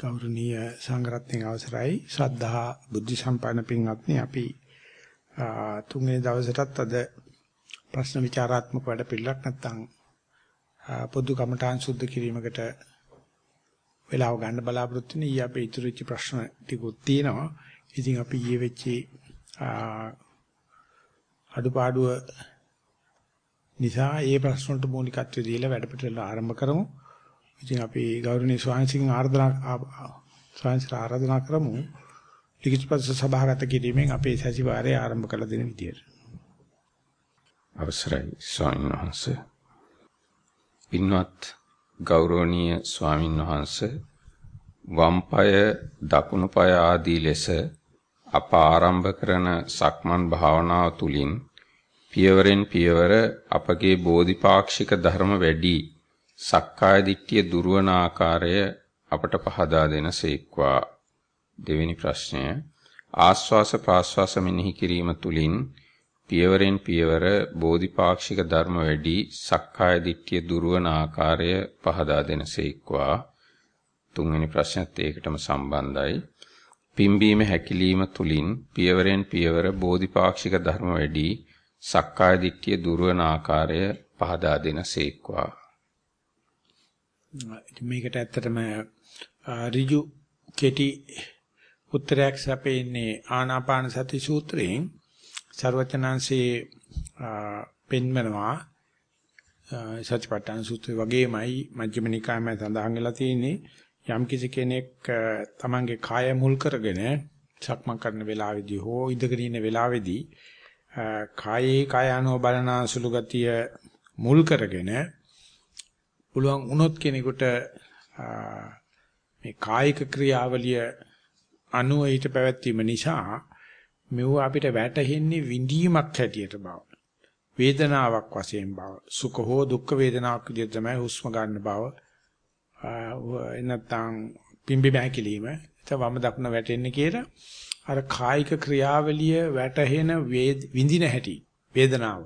ගෞරවනීය සංඝරත්නයේ අවසරයි ශ්‍රද්ධා බුද්ධ සම්පන්න පින්වත්නි අපි තුන්වෙනි දවසටත් අද ප්‍රශ්න විචාරාත්මක වැඩ පිළිලක් නැත්නම් පොදු කමඨාන් සුද්ධ කිරීමකට වෙලාව ගන්න බලාපොරොත්තු වෙන ඊ අපේ ඉතුරු වෙච්ච ප්‍රශ්න ටිකුත් තියෙනවා. ඉතින් අපි ඊයේ වෙච්ච අඩුපාඩුව නිසා ඒ ප්‍රශ්න වලට මූලිකත්වය දීලා වැඩ පිළිවෙල ආරම්භ කරමු. ඉතින් අපි ගෞරවනීය ස්වාමීන් ආරාධනා ස්වාමීන් ආරාධනා කරමු. ලිඛිත පත්‍ර සභාගත කිරීමෙන් අපේ සැසිවාරය ආරම්භ කළ දෙන විදියට. අවසරයි ස්වාමීන් වහන්සේ. පින්වත් ගෞරවනීය ස්වාමින් වහන්සේ වම් පාය දකුණු පාය ආදී ලෙස අප ආරම්භ කරන සක්මන් භාවනාව තුළින් පියවරෙන් පියවර අපගේ බෝධිපාක්ෂික ධර්ම වැඩි සක්කාය දිට්ඨිය දුරවන ආකාරය අපට පහදා දෙනසේක්වා දෙවෙනි ප්‍රශ්නය. ආස්වාස ප්‍රාස්වාස මෙනෙහි කිරීම තුලින් පියවරෙන් පියවර බෝධිපාක්ෂික ධර්ම වැඩි සක්කාය දිට්ඨිය දුරවන ආකාරය පහදා දෙනසේක්වා තුන්වෙනි ප්‍රශ්නත් ඒකටම සම්බන්ධයි. පිම්බීම හැකිලිම තුලින් පියවරෙන් පියවර බෝධිපාක්ෂික ධර්ම වැඩි සක්කාය දිට්ඨිය දුරවන ආකාරය පහදා දෙනසේක්වා මේකට ඇත්තටම ඍජු කෙටි උත්තරයක් සැපෙන්නේ ආනාපාන සති සූත්‍රයෙන්. ਸਰවචනංශේ පෙන්වනවා සත්‍යපට්ඨාන සූත්‍රය වගේමයි මජ්ක්‍ධිම නිකායම සඳහන් වෙලා තියෙන්නේ. යම් කිසි කෙනෙක් තමන්ගේ කාය මුල් කරගෙන සක්මන් කරන වෙලාවේදී හෝ ඉඳගෙන ඉන්න වෙලාවේදී කායේ කායano බලනාසුළු ගතිය මුල් කරගෙන පුළුවන් වුණොත් කෙනෙකුට මේ කායික ක්‍රියාවලිය අනුව ඊට පැවැත්වීම නිසා මෙව අපිට වැටහෙන්නේ විඳීමක් හැටියට බව. වේදනාවක් වශයෙන් බව. සුඛ හෝ දුක්ඛ වේදනාවක් විදිහට තමයි හුස්ම ගන්න බව. එනතන් පිම්බි බහැකිලිම තවම දක්න වැටෙන්නේ කියලා අර කායික ක්‍රියාවලිය වැටහෙන විඳින හැටි වේදනාව.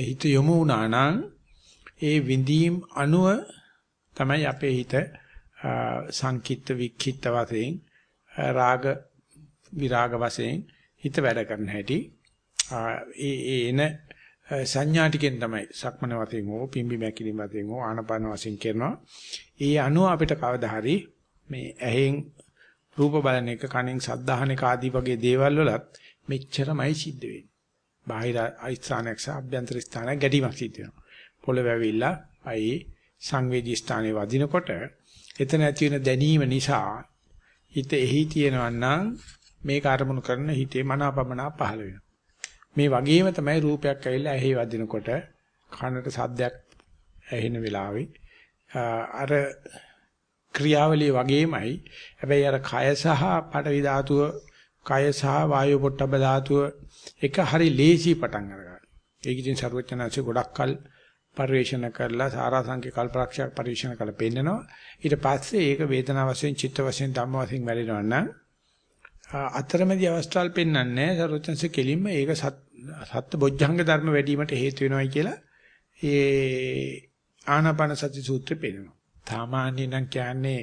හිත යොමු වුණා නම් ඒ විඳීම් අනුව තමයි අපේ හිත සංකිට වික්කිට වශයෙන් රාග විරාග වශයෙන් හිත වැඩ කරන හැටි ඒ එන සංඥා ටිකෙන් තමයි සක්මන වශයෙන් හෝ පිම්බි මැකිලිම වශයෙන් හෝ ආනපන වශයෙන් කරනවා ඒ අනුව අපිට කවදා හරි මේ ඇහෙන් රූප බලන එක කනෙන් සද්ධාහන එක ආදී වගේ දේවල් වලත් මෙච්චරමයි සිද්ධ වෙන්නේ. බාහිර අයිස්ථානයක් සහ අභ්‍යන්තර ස්ථානයක් ගැටීමක් සිද්ධ වෙනවා. පොළව ඇවිල්ලා අයි සංවේදී ස්ථානයේ වදිනකොට එතන ඇති වෙන දැනීම නිසා හිත එහි තියෙනවා නම් මේක අරමුණු කරන හිතේ මනාපමනා පහළ වෙනවා. මේ වගේම තමයි රූපයක් ඇවිල්ලා ඇහි වදිනකොට කනට සද්දයක් ඇහෙන වෙලාවේ අර ක්‍රියාවලිය වගේමයි හැබැයි අර කය සහ පඩවි ධාතුව කය සහ වායු පොට්ටබ ධාතුව එක හරි ලේසි පටන් අරගන්න. ඒක ඉතින් ਸਰවඥාන්සේ ගොඩක් කල් පරිවේෂණ කරලා සාරාංශික කල්පරක්ෂයක් පරිවේෂණ කරලා පෙන්නනවා. ඊට පස්සේ ඒක වේදනා වශයෙන්, චිත්ත වශයෙන්, ධම්ම වශයෙන් වැඩෙනවා නම් අතරමැදි අවස්ථාවල් පෙන්වන්නේ සරෝජන්සේ කෙලින්ම ඒක සත්‍ය බොජ්ජංග ධර්ම වැඩිවීමට හේතු වෙනවයි කියලා ඒ ආනාපාන සති සූත්‍රය පෙන්නනවා. සාමාන්‍යයෙන් නම් කියන්නේ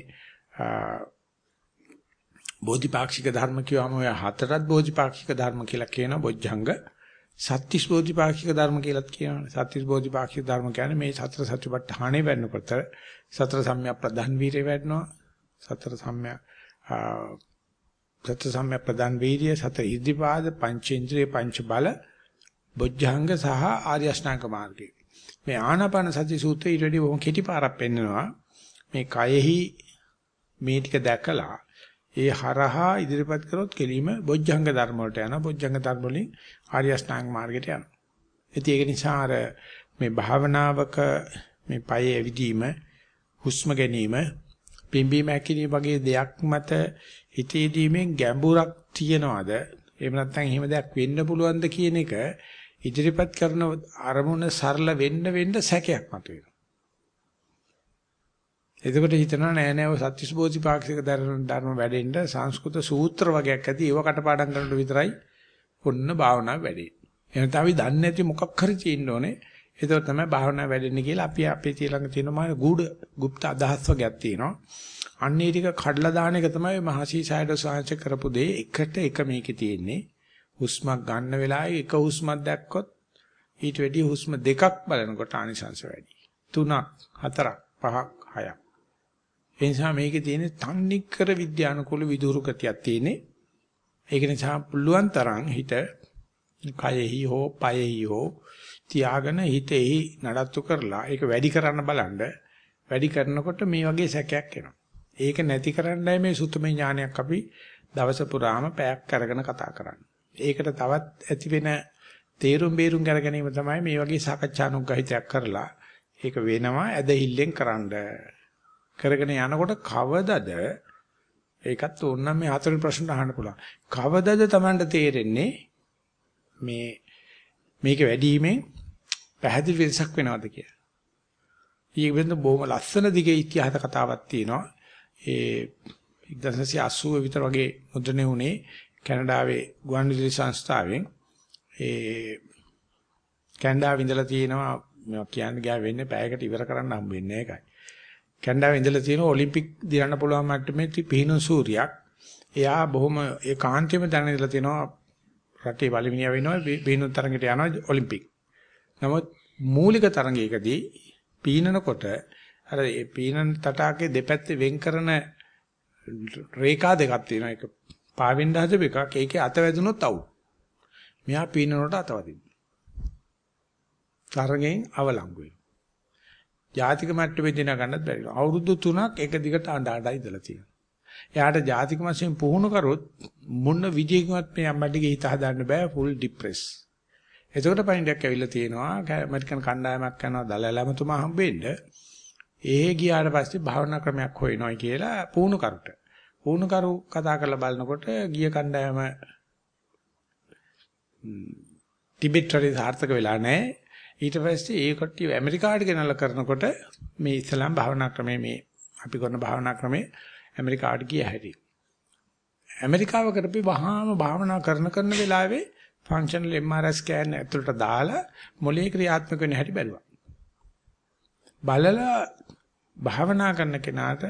බෝධිපාක්ෂික ධර්ම කියවම ඔය හතරත් බෝධිපාක්ෂික ධර්ම කියලා කියන බොජ්ජංග සත්‍තිස් බෝධිපාක්ෂික ධර්ම කියලාත් කියනවානේ. සත්‍තිස් බෝධිපාක්ෂික ධර්ම කියන්නේ මේ සතර සත්‍යපට්ඨානේ වෙන්නකොට සතර සම්‍යක් ප්‍රධාන වීර්ය වැඩනවා. සතර සම්‍යක් සතර සම්‍යක් ප්‍රධාන වීර්ය සතර ඉද්ධිපාද පංචේන්ද්‍රිය පංච බල බොජ්ජංග සහ ආර්ය අෂ්ටාංග මාර්ගය. මේ ආනාපාන සති සූත්‍රය ඊට වඩා බොහොම කෙටි පාරක් පෙන්නනවා. මේ කයෙහි මේ ටික දැකලා ඒ හරහා ඉදිරිපත් කරොත් කෙලිම බොජ්ජංග ධර්ම වලට යනවා. බොජ්ජංග ධර්ම වලින් ආර්ය අෂ්ටාංග මාර්ගයට යනවා. ඉතින් ඒක නිසා අර මේ භාවනාවක මේ පයේ ඇවිදීම, හුස්ම ගැනීම, පිම්බීම හැකිලිම වගේ දෙයක් මත හිතේදීමෙන් ගැඹුරක් තියනවාද? එහෙම නැත්නම් එහෙම දෙයක් වෙන්න පුළුවන්ද කියන එක ඉදිරිපත් කරන අරමුණ සරල වෙන්න වෙන්න සැකයක් මතුවෙනවා. එතකොට හිතනවා නෑ නෑ ඔය සත්‍විස් බෝධිපාක්ෂික ධර්ම වැඩෙන්න සංස්කෘත සූත්‍ර වගේක් ඇති ඒව කටපාඩම් කරනකොට විතරයි ඔන්න භාවනාව වැඩේ. එහෙනම් අපි දන්නේ නැති මොකක් හරි තියෙන්න ඕනේ. ඒක තමයි භාවනා වැඩෙන්නේ කියලා අපි අපේ ළඟ තියෙන මා ගුඩ গুপ্ত අදහස් වර්ගයක් තියෙනවා. අන්නේ ටික කඩලා දාන එක තමයි මහසී සායද සාංශ කරපු දේ එකට එක මේකේ තියෙන්නේ. හුස්මක් ගන්න වෙලාවේ එක හුස්මක් දැක්කොත් ඊට වැඩි හුස්ම දෙකක් බලනකොට ආනිසංශ වැඩි. තුනක්, හතරක්, පහක්, හයක්. ඒ නිසා මේකේ තියෙන තන්නිකර විද්‍යානුකූල විදුරු ගතියක් තියෙන්නේ. ඒක නිසා පුළුවන් තරම් හිත කයෙහි හෝ පයෙහි හෝ තියාගෙන හිතෙහි නඩත්තු කරලා ඒක වැඩි කරන්න බලන්න වැඩි කරනකොට මේ වගේ සැකයක් එනවා. ඒක නැති කරන්නයි මේ සුත්තමේ ඥානයක් අපි දවස පුරාම පැයක් කරගෙන කතා කරන්නේ. ඒකට තවත් ඇති වෙන තේරුම් බේරුම් කර ගැනීම තමයි මේ වගේ සාකච්ඡානුග්‍රහිතයක් කරලා ඒක වෙනවා ඇදහිල්ලෙන් කරන්න. කරගෙන යනකොට කවදද ඒකත් ඕනනම් මේ හතරෙන් ප්‍රශ්න අහන්න පුළුවන්. කවදද Tamanට තේරෙන්නේ මේ මේක වැඩිවීමෙන් පැහැදිලි වෙනසක් වෙනවද කියලා. ඊට වෙන බොහොම ලස්සන දිගේ ඉතිහාස කතාවක් තියෙනවා. ඒ 1980 විතර වගේ මුද්‍රණය වුණේ කැනඩාවේ ගුවන්විදුලි සංස්ථාවෙන් ඒ කැනඩාවේ ඉඳලා තියෙනවා මම කියන්න ගියා වෙන්නේ පැයකට ඉවර කරන්න හම්බ වෙන්නේ ඒකයි. කැනඩාවේ ඉඳලා තියෙන ඔලිම්පික් දිනන්න පුළුවන් මට්ටමේ පිහිනුම් සූර්යයක්. එයා බොහොම ඒකාන්තයෙන්ම දැන ඉඳලා තියෙනවා රටේ පළවෙනියා වෙනවා පිහිනුම් තරඟයට යනවා ඔලිම්පික්. නමුත් මූලික තරඟයකදී පීනනකොට අර ඒ පීනන තටාකේ දෙපැත්තේ වෙන් කරන රේඛා දෙකක් තියෙනවා. ඒක පාවෙන්න හදපු එකක්. ඒකේ අත වැදුනොත් අවු. මෙයා පීනනකොට අත වදිනවා. තරගෙන් අවලංගු වෙනවා. ජාතික මට්ටමේ දින ගන්නත් බැරි වෙනවා. අවුරුදු 3ක් එක දිගට අඬ අඬ ඉඳලා තියෙනවා. එයාට ජාතික වශයෙන් පුහුණු කරොත් මොන විදියකින්වත් මේ අම්මඩිගේ හිත හදාන්න බෑ ෆුල් ડિප්‍රෙස්. එතකොට පණිඩයක් ඇවිල්ලා තියෙනවා ඇමරිකන් කණ්ඩායමක් කරනවා දලලැමතුමා හම්බෙන්න. ඒ ගියාට පස්සේ භාවනා ක්‍රමයක් හොයනවා කියලා පුහුණු කරුට. පුහුණු කරු කතා කරලා බලනකොට ගිය කණ්ඩායම ටිබෙට් වලේ සාර්ථක වෙලා නැහැ. ඊට පස්සේ ඒ කට්ටිය ඇමරිකාවට ගෙනල්ලා කරනකොට මේ ඉස්ලාම් භාවනා ක්‍රමය මේ අපි කරන භාවනා ක්‍රමය ඇමරිකාවට ගිය හැටි. ඇමරිකාව කරපි වහාම භාවනා කරන කරන වෙලාවේ ෆන්ක්ෂනල් MRI ස්කෑන් ඇතුළට දාලා මොලේ ක්‍රියාත්මක වෙන හැටි බැලුවා. බලලා භාවනා කරන කෙනාට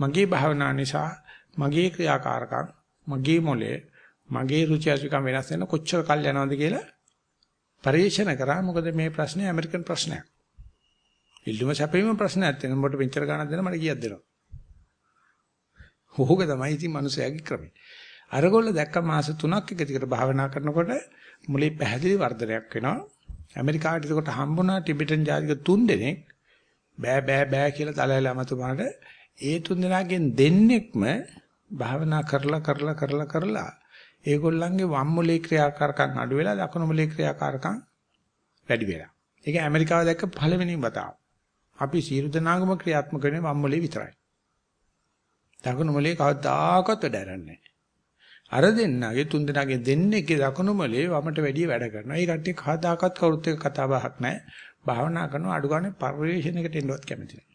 මගේ භාවනා නිසා මගේ ක්‍රියාකාරකම් මගේ මොලේ මගේ රුචි අරුචිකම් වෙනස් වෙන කොච්චර කල් යනවද කියලා පරීක්ෂණ කරා මොකද මේ ප්‍රශ්නේ ඇමරිකන් ප්‍රශ්නයක්. ඉල්ලුම සැපීම ප්‍රශ්නයක් තියෙනවා. මොකට වෙන්චර ගණන් දෙන්න මට කීයක් දෙනවා. ඕක තමයි ඉතින් මිනිස්යාගේ ක්‍රමය. අරගොල්ල දැක්ක මාස 3ක් එක දිගට භාවනා කරනකොට මුලේ පැහැදිලි වර්ධනයක් වෙනවා. ඇමරිකාවට ඒකට හම්බුණා ටිබෙටන් ජාතික තුන් දෙනෙක් බෑ බෑ බෑ කියලා දලයිල අමතුමාට ඒ තුන් දෙනාගෙන් දෙන්නෙක්ම භාවනා කරලා කරලා කරලා කරලා ඒගොල්ලන්ගේ වම් මොලේ ක්‍රියාකාරකම් අඩු වෙලා දකුණු මොලේ ක්‍රියාකාරකම් වැඩි වෙලා. ඒක ඇමරිකාව දැක්ක පළවෙනි වතාව. අපි සියලු දෙනාගම ක්‍රියාත්මක වෙන්නේ වම් මොලේ විතරයි. දකුණු මොලේ කවදාකවත් වැඩ කරන්නේ අර දෙන්නගේ තුන් දෙනාගේ දෙන්නේගේ දකුණු මොලේ වමට වැඩිය වැඩ කරනවා. ඒ කට්ටිය කවදාකවත් කවුරුත් එක්ක කතා බහක් නැහැ. භාවනා කරනවා අඩු ගන්න පරිවේශණයකට එන්නවත් කැමති නැහැ.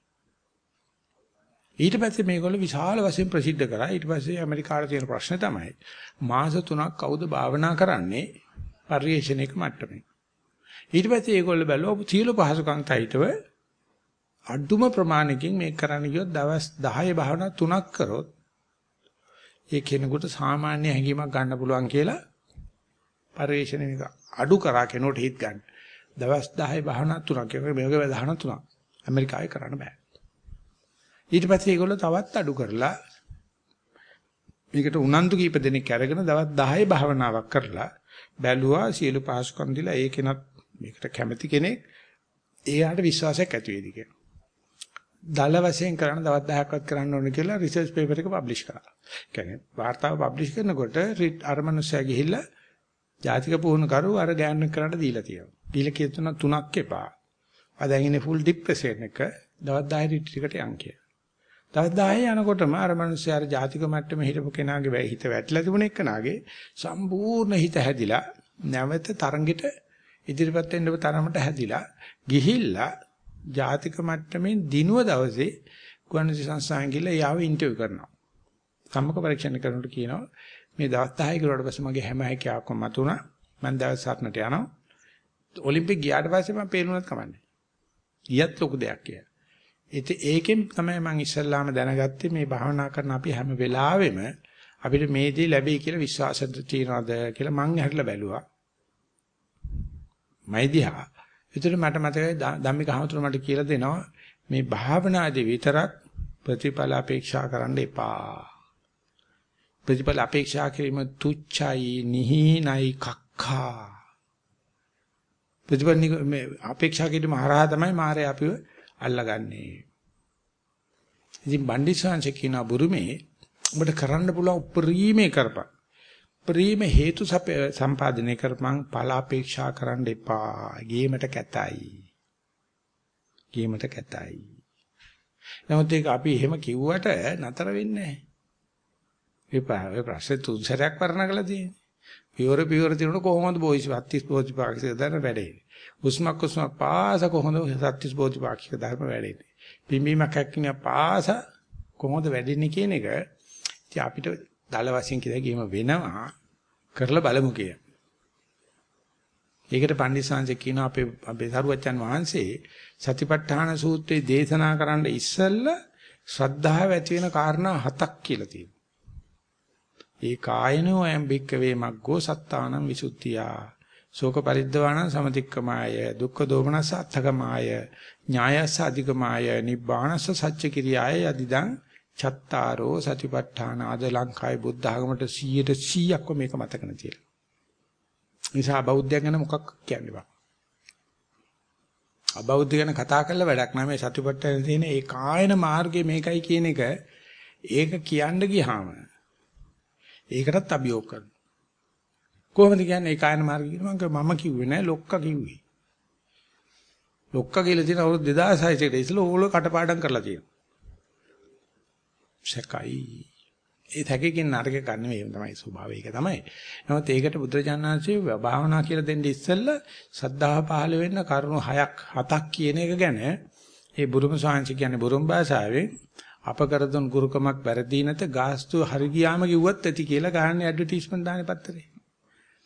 ඊට පස්සේ මේගොල්ලෝ විශාල වශයෙන් ප්‍රසිද්ධ කරා. ඊට පස්සේ ඇමරිකාවේ තියෙන ප්‍රශ්නේ තමයි මාස 3ක් කවුද භාවනා කරන්නේ පරිවේශණයක මට්ටමේ. ඊට පස්සේ ඒගොල්ලෝ බැලුවා සියලු පහසුකම් තයිතව අඩුම ප්‍රමාණයකින් මේක කරන්න ගියොත් දවස් 10 භාවනා තුනක් කරොත් ඒ කෙනෙකුට සාමාන්‍ය හැඟීමක් ගන්න පුළුවන් කියලා පරිවේශණයක අඩු කරා කෙනෙකුට හිත ගන්න. දවස් 10 භාවනා තුනක් මේක භාවනා තුනක් ඇමරිකාවේ කරන්න බෑ. ඊට පස්සේ ඒගොල්ලෝ තවත් අඩු කරලා මේකට උනන්දු කීප දෙනෙක් අරගෙන දවස් 10 භාවනාවක් කරලා බැලුවා සියලු පහසුකම් දීලා ඒ කෙනත් මේකට කැමති කෙනෙක් එයාට විශ්වාසයක් ඇති වෙයිද කියලා. දල වශයෙන් කරන දවස් 10ක්වත් කරන්න ඕන කියලා රිසර්ච් පේපර් එක පබ්ලිෂ් කරා. කියන්නේ වාර්තාව පබ්ලිෂ් කරනකොට අර මනුස්සයා ගිහිල්ලා ජාතික පුහුණු කරු අර ගෑනු කරන්න දීලා තියෙනවා. දීලා කියන තුනක් එපා. ආ දැන් ඉන්නේ ෆුල් ડિප්‍රෙෂන් එක දවස් 10 රිට්‍රීට් එකට යන් කියලා. දවස් 10 යනකොටම අර මිනිස්සයාර ජාතික මට්ටමේ හිටපු කෙනාගේ හිත වැටලා තිබුණ එකනාගේ සම්පූර්ණ හිත හැදිලා නැවත තරඟෙට ඉදිරිපත් වෙන්න තරමට හැදිලා ගිහිල්ලා ජාතික මට්ටමේ දිනුව දවසේ ගුවන්විදුලි සංස්ථාවෙන් ගිහලා යාව ඉන්ටර්විව් කරනවා. සම්මුඛ පරීක්ෂණ කරනකොට කියනවා මේ දවස් 10 කරුවාට පස්සේ මගේ හැම හැකියාවක්ම මතුණා. මම දවස් 7ට යනවා. ඔලිම්පික් ගියාට පස්සේ මම පේනුණත් කමන්නේ. ගියත් ලොකු දෙයක් කියලා. ඒත් ඒකෙන් තමයි මම ඉස්සල්ලාම දැනගත්තේ මේ භාවනා කරන අපි හැම වෙලාවෙම අපිට මේ දේ ලැබෙයි කියලා විශ්වාසද තියනවාද කියලා මං ඇහැරලා බැලුවා. මයිදිහා. ඒතර මට මතකයි ධම්මික හමුතුර මට කියලා දෙනවා මේ භාවනාදී විතරක් ප්‍රතිඵල අපේක්ෂා කරන්න එපා. ප්‍රතිඵල අපේක්ෂා කිරීම තුච්චයි නිහිනයි කක්ඛා. ප්‍රතිඵල මේ අපේක්ෂා කිරීම හරහා තමයි මාරේ අපිව අල්ලගන්නේ. ඉතින් බණ්ඩිස්සංශ කියන බුරුමේ ඔබට කරන්න පුළුවන් උපරිමේ කරපන්. උපරිම හේතු සම්පාදනය කරපන් ඵල අපේක්ෂා කරන්න එපා. ගේමට කැතයි. ගේමට කැතයි. නමුත් ඒක අපි එහෙම කිව්වට නතර වෙන්නේ නැහැ. ඒ ප්‍රශ්නේ තුන් සැරයක් වර්ණ කළා තියෙන්නේ. පියවර පියවර දිනන කොහොමද බෝයිස් 30 බෝධිපාක්ෂික ධර්ම වැඩේ. උස්මක් උස්මක් පාස කොහොමද 30 බෝධිපාක්ෂික ධර්ම වැඩේ. පිම්බීමක් හැක්කින පාස කොහොමද වැඩෙන්නේ කියන එක ඉතින් අපිට දල වශයෙන් කියලා ගේම වෙනවා කරලා බලමු කිය. ඒකට පණ්ඩිතසංශ කියන අපේ අපේ සරුවච්චන් වහන්සේ සතිපට්ඨාන සූත්‍රයේ දේශනා කරන්න ඉස්සෙල්ලා ශ්‍රද්ධාව ඇති වෙන කාරණා හතක් කියලා තියෙනවා. ඒ කායනෝ අයම් භික්කවේ මග්ගෝ සත්තානං විසුද්ධියා. ශෝක පරිද්දවාණං සමතික්කමාය දුක්ඛ දෝමනස අත්තකමාය ඥායස්ස අධිකමාය නිබ්බානස්ස සච්ච කිරියාය යදිදං චත්තාරෝ සතිපට්ඨාන ආද ලංකාවේ බුද්ධ ආගමට 100ට 100ක්ම මේක මතක නැතිලා. නිසා බෞද්ධයන් ගැන මොකක් කියන්නේ බා. අබෞද්ධ ගැන කතා කරලා වැඩක් නැහැ මේ සතිපට්ඨාන තියෙන ඒ කායන මාර්ගය මේකයි කියන එක ඒක කියන්න ගියාම ඒකටත් අභියෝග කරනවා. කොහොමද කියන්නේ ඒ කායන මාර්ගය කියලා මම කිව්වේ නෑ ලොක්කා කිව්වේ. ලොක්කා කියලා තියෙන අවුරුදු 2600 කට ඉස්සෙල්ලා ඕගොල්ලෝ කටපාඩම් කරලා තියෙනවා. සැකයි. ඒ තැකකින් නරක ගන්න මේ තමයි ස්වභාවය ඒක තමයි. නමුත් ඒකට බුදුරජාණන්සේ භාවනා කියලා දෙන්න ඉස්සෙල්ලා සද්ධා පහළ වෙන්න කරුණු හයක් හතක් කියන එක ගැන ඒ බුරුම සාංශ කියන්නේ බුරුම් භාෂාවෙන් අප කරදුන් ගුරුකමක් වැරදි නැත ගාස්තු හරි ගියාම කිව්වත් ඇති කියලා ගහන්නේ ඇඩ්වර්ටයිස්මන්ට් දාන්නේ පත්තරේ.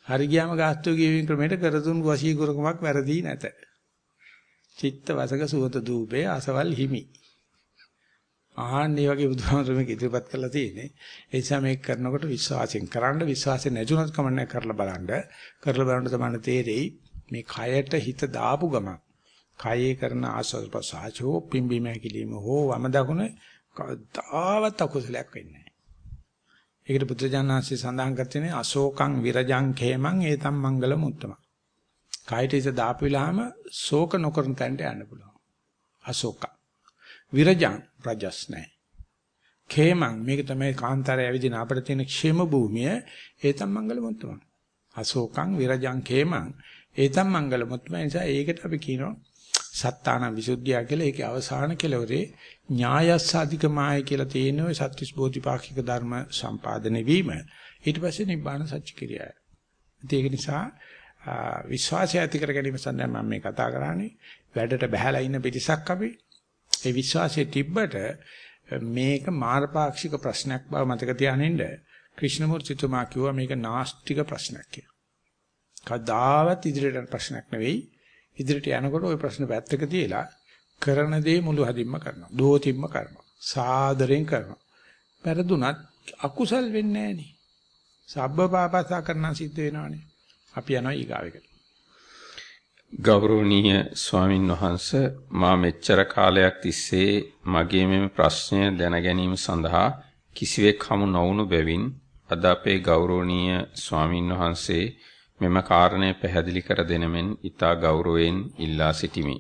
හරි ගියාම ගාස්තු ගෙවින් ක්‍රමයට කරදුන් වශී ගුරුකමක් වැරදි නැත. චිත්ත වසක සුවත දූපේ අසවල් හිමි. ආන්නේ වගේ බුදුහාමර මේක ඉදිරිපත් කරලා තියෙන්නේ. ඒ නිසා මේක කරනකොට විශ්වාසයෙන් කරන්න විශ්වාසයෙන් නැතුණත් කමන්නේ කරලා බලන්න. කරලා බලනකොට තමයි තේරෙයි මේ කයට හිත දාපු ගම. කයේ කරන ආස්වාද ප්‍රසආචෝ පිම්බීම හැකිලිම හෝ වම දකුණ කවදාවත් අකුසලයක් වෙන්නේ නැහැ. ඒකට බුදුජානනාංශය සඳහන් කරන්නේ අශෝකං විරජං ඛේමං ඒතම් මංගල මුත්තම. කායිත ඉත දාපිලාම ශෝක නොකරන තැනට යන්න පුළුවන්. අශෝක. විරජං රජස් නැහැ. ඛේමං මේක තමයි කාන්තාරය ඇවිදින අපිට තියෙන ക്ഷേම භූමිය ඒතම් මංගල මුත්තම. අශෝකං විරජං ඛේමං ඒතම් මංගල මුත්තම නිසා ඒකට අපි කියනවා සත්තාන විසුද්ධිය කියලා ඒකේ අවසාන කෙලවරේ ඥායස්සාධිකමාය කියලා තියෙන ඔය සත්‍විස් බෝධිපාක්ෂික ධර්ම සම්පාදනය වීම ඊට පස්සේ නිබ්බාන සත්‍ය කිරියයි. ඒක නිසා විශ්වාසය ඇති කර ගැනීම සඳහා මම මේ කතා කරන්නේ වැඩට බහැලා ඉන්න පිරිසක් අපි ඒ විශ්වාසයේ තිබ්බට මේක මාර්ගපාක්ෂික ප්‍රශ්නයක් බව මතක තියානින්න ක්‍රිෂ්ණමූර්තිතුමා කිව්වා මේක නාස්තික ප්‍රශ්නයක් කියලා. කවදාවත් ඉදිරියට ප්‍රශ්නයක් නෙවෙයි. ඉදිරියට යනකොට ওই ප්‍රශ්න පැත්තක තියලා කරන දේ මුළු හදින්ම කරනවා. දෝතිම්ම කරනවා. සාදරෙන් කරනවා. පෙරදුනත් අකුසල් වෙන්නේ නැහනේ. සබ්බ පාපසා කරන සිද්ධ වෙනවනේ. අපි යනවා ඊගාවෙකට. ගෞරවනීය ස්වාමින් වහන්ස මා මෙච්චර කාලයක් තිස්සේ මගේ මෙම ප්‍රශ්නය දැන ගැනීම සඳහා කිසිවෙක් හමු නොවුණු බැවින් අද අපේ ගෞරවනීය ස්වාමින් වහන්සේ මෙම කාරණය පැහැදිලි කර දෙනමෙන් ඊතා ගෞරවයෙන් ඉල්ලා සිටිමි.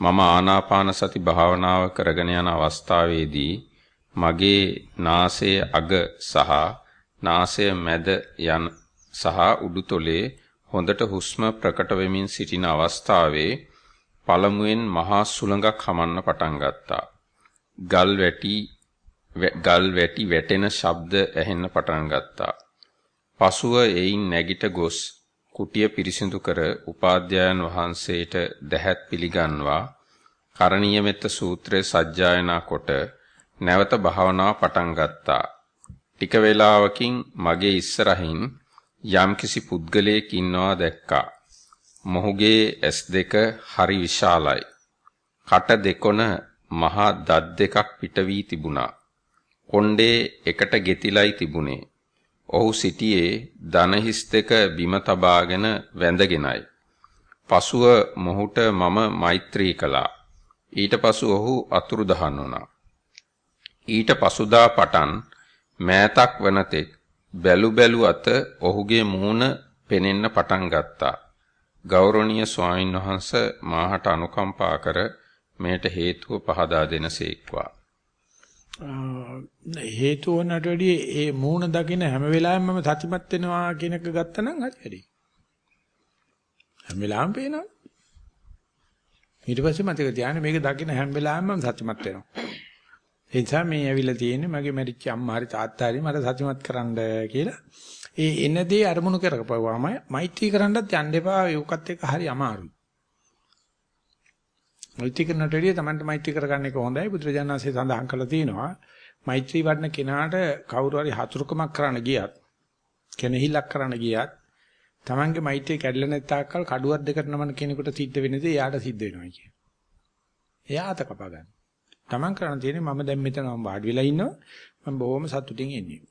මම ආනාපාන සති භාවනාව කරගෙන යන අවස්ථාවේදී මගේ නාසයේ අග සහ නාසය මැද යන සහ උඩුතොලේ හොඳට හුස්ම ප්‍රකට වෙමින් සිටින අවස්ථාවේ පළමුවෙන් මහා සුළඟක් හමන්න පටන් ගත්තා. ගල් වැටි ගල් වැටි වැටෙන ශබ්ද ඇහෙන්න පටන් ගත්තා. පසුව එයින් නැගිට ගොස් කුටිය පිරිසිදු කර උපාධ්‍යයන් වහන්සේට දැහැත් පිළිගන්වා කරණීය මෙත්ත සූත්‍රය සජ්ජායනා කොට නැවත භාවනාව පටන් ගත්තා. ටික වේලාවකින් මගේ ඉස්සරහින් යම්කිසි පුද්ගලයෙක් ඉන්නවා දැක්කා. මොහුගේ ඇස් දෙක හරි විශාලයි. කට දෙකොන මහා දත් දෙකක් පිට වී තිබුණා. කොණ්ඩේ එකට ගෙතිලයි තිබුණේ. ඔහු සිටියේ දන හිස් දෙක බිම තබාගෙන වැඳගෙනයි. පසුව මොහුට මම මෛත්‍රී කළා. ඊට පසු ඔහු අතුරුදහන් වුණා. ඊට පසුදා පටන් මෑතක් වනතෙක් බැලු බැලු අත ඔහුගේ මූණ පෙනෙන්න පටන් ගත්තා. ගෞරවනීය ස්වාමින් වහන්සේ මාහට අනුකම්පා කර මේට හේතුව පහදා දෙනසේක්වා. හේතුව වුණාට වැඩිය ඒ මූණ දකින හැම වෙලාවෙම මම සතිමත් වෙනවා කියන එක ගත්තනම් හරි හරි. හැම වෙලාවෙම පේනවා. ඊට පස්සේ මතක තියාගන්න මේක දකින හැම වෙලාවෙම මම සතිමත් වෙනවා. ඒ නිසා මේ ඇවිල්ලා තියෙන්නේ මගේ මරිච්ච අම්මා හරි තාත්තා හරි මට සතිමත් කරන්න කියලා. ඒ එන දේ අරමුණු කරපුවාම මෛත්‍රී කරන්නත් යන්න එපා. ඒකත් එක්ක හරි අමාරුයි. මෛත්‍රී කරනට වැඩිය Tamanට මෛත්‍රී කරගන්න එක හොඳයි. බුදුරජාණන්සේ සඳහන් කළා තියෙනවා. මෛත්‍රී වඩන කෙනාට කවුරු හරි හතුරුකමක් කරන්න ගියත්, කෙනෙහිලක් කරන්න ගියත්, Tamanගේ මෛත්‍රිය කැඩලා නැත්තාකල් කඩුවක් දෙකට නමන කෙනෙකුට සිද්ධ වෙන දේ යාට සිද්ධ වෙනවා කියන. එයා අත කපා ගන්න. Taman කරන්න තියෙන්නේ මම දැන් මෙතන වාඩි වෙලා ඉන්නවා. මම බොහොම සතුටින් ඉන්නේ.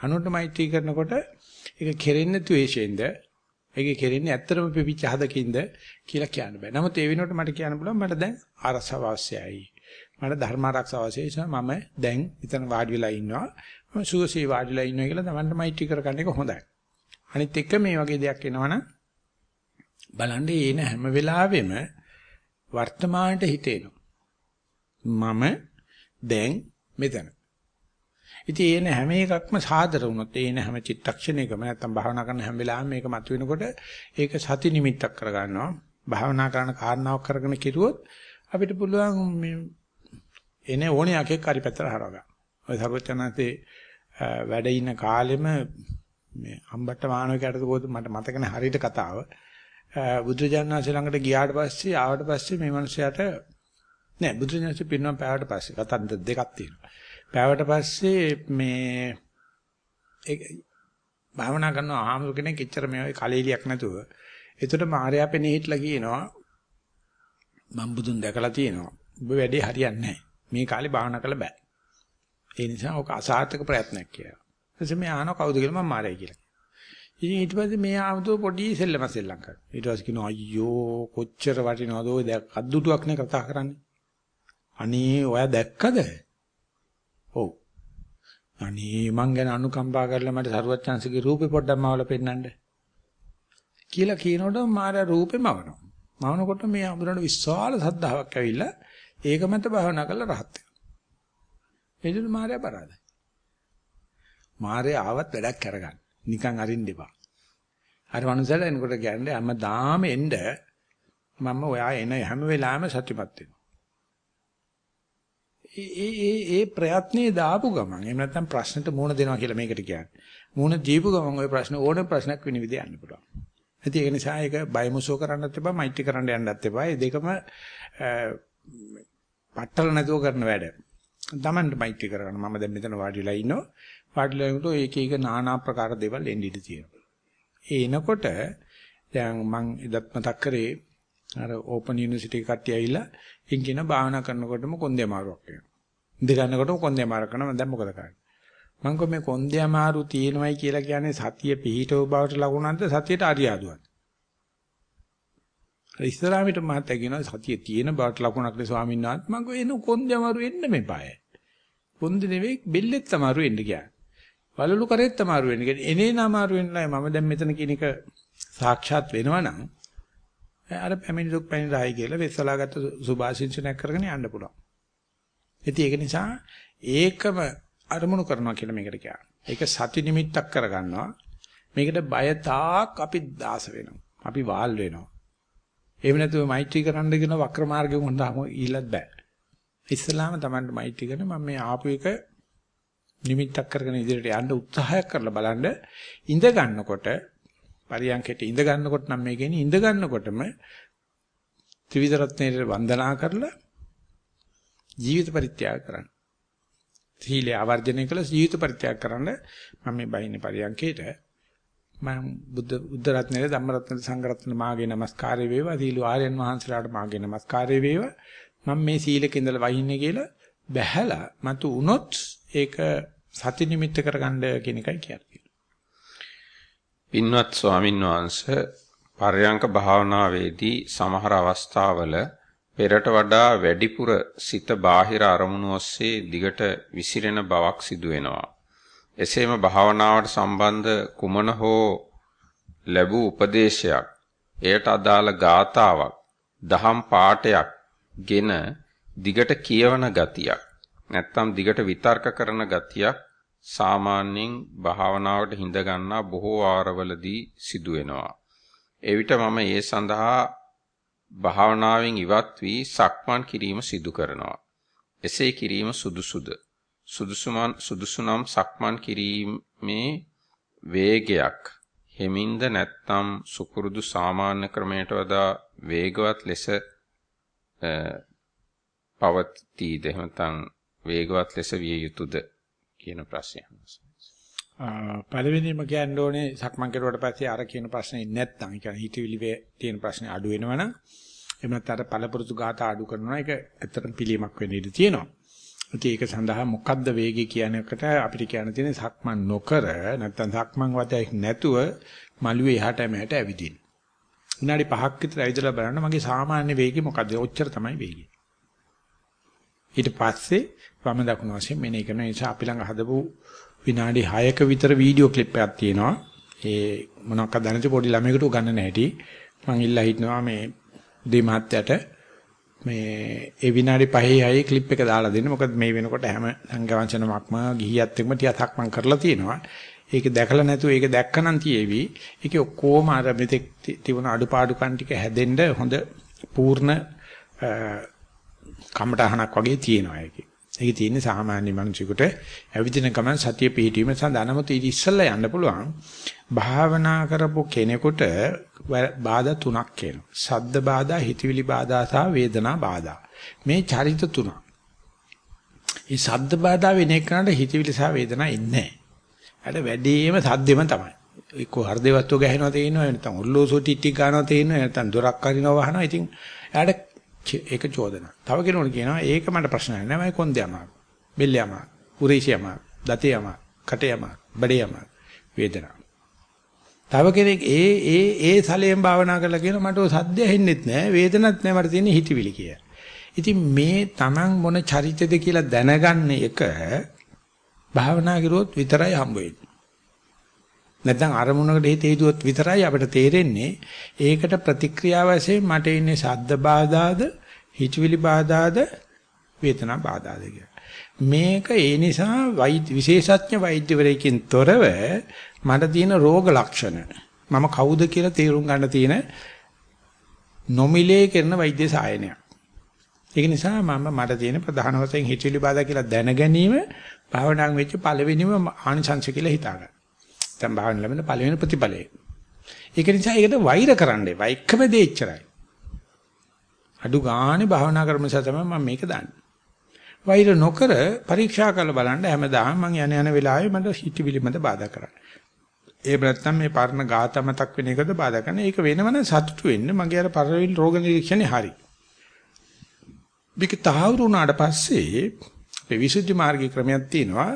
අනුන්ට මෛත්‍රී කරනකොට ඒක කෙරෙන්නේ ද්වේෂයෙන්ද ඒකේ කෙරෙන්නේ ඇත්තටම පිපිච්ච හදකින්ද කියලා කියන්න බෑ. නමුත් ඒ වෙනකොට මට කියන්න පුළුවන් මට දැන් ආරක්ෂාව අවශ්‍යයි. මට ධර්ම ආරක්ෂාව අවශ්‍යයි. මම දැන් එතන වාඩි වෙලා ඉන්නවා. මම සුවසේ වාඩි වෙලා ඉන්නවා කියලා තමන්ට මෛත්‍රී කරගන්න එක හොඳයි. අනිත් එක මේ වගේ දෙයක් එනවනම් බලන්න එන හැම වෙලාවෙම වර්තමානට හිතේනවා. මම දැන් මෙතන. ඉතින් එන හැම එකක්ම සාදර වුණොත් එන හැම චිත්තක්ෂණයකම නැත්තම් භාවනා කරන හැම වෙලාවෙම මේක මතුවෙනකොට ඒක සති නිමිත්තක් කරගන්නවා. භාවනා කරන කාරණාවක් කරගෙන කිරුවොත් අපිට පුළුවන් මේ එන ඕනේ යකෙක් හරි පැත්තට හරවගන්න. ඔය සර්වචනන්තේ වැඩ ඉන්න කාලෙම මේ අම්බට්ට මානවකයට පොත මට මතක නැහැ හරියට කතාව. බුදුජානනාංශ ළඟට ගියාට පස්සේ ආවට පස්සේ මේ මිනිහයාට නෑ බුදුජානනාංශ පිරිනවම් පෑවට පස්සේ කතන්ද දෙකක් තියෙනවා. පෑවට පස්සේ මේ ඒ භාවනා කරන ආහමුරු කෙනෙක් එච්චර මේ කලෙලියක් නැතුව එතකොට මාර්යා පෙනේ හිටලා කියනවා මම බුදුන් දැකලා තියෙනවා. ඔබ වැඩේ හරියන්නේ නැහැ. මේ කාලේ භාවනා කළ බෑ. ඒ නිසා ඔක අසාර්ථක ප්‍රයත්නයක් කියලා. ඊටසේ මේ අහනවා කවුද කියලා මම මාරයි කියලා. ඉතින් ඊට පස්සේ මේ ආවදෝ පොඩි සෙල්ලම සෙල්ලම් කරනවා. ඊට පස්සේ කියනවා අයියෝ කොච්චර වටිනවද ඔය දැක් අද්දුටුවක් නේ කතා කරන්නේ. අනේ ඔයා දැක්කද? ඔව්. අනේ මං ගැන අනුකම්පා කරලා මට සරුවච්චන්සේගේ රූපේ පොඩ්ඩක් මවල පෙන්නන්න. කියලා කියනකොට මාර රූපේ මවනවා. මවනකොට මේ අමුරණ විශාල සද්ධාාවක් ඇවිල්ලා ඒක මත භාවනා කරලා රහත් වෙනවා. එදින මාරයා පරාදයි. මාරේ ආවත් වැඩක් කරගන්න. නිකන් අරින්න එපා. අර මනුස්සයලා එනකොට කියන්නේ හැමදාම එන්න මම ඔයා එන හැම වෙලාවෙම සත්‍යපත් වෙනවා. ඒ ඒ ඒ ප්‍රයත්නේ දාපු ගමන් එහෙම නැත්නම් ප්‍රශ්නෙට මුහුණ දෙනවා කියලා මේකට කියන්නේ. මුහුණ දීපු ගමන් ওই ප්‍රශ්න ඕන ප්‍රශ්නක් වෙන විදිහ යන්න පුළුවන්. ඉතින් ඒක නිසා ඒක බයමුසෝ කරන්නත් එපා, මෛත්‍රී කරන්න යන්නත් එපා. මේ දෙකම පట్టල නැතුව කරන වැඩ. තමන්ට මෛත්‍රී කරගන්න. මම දැන් මෙතන වාඩිලා ඉන්නවා. වාඩිලා ඉන්නකොට ඒක එක নানা ආකාර දේවල් එන්න ඉඩ තියෙනවා. ඒ එනකොට දැන් මම එදත් මතක් කරේ අර ඕපන් යුනිවර්සිටි කට්ටිය ඇවිල්ලා ඉංගින භාවනා කරනකොටම කොන්දේ අමාරුවක් වෙනවා. ඉඳ ගන්නකොටම කොන්දේ අමාරු කරනවා. දැන් මොකද කරන්නේ? මම කො මේ කොන්දේ අමාරු තියෙනවයි කියලා කියන්නේ සතිය පිහිටව බවට ලකුණක්ද සතියට අරියාදුවක්ද? ඉස්ලාමිට මහත්තයා කියනවා සතිය තියෙන බවට ලකුණක් නේ ස්වාමීන් වහන්සේ. මම කො එන කොන්දේ අමාරු එන්න මෙපාය. කොන්දේ නෙවෙයි බෙල්ලෙත් අමාරු එන්න කියන්නේ. වලලු කරෙත් අමාරු වෙන්න කියන්නේ. එනේන අමාරු වෙන්නයි මම දැන් මෙතන කියන එක සාක්ෂාත් වෙනවා නම් අර පැමිණි දුක් පැමිණි රායි කියලා වෙස්සලාගත්ත සුභාශිංසනයක් කරගෙන යන්න පුළුවන්. ඉතින් ඒක නිසා ඒකම අරමුණු කරනවා කියලා මේකට කියනවා. ඒක සති නිමිත්තක් කරගන්නවා. මේකට බය තාක් අපි දාස වෙනවා. අපි වාල් වෙනවා. එහෙම නැතුව මෛත්‍රී කරන්න කියන වක්‍ර මාර්ගෙ හොඳම ඊළත් බෑ. ඉස්ලාම තමයි මෛත්‍රී කරන මම මේ ආපු එක නිමිත්තක් කරගෙන ඉදිරියට යන්න උත්සාහයක් කරලා බලන්න ඉඳ ගන්නකොට පරියන්කෙට ඉඳ ගන්නකොට නම් මේ කියන්නේ ඉඳ ගන්නකොටම ත්‍රිවිධ රත්නයේ වන්දනා කරලා ජීවිත පරිත්‍යාග කරන්න. සීලය ආවර්ජනය කළ ජීවිත පරිත්‍යාග කරන්න මම මේ බහින්නේ පරියන්කේට මම බුද්ධ බුද්ධ රත්නයේ ධම්ම රත්නයේ සංඝ රත්නයේ මාගේ নমස්කාරය වේවා සීල ආර්යයන් වහන්සේලාට මාගේ নমස්කාරය වේවා මම මේ සීලක ඉඳලා වහින්නේ කියලා බැහැලා මතු වුණොත් ඒක සති නිමිත්ත කරගන්න කියන එකයි කියන්නේ. පින්වත් ස්වාමින් වහන්සේ පර්යංක භාවනාවේදී සමහර අවස්ථාවල පෙරට වඩා වැඩිපුර සිත බාහිර අරමුණු ඔස්සේ දිගට විසිරෙන බවක් සිදු වෙනවා. එසේම භාවනාවට සම්බන්ධ කුමන හෝ ලැබූ උපදේශයක් එයට අදාළ ගාතාවක් දහම් පාඨයක් ගෙන දිගට කියවන ගතියක් නැත්නම් දිගට විතර්ක කරන ගතියක් සාමාන්‍යයෙන් භාවනාවට හිඳ ගන්නා බොහෝ වාරවලදී සිදු වෙනවා. එවිට මම ඒ සඳහා භාවනාවෙන් ඉවත් වී සක්මන් කිරීම සිදු කරනවා. එසේ කිරීම සුදුසුද? සුදුසුමන් සුදුසුනම් සක්මන් කිරීමේ වේගයක් හෙමින්ද නැත්නම් සුකුරුදු සාමාන්‍ය ක්‍රමයට වඩා වේගවත් ලෙස පවතීද එහෙම නැත්නම් වේගවත් ලෙස විය යුතුද කියන ප්‍රශ්නය. පළවෙනිම කියන්න ඕනේ සක්මන් කරුවට පස්සේ අර කියන ප්‍රශ්නේ නැත්නම් ඒ කියන්නේ හිතවිලි වේ තියෙන ප්‍රශ්නේ අඩු වෙනවනම් එහෙම නැත්නම් අර පළපුරුදු ගාත අඩු කරනවා ඒක ඇත්තටම පිළියමක් වෙන්න ඉඩ තියෙනවා. ඉතින් ඒක සඳහා මොකද්ද වේගය කියන එකට අපිට කියන්න තියෙන්නේ සක්මන් නොකර නැත්නම් සක්මන් වතයක් නැතුව මළුවේ එහාට මෙහාට ඇවිදින්න. විනාඩි 5ක් විතර ඇවිදලා බලන්න මගේ සාමාන්‍ය වේගය මොකද්ද? ඔච්චර තමයි වේගය. ඊට පස්සේ වම දකුණු වශයෙන් මෙනේ කරන නිසා අපි ළඟ හදපු විනාඩි 6ක විතර වීඩියෝ ක්ලිප් එකක් තියෙනවා. ඒ මොනවාක්ද දැනට පොඩි ළමයෙකුට උගන්නන්න හැටි. මම ඉල්ලා හිටනවා මේ දෙමාත්‍යට මේ ඒ විනාඩි 5යි 6යි ක්ලිප් එක දාලා දෙන්න. මොකද මේ වෙනකොට හැම සංගවංශනමක්ම ගිහියත් එක්කම ටිකක් මම කරලා තියෙනවා. ඒක දැකලා නැතුව ඒක දැක්කනම් තියේවි. ඒකේ ඔක්කොම අර මෙතෙක් තිබුණ අඩුපාඩුකම් ටික හැදෙන්න හොඳ පූර්ණ කමටහනක් වගේ තියෙනවා ඒකේ. ඒකේ තියෙන්නේ සාමාන්‍ය මිනිසෙකුට ඇවිදින ගමන් සතිය පිහිටීම සඳහා නමුත් ඊට ඉස්සෙල්ලා යන්න පුළුවන්. භාවනා කරපු කෙනෙකුට බාධා තුනක් එනවා. සද්ද බාධා, හිතවිලි බාධා සහ වේදනා බාධා. මේ චරිත තුන. මේ සද්ද බාධා වෙන එකනට හිතවිලි සහ වේදනා ඉන්නේ නැහැ. වැඩිම සද්දෙම තමයි. එක්ක හෘදේවත්ව ගහනවා තේිනවා නැත්නම් ඔල්ලෝසෝ ටිටි ගන්නවා තේිනවා නැත්නම් දොරක් අරිනවා වහනවා. ඉතින් එයාට ඒක චෝදනා. තව කෙනෙකුට කියනවා ඒක මට ප්‍රශ්නයක් නෑ මම කොන්දේ අමාරු. බෙල්ලේ අමාරු. උරේෂි අමාරු. දතේ අමාරු. කටේ අමාරු. බඩේ අමාරු. වේදනාව. තව කෙනෙක් ඒ ඒ ඒ සලයෙන් භාවනා කරලා කියන මට ඔය සද්ද ඇහෙන්නෙත් නෑ වේදනත් නෑ මට තියෙන්නේ හිතවිලි කියලා. ඉතින් මේ Taman මොන චරිතද කියලා දැනගන්න එක භාවනා කරුවොත් විතරයි හම්බ වෙන්නේ. නැත්නම් අරමුණකට හිත හේතුවත් විතරයි අපිට තේරෙන්නේ. ඒකට ප්‍රතික්‍රියාව වශයෙන් මට ඉන්නේ ශබ්ද බාධාද හිතවිලි බාධාද වේදනා බාධාද මේක ඒ නිසා විශේෂඥ වෛද්‍යවරයෙකින් තොරව මට තියෙන රෝග ලක්ෂණ. මම කවුද කියලා තේරුම් ගන්න තියෙන නොමිලේ කරන වෛද්‍ය සායනයක්. ඒක නිසා මම මට තියෙන ප්‍රධාන වශයෙන් හිතවිලි බාධා කියලා දැන ගැනීම භාවනාවෙන් වෙච්ච පළවෙනිම ආනිසංශ කියලා හිතා ගන්න. නැත්නම් භාවන ලැබෙන පළවෙනි ප්‍රතිඵලය. ඒක නිසා ඒකට වෛර කරන්න එපා. එකම දේ එච්චරයි. අඩු ගානේ භාවනා කරන නිසා තමයි මම මේක දන්නේ. වෛර නොකර පරීක්ෂා කරලා බලන්න හැමදාම මම යන යන වෙලාවේ මට හිතවිලි මත බාධා කරන්නේ. ඒ නැත්තම් මේ පරණ ગાත මතක් වෙන එකද බාධා කරන. ඒක වෙනවන සතුටු වෙන්න මගේ අර පරවිල් රෝග නිරීක්ෂණේ හරි. මේක තහවුරු වුණාට පස්සේ අපේ විසුද්ධි මාර්ගයේ ක්‍රමයක් තියෙනවා.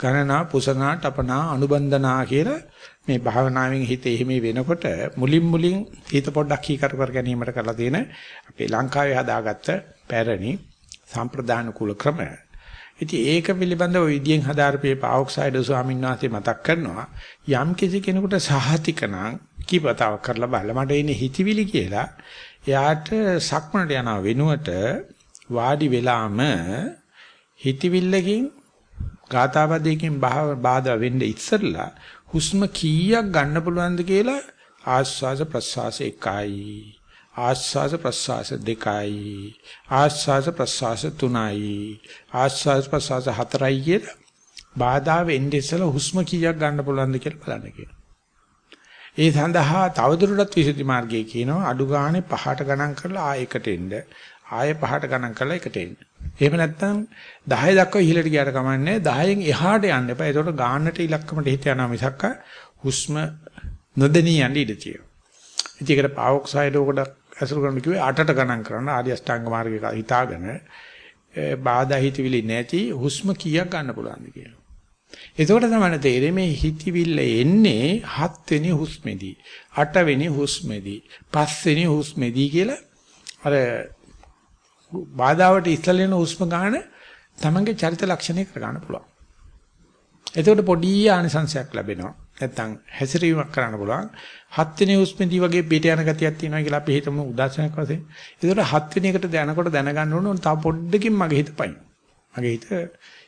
ගණනා පුසනා තපනා අනුබන්ධනා කියලා මේ භාවනාවෙන් හිත එහෙම වෙනකොට මුලින් මුලින් හිත පොඩ්ඩක් කීකර කර ගැනීමට කරලා තියෙන අපේ ලංකාවේ හදාගත්ත පැරණි සම්ප්‍රදාන කුල ක්‍රම. ඉතින් ඒක පිළිබඳව විදියෙන් හදාරපේ පාවොක්සයිඩ් ස්වාමීන් වහන්සේ මතක් කරනවා යම් කිසි කෙනෙකුට සහතිකනම් කීපතාවක් කරලා බලලා මට එන්නේ හිතවිලි කියලා එයාට සක්මනට යන වෙනුවට වාඩි වෙලාම හිතවිල්ලකින් ගාතාපදයකින් බාධා වෙන්න ඉස්සෙල්ලා හුස්ම කීයක් ගන්න පුළුවන්ද කියලා ආස්වාස ප්‍රස්වාස එකයි ආස්වාස ප්‍රස්වාස දෙකයි ආස්වාස ප්‍රස්වාස තුනයි ආස්වාස ප්‍රස්වාස හතරයි කියලා බාධා වෙන්නේ ඉස්සෙල්ලා හුස්ම කීයක් ගන්න පුළුවන්ද කියලා බලන්න කියනවා. ඒ සඳහා තවදුරටත් විසුද්ධි මාර්ගයේ කියනවා අඩු ගානේ පහට ගණන් කරලා ආයකට එන්න ආයෙ පහට ගණන් කරලා එකට එන්න. එහෙම නැත්නම් 10 දක්වා ඉහළට ගියාට කමන්නේ 10න් එහාට යන්න එපා. ඒකට ගාන්නට ඉලක්කමට හිත යනවා මිසක්ක හුස්ම නොදෙනී යන්න ඉඩ තියෙනවා. ඉතින් ඒකට පාවොක්සයිඩ් උකට අසුරු කරන්න කිව්වේ 8ට ගණන් කරන්න ආර්ය අෂ්ටාංග මාර්ගයක හිතාගෙන බාධා හිතවිලි නැති හුස්ම කීයක් ගන්න පුළුවන්ද කියලා. එතකොට තමයි තේරෙන්නේ මේ හිතවිල්ල එන්නේ 7 වෙනි හුස්මේදී 8 වෙනි හුස්මේදී 5 වෙනි හුස්මේදී කියලා අර බාධාවට ඉස්සලෙන හුස්ම ගන්න තමන්ගේ චරිත ලක්ෂණය කර ගන්න පුළුවන්. එතකොට පොඩි ආනිසංශයක් ලැබෙනවා. නැත්තම් හැසිරීමක් කරන්න පුළුවන්. හත් වෙනි හුස්මේදී වගේ පිට යන ගතියක් තියෙනවා කියලා අපි හිතමු උදාසනයක් වශයෙන්. එතකොට හත් වෙනි එකට දැනකොට දැනගන්න ඕන තව පොඩ්ඩකින් මගේ හිත පයින්. මගේ හිත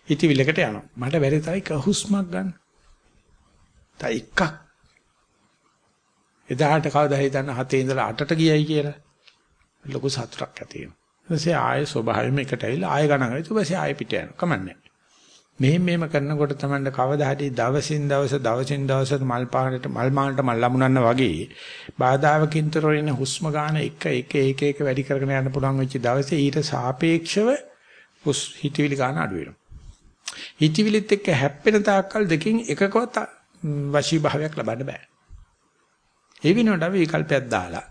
හිතවිල්ලකට යනවා. මට බැරි තව එක හුස්මක් ගන්න. තව එකක්. එදාට කවදා හිතන්න හතේ ඉඳලා අටට ගියයි කියලා. ලොකු සතුටක් ඇති වෙනවා. ඊපස්සේ ආයේ ස්වභාවයෙන්ම එකට ඇවිල්ලා ආයෙ ගණන් කරලා ඊට පස්සේ ආයෙ පිට යනවා. කමන්නේ. මෙහෙම මෙහෙම කරනකොට තමයි කවදා හරි දවසින් දවස දවසින් දවස මල් පානට මල් මානට මල් ලමුනන්න වගේ බාධාවකින්තර වෙන හුස්ම ගන්න එක එක එක එක වැඩි කරගෙන යන්න පුළුවන් වෙච්ච දවසේ ඊට සාපේක්ෂව හුස් හිතවිලි ගන්න අඩු වෙනවා. හිතවිලිත් එක්ක හැප්පෙන තාක්කල් දෙකෙන් එකකවත් වශී භාවයක් ලබන්න බෑ. ඒ වෙනුවට අපි විකල්පයක් දාලා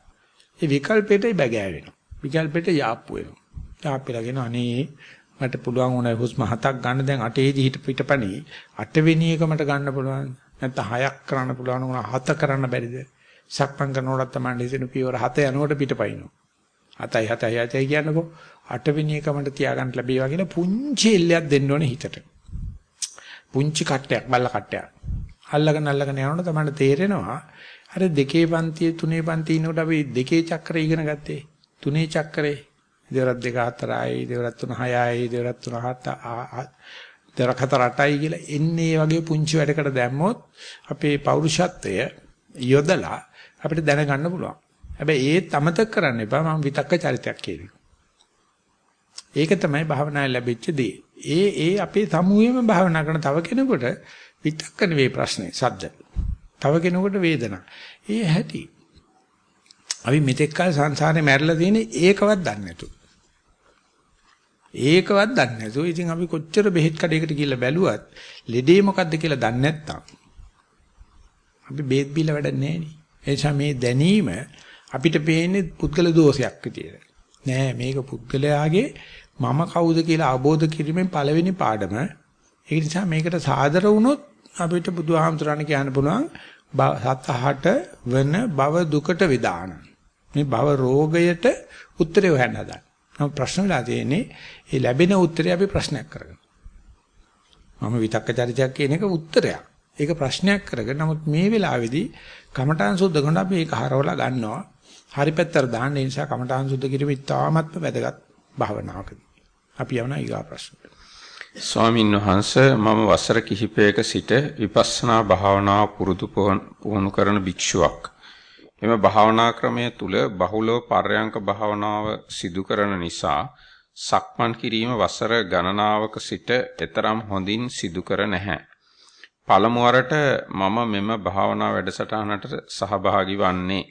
ඒ විකල්පෙට බැගෑ වෙනවා. විකල්පෙට යාප්පු වෙනවා. යාප්පෙලාගෙන අනේ මට පුළුවන් උනේ හුස්ම හතක් ගන්න. දැන් අටේදී හිට පිටපණි. අටවෙනි එක මට ගන්න පුළුවන්. නැත්නම් හයක් කරන්න පුළුවන් උනා හත කරන්න බැරිද? සක්මන් කරනකොට තමයි හිතෙන පියවර හත යනකොට පිටපයින්නවා. හතයි හතයි හතයි කියන්නකෝ. අටවෙනි එක මට තියාගන්න ලැබේවා කියලා පුංචි එල්ලයක් දෙන්න ඕනේ හිතට. පුංචි කට්ටයක් බල්ල කට්ටයක්. අල්ලගෙන අල්ලගෙන යනකොට තමයි තේරෙනවා අර දෙකේ පන්තියේ තුනේ පන්තියේ ඉන්නකොට අපි දෙකේ චක්‍රය ඉගෙන ගත්තේ. තුනේ චක්‍රේ දෙවරක් දෙක හතරයි දෙවරක් තුන හයයි දෙවරක් තුන හත දෙවරක් හතර අටයි කියලා එන්නේ වගේ පුංචි වැඩකට දැම්මොත් අපේ පෞරුෂත්වය යොදලා අපිට දැනගන්න පුළුවන්. හැබැයි ඒත් අමතක කරන්න එපා මම විතක්ක චරිතයක් කියන්නේ. ඒක තමයි භාවනාවේ ලැබිච්ච දේ. ඒ ඒ අපේ සමූහෙම භාවනා කරන තව කෙනෙකුට විතක්ක නෙවෙයි ප්‍රශ්නේ සද්ද. තව කෙනෙකුට වේදනා. ඒ හැටි. අපි මෙතෙක් කල සංසාරේ මැරලා තියෙන්නේ ඒකවත් දන්නේ නැතුව. ඒකවත් දන්නේ නැතුව ඉතින් අපි කොච්චර බෙහෙත් කඩේකට ගිහිල්ලා බැලුවත් ලෙඩේ මොකද්ද කියලා දන්නේ නැත්තම් අපි බේත් බීලා වැඩක් නැහැ නේ. මේ දැනීම අපිට පේන්නේ පුද්ගල දෝෂයක් විදියට. නෑ මේක පුද්ගලයාගේ මම කවුද කියලා අවබෝධ කිරීමෙන් පළවෙනි පාඩම. ඒ නිසා මේකට සාදර වුණොත් අපිට බුදුහාමුදුරණ කියන්න පුළුවන් සතහට වෙන භව දුකට විදාන. මේ භව රෝගයට උත්තරේ හොයන්න හදන්න. නමුත් ප්‍රශ්න වෙලා තියෙන්නේ ඒ ලැබෙන උත්තරේ අපි ප්‍රශ්නයක් කරගෙන. මම විතක්ක චරිතයක් කියන එක උත්තරයක්. ඒක ප්‍රශ්නයක් කරගෙන නමුත් මේ වෙලාවේදී කමඨාන් සුද්ධ කරන අපි ඒක හරවලා ගන්නවා. හරි පැත්තට දාන්න ඒ නිසා කමඨාන් සුද්ධ කිරීම ඉතාමත්ම වැදගත් භාවනාවකදී. අපි යවන ඊගා ප්‍රශ්නට. ස්වාමින් වහන්සේ මම වසර කිහිපයක සිට විපස්සනා භාවනාව පුරුදු පුහුණු කරන භික්ෂුවක්. එම භාවනා ක්‍රමය තුල බහුලව පර්යංක භාවනාව සිදු කරන නිසා සක්මන් කිරීම වසර ගණනාවක සිට එතරම් හොඳින් සිදු කර නැහැ. පළමු වරට මම මෙම භාවනා වැඩසටහනට සහභාගී වන්නේ.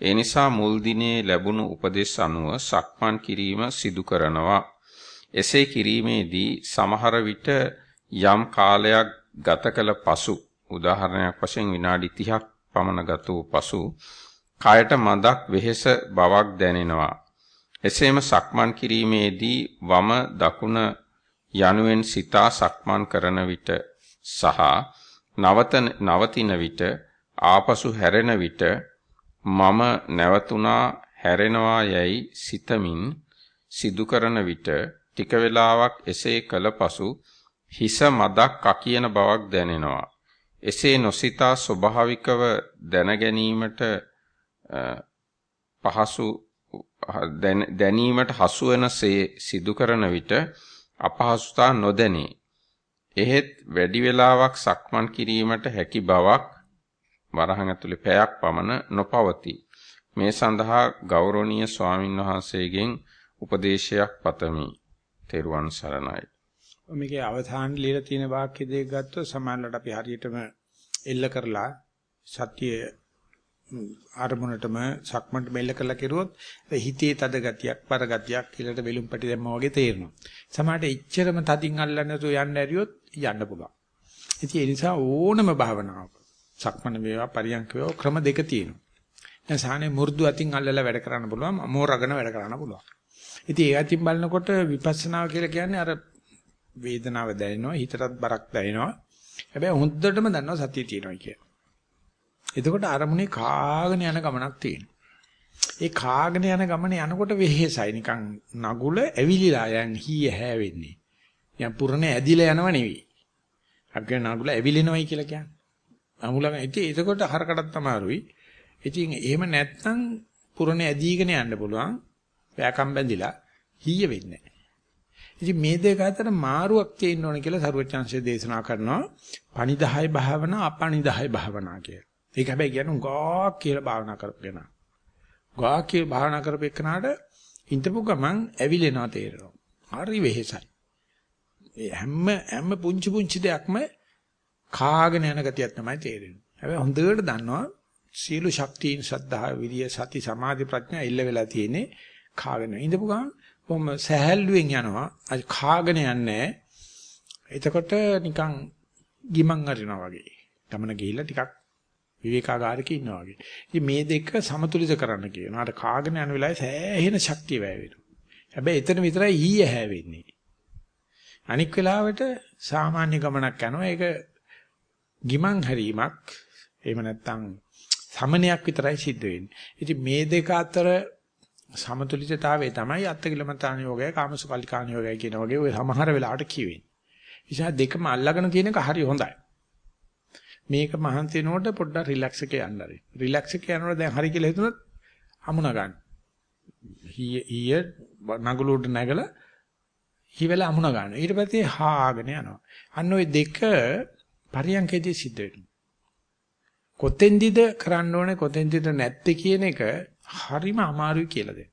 ඒ නිසා මුල් දිනේ ලැබුණු උපදෙස් අනුව සක්මන් කිරීම සිදු කරනවා. එසේ කිරීමේදී සමහර විට යම් කාලයක් ගත කළ පසු උදාහරණයක් වශයෙන් විනාඩි 30ක් පමණ ගත වූ පසු කයට මදක් වෙහෙස බවක් දැනෙනවා. එසේම සක්මන් කිරීමේදී වම දකුණ යනුවෙන් සිතා සක්මන් කරන විට සහ නවතන නවතින විට ආපසු හැරෙන විට මම නැවතුණා හැරෙනවා යයි සිතමින් සිදු කරන විට ටික වේලාවක් එසේ කළ පසු හිස මදක් අකියන බවක් දැනෙනවා. එසේ නොසිතා ස්වභාවිකව දැන ගැනීමට පහසු දැනීමට හසු වෙනසේ සිදු කරන විට අපහසුතා නොදැනේ. එහෙත් වැඩි වේලාවක් සක්මන් කිරීමට හැකි බවක් වරහන් ඇතුලේ පැයක් පමණ නොපවතී. මේ සඳහා ගෞරවනීය ස්වාමින් වහන්සේගෙන් උපදේශයක් පතමි. තෙරුවන් සරණයි. මේකේ අවධානය ලියලා තියෙන වාක්‍ය දෙක ගත්තොත් සමානලට අපි හරියටම එල්ල කරලා සත්‍ය ආරමුණටම සක්මන්ට මෙල්ල කරලා කෙරුවොත් හිතේ තද ගතියක් පර ගතියක් කිලට වෙලුම් පැටි දැම්මා වගේ තේරෙනවා. සමහරට එච්චරම තදින් අල්ලන්නේ නැතුව යන්න ඇරියොත් යන්න පුළුවන්. ඉතින් ඒ නිසා ඕනම භාවනාවක් සක්මන වේවා පරියන්ක වේවා ක්‍රම දෙක තියෙනවා. දැන් සාහනේ මු르දු අතින් අල්ලලා වැඩ කරන්න පුළුවන් මෝරගෙන වැඩ කරන්න පුළුවන්. ඉතින් ඒ අතින් බලනකොට විපස්සනාව කියලා කියන්නේ අර වේදනාව දැනෙනවා හිතටත් බරක් දැනෙනවා. හැබැයි හොඳටම දන්නවා සතිය තියෙනවා කියලා. එතකොට අරමුණේ කාගෙන යන ගමනක් තියෙනවා. ඒ කාගෙන යන ගමන යනකොට වෙහෙසයි නිකන් නගුල ඇවිලිලා යන් හීය හැවෙන්නේ. යම් පුරණ ඇදිලා යනව නෙවෙයි. අපේ නගුල ඇවිලිනවයි කියලා කියන්නේ. අමුලම ඉතින් එතකොට හරකටත් අමාරුයි. ඉතින් එහෙම නැත්නම් පුරණ ඇදීගෙන යන්න පුළුවන්. වැයකම් බැඳිලා හීය වෙන්නේ නැහැ. ඉතින් මේ දෙක අතර මාරුවක් තියෙන්න ඕන කියලා සරුවචාන්සේ දේශනා කරනවා. පණිදාය භාවනා අපණිදාය භාවනා කියලා. ඒක හැබැයි කියන්නේ ගා කියලා භාවනා කරපගෙන. ගා කියලා භාවනා කරපෙන්නාට ඉඳපු ගමන් ඇවිලෙනවා තේරෙනවා. හරි වෙහෙසයි. ඒ හැම හැම පුංචි පුංචි දෙයක්ම කාගෙන යන ගතියක් තමයි තේරෙන්නේ. හැබැයි හොඳට දන්නවා සීල ශක්තියින් සද්ධා විරිය සති සමාධි ප්‍රඥා ඉල්ල වෙලා තියෙන්නේ කාගෙන ඉඳපු ගමන් කොහොම සහැල්ලුවෙන් යනවා. අය කාගෙන යන්නේ එතකොට නිකන් ගිමන් අරිනවා වගේ. ගමන ගිහිල්ලා ටිකක් විවේකාගාරක ඉන්නවා වගේ. ඉතින් මේ දෙක සමතුලිත කරන්න කියනවා. අර කාගෙන යන වෙලාවේ සෑහෙන ශක්තිය වැය වෙනවා. හැබැයි එතන විතරයි ඊය හැවෙන්නේ. අනික් වෙලාවට සාමාන්‍ය ගමනක් යනවා. ඒක ගිමන් හැරීමක් එහෙම නැත්නම් සමනයක් විතරයි සිද්ධ වෙන්නේ. ඉතින් මේ දෙක අතර සමතුලිතතාවය තමයි අත්කිලමතාන යෝගය කාමසුකල්ලිකාන යෝගය කියන වගේ ඔය සමහර වෙලාවට කියවෙන්නේ. නිසා දෙකම අල්ලගෙන තියෙන එක හරි හොඳයි. මේක මහන්සි වෙනකොට පොඩ්ඩක් රිලැක්ස් එකේ යන්න හරි. රිලැක්ස් එකේ යනකොට දැන් හරි කියලා හිතුනොත් හමුණ ගන්න. ඊය ඊය නගුල උඩ නැගලා හිවලා හමුණ ගන්න. ඊට පස්සේ හාගෙන යනවා. අන්න ওই දෙක පරියන්කේදී සිද්ධ වෙනවා. කොතෙන්දිද කරන්න ඕනේ කොතෙන්දිද නැත්තේ කියන එක හරිම අමාරුයි කියලා දෙන්න.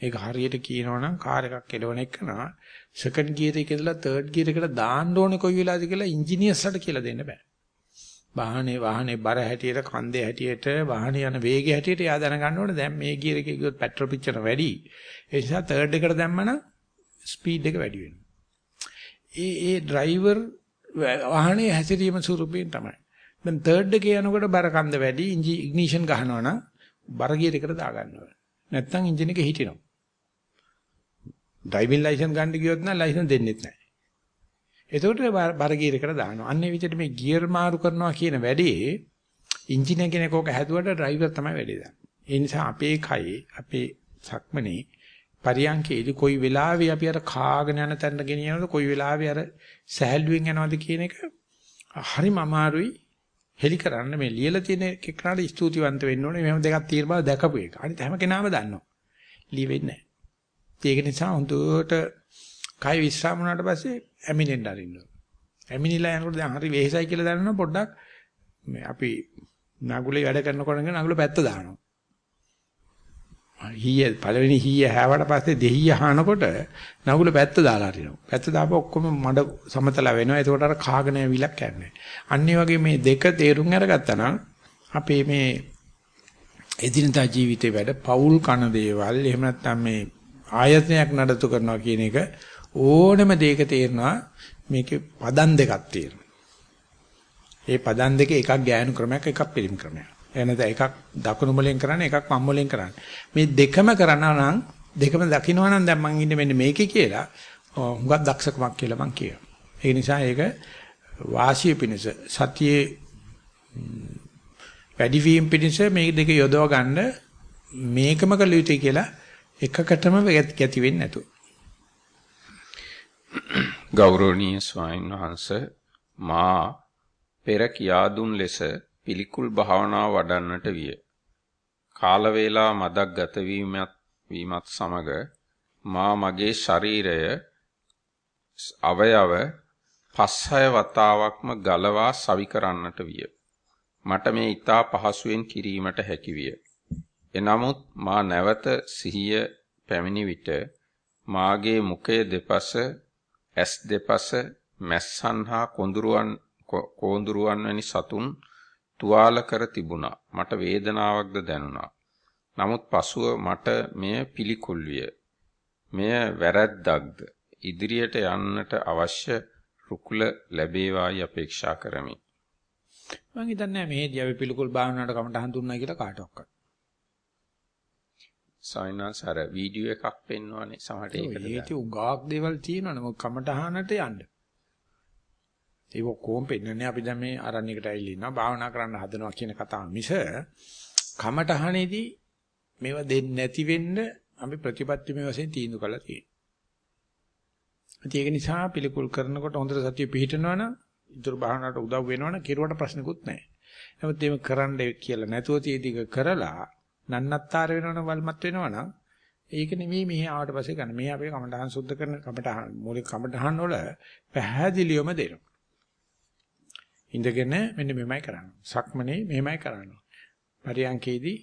ඒක හරියට කියනවනම් කාර් එකක් කෙලවන එකනා සෙකන්ඩ් ගියර් එකේ ඉඳලා තර්ඩ් ගියර් එකට දාන්න ඕනේ කොයි වෙලාවද කියලා ඉංජිනේර්ස්ලාට කියලා දෙන්න බෑ. වාහනේ වාහනේ බර හැටියට කන්දේ හැටියට වාහනේ යන වේගය හැටියට එයා දැනගන්න ඕනේ දැන් මේ ගියර් එකේ ගියොත් පෙට්‍රල් පිච්චන වැඩි. ඒ නිසා තර්ඩ් එකට දැම්මනම් ස්පීඩ් එක වැඩි වෙනවා. ඒ ඒ ඩ්‍රයිවර් වාහනේ හැසිරීම ස්වරූපයෙන් තමයි. දැන් තර්ඩ් එකේ යනකොට බර කන්ද වැඩි ඉග්නිෂන් ගහනවා නම් බර ගියර් එකට දාගන්නවා. නැත්තම් එන්ජින් එක හිටිනවා. ඩ්‍රයිවිං ලයිසන්ස් ගන්න ගියොත් නම් ලයිසන්ස් දෙන්නෙත් නැහැ. එතකොට බර ගියර් එකට දානවා. අන්නේ විදිහට මේ ගියර් මාරු කරනවා කියන වැඩේ එන්ජින් කෙනෙක් ඕක හැදුවට ඩ්‍රයිවර් තමයි වැඩේ දාන්නේ. ඒ නිසා අපේ කයේ අපේ සක්මනේ පරියන්කේදී කොයි වෙලාවෙ අපි අර කාගෙන යන තැනට ගෙනියනවද කොයි වෙලාවෙ අර සහැල්ලුවෙන් යනවද කියන එක හරිම අමාරුයි හෙලි කරන්න මේ ලියලා තියෙන කෙනාට ස්තුතිවන්ත වෙන්න ඕනේ මෙහෙම දෙකක් තියෙන බව දැකපු එක. අනිත් හැම කෙනාම දන්නවා. ලියෙන්නේ නැහැ. ඒක නිසා හොඳට කය විශ්‍රාම වුණාට පස්සේ ඇමිනෙන්න අරින්න. ඇමිනිලා යනකොට දැන් හරි වෙහෙසයි කියලා දැනනවා පොඩ්ඩක් මේ අපි නගුලේ වැඩ කරනකොට නගුල පැත්ත දානවා. හීය පළවෙනි හීය හැවට පස්සේ දෙහිය හානකොට නගුල පැත්ත දාලා හරිනවා. පැත්ත දාපුව ඔක්කොම මඩ සමතල වෙනවා. ඒකට අර කාගෙන ඇවිලක් යන්නේ. අන්න වගේ මේ දෙක තේරුම් අරගත්තා නම් අපේ මේ එදිනදා ජීවිතේ වැඩ පෞල් කන දේවල් එහෙම නැත්නම් මේ ආයතනයක් නඩත්තු කරනවා කියන එක ඕනම දෙයක තේරෙනවා මේකේ පදන් දෙකක් තියෙනවා. ඒ පදන් දෙකේ එකක් ගෑනු ක්‍රමයක් එකක් පිළිම ක්‍රමයක්. එනද එකක් දකුණු මොලෙන් කරන්නේ එකක් වම් මොලෙන් කරන්නේ. මේ දෙකම කරනවා නම් දෙකම දකින්නවා නම් දැන් මං ඉන්නේ මෙන්න මේකේ කියලා හුඟක් දක්ෂකමක් කියලා මං කියනවා. ඒ නිසා ඒක වාසිය පිණිස සතියේ වැඩිවීම පිණිස මේ දෙක යොදව ගන්න මේකම කළ යුතුයි කියලා එකකටම ගැති වෙන්නේ නැතුව. ගෞරවනීය ස්වාමීන් වහන්සේ මා පෙර කියා දුන් ලෙස පිළිකුල් භාවනාව වඩන්නට විය. කාල වේලා මදක් ගත වීමත් වීමත් සමග මා මගේ ශරීරය අවයව පස්හය වතාවක්ම ගලවා සවි කරන්නට විය. මට මේ ඊතා පහසුවෙන් කිරීමට හැකි විය. එනමුත් මා නැවත සිහිය පැමිණි විට මාගේ මුඛයේ දෙපස ඇස් දෙපස මැස්සන් හා කොඳුරුවන් කොඳුරුවන් වැනි සතුන් තුවාල කර තිබුණා. මට වේදනාවක්ද දැනුණා. නමුත් පසුව මට මෙය පිළිකුල් විය. මෙය වැරැද්දක්ද? ඉදිරියට යන්නට අවශ්‍ය රුකුල ලැබේවායි අපේක්ෂා කරමි. මම හිතන්නේ මේදී අපි පිළිකුල් භාවනාවට කමටහන් දුන්නා කියලා කාටවත්. සයින්ස් අර වීඩියෝ එකක් පෙන්වන්නේ සමහරට ඒකද ඒක උගාක් දේවල් තියෙනවනේ මොක කමටහනට යන්න. ඒක කොහොම පෙන්වන්නේ අපි දැන් මේ අරණ්‍යයකට ඇවිල්ලා ඉන්නවා භාවනා කරන්න හදනවා කියන කතාව මිස කමටහනේදී මේවා දෙන්නේ නැති වෙන්න අපි ප්‍රතිපත්තිමය වශයෙන් තීන්දුව කළා තියෙනවා. ඒක නිසා පිළිකුල් කරනකොට හොඳට සතිය පිහිටනවනම් ඉතුරු භාවනාවට උදව් වෙනවනම් කෙරුවට ප්‍රශ්නකුත් නැහැ. නමුත් මේක කරන්න කියලා නැතුව තියදීක කරලා නන්නත්තර වෙනවනම් වල්මත් වෙනවනම් ඒක නෙමෙයි මෙහි ආවට පස්සේ ගන්න. මේ අපේ කමඨහන් සුද්ධ කරන කමඨහන් මූලික කමඨහන් වල පැහැදිලිවම දෙනවා. ඉඳගෙන මෙන්න මෙහෙමයි කරන්නේ. සක්මනේ මෙහෙමයි කරන්නේ. පරියන්කේදී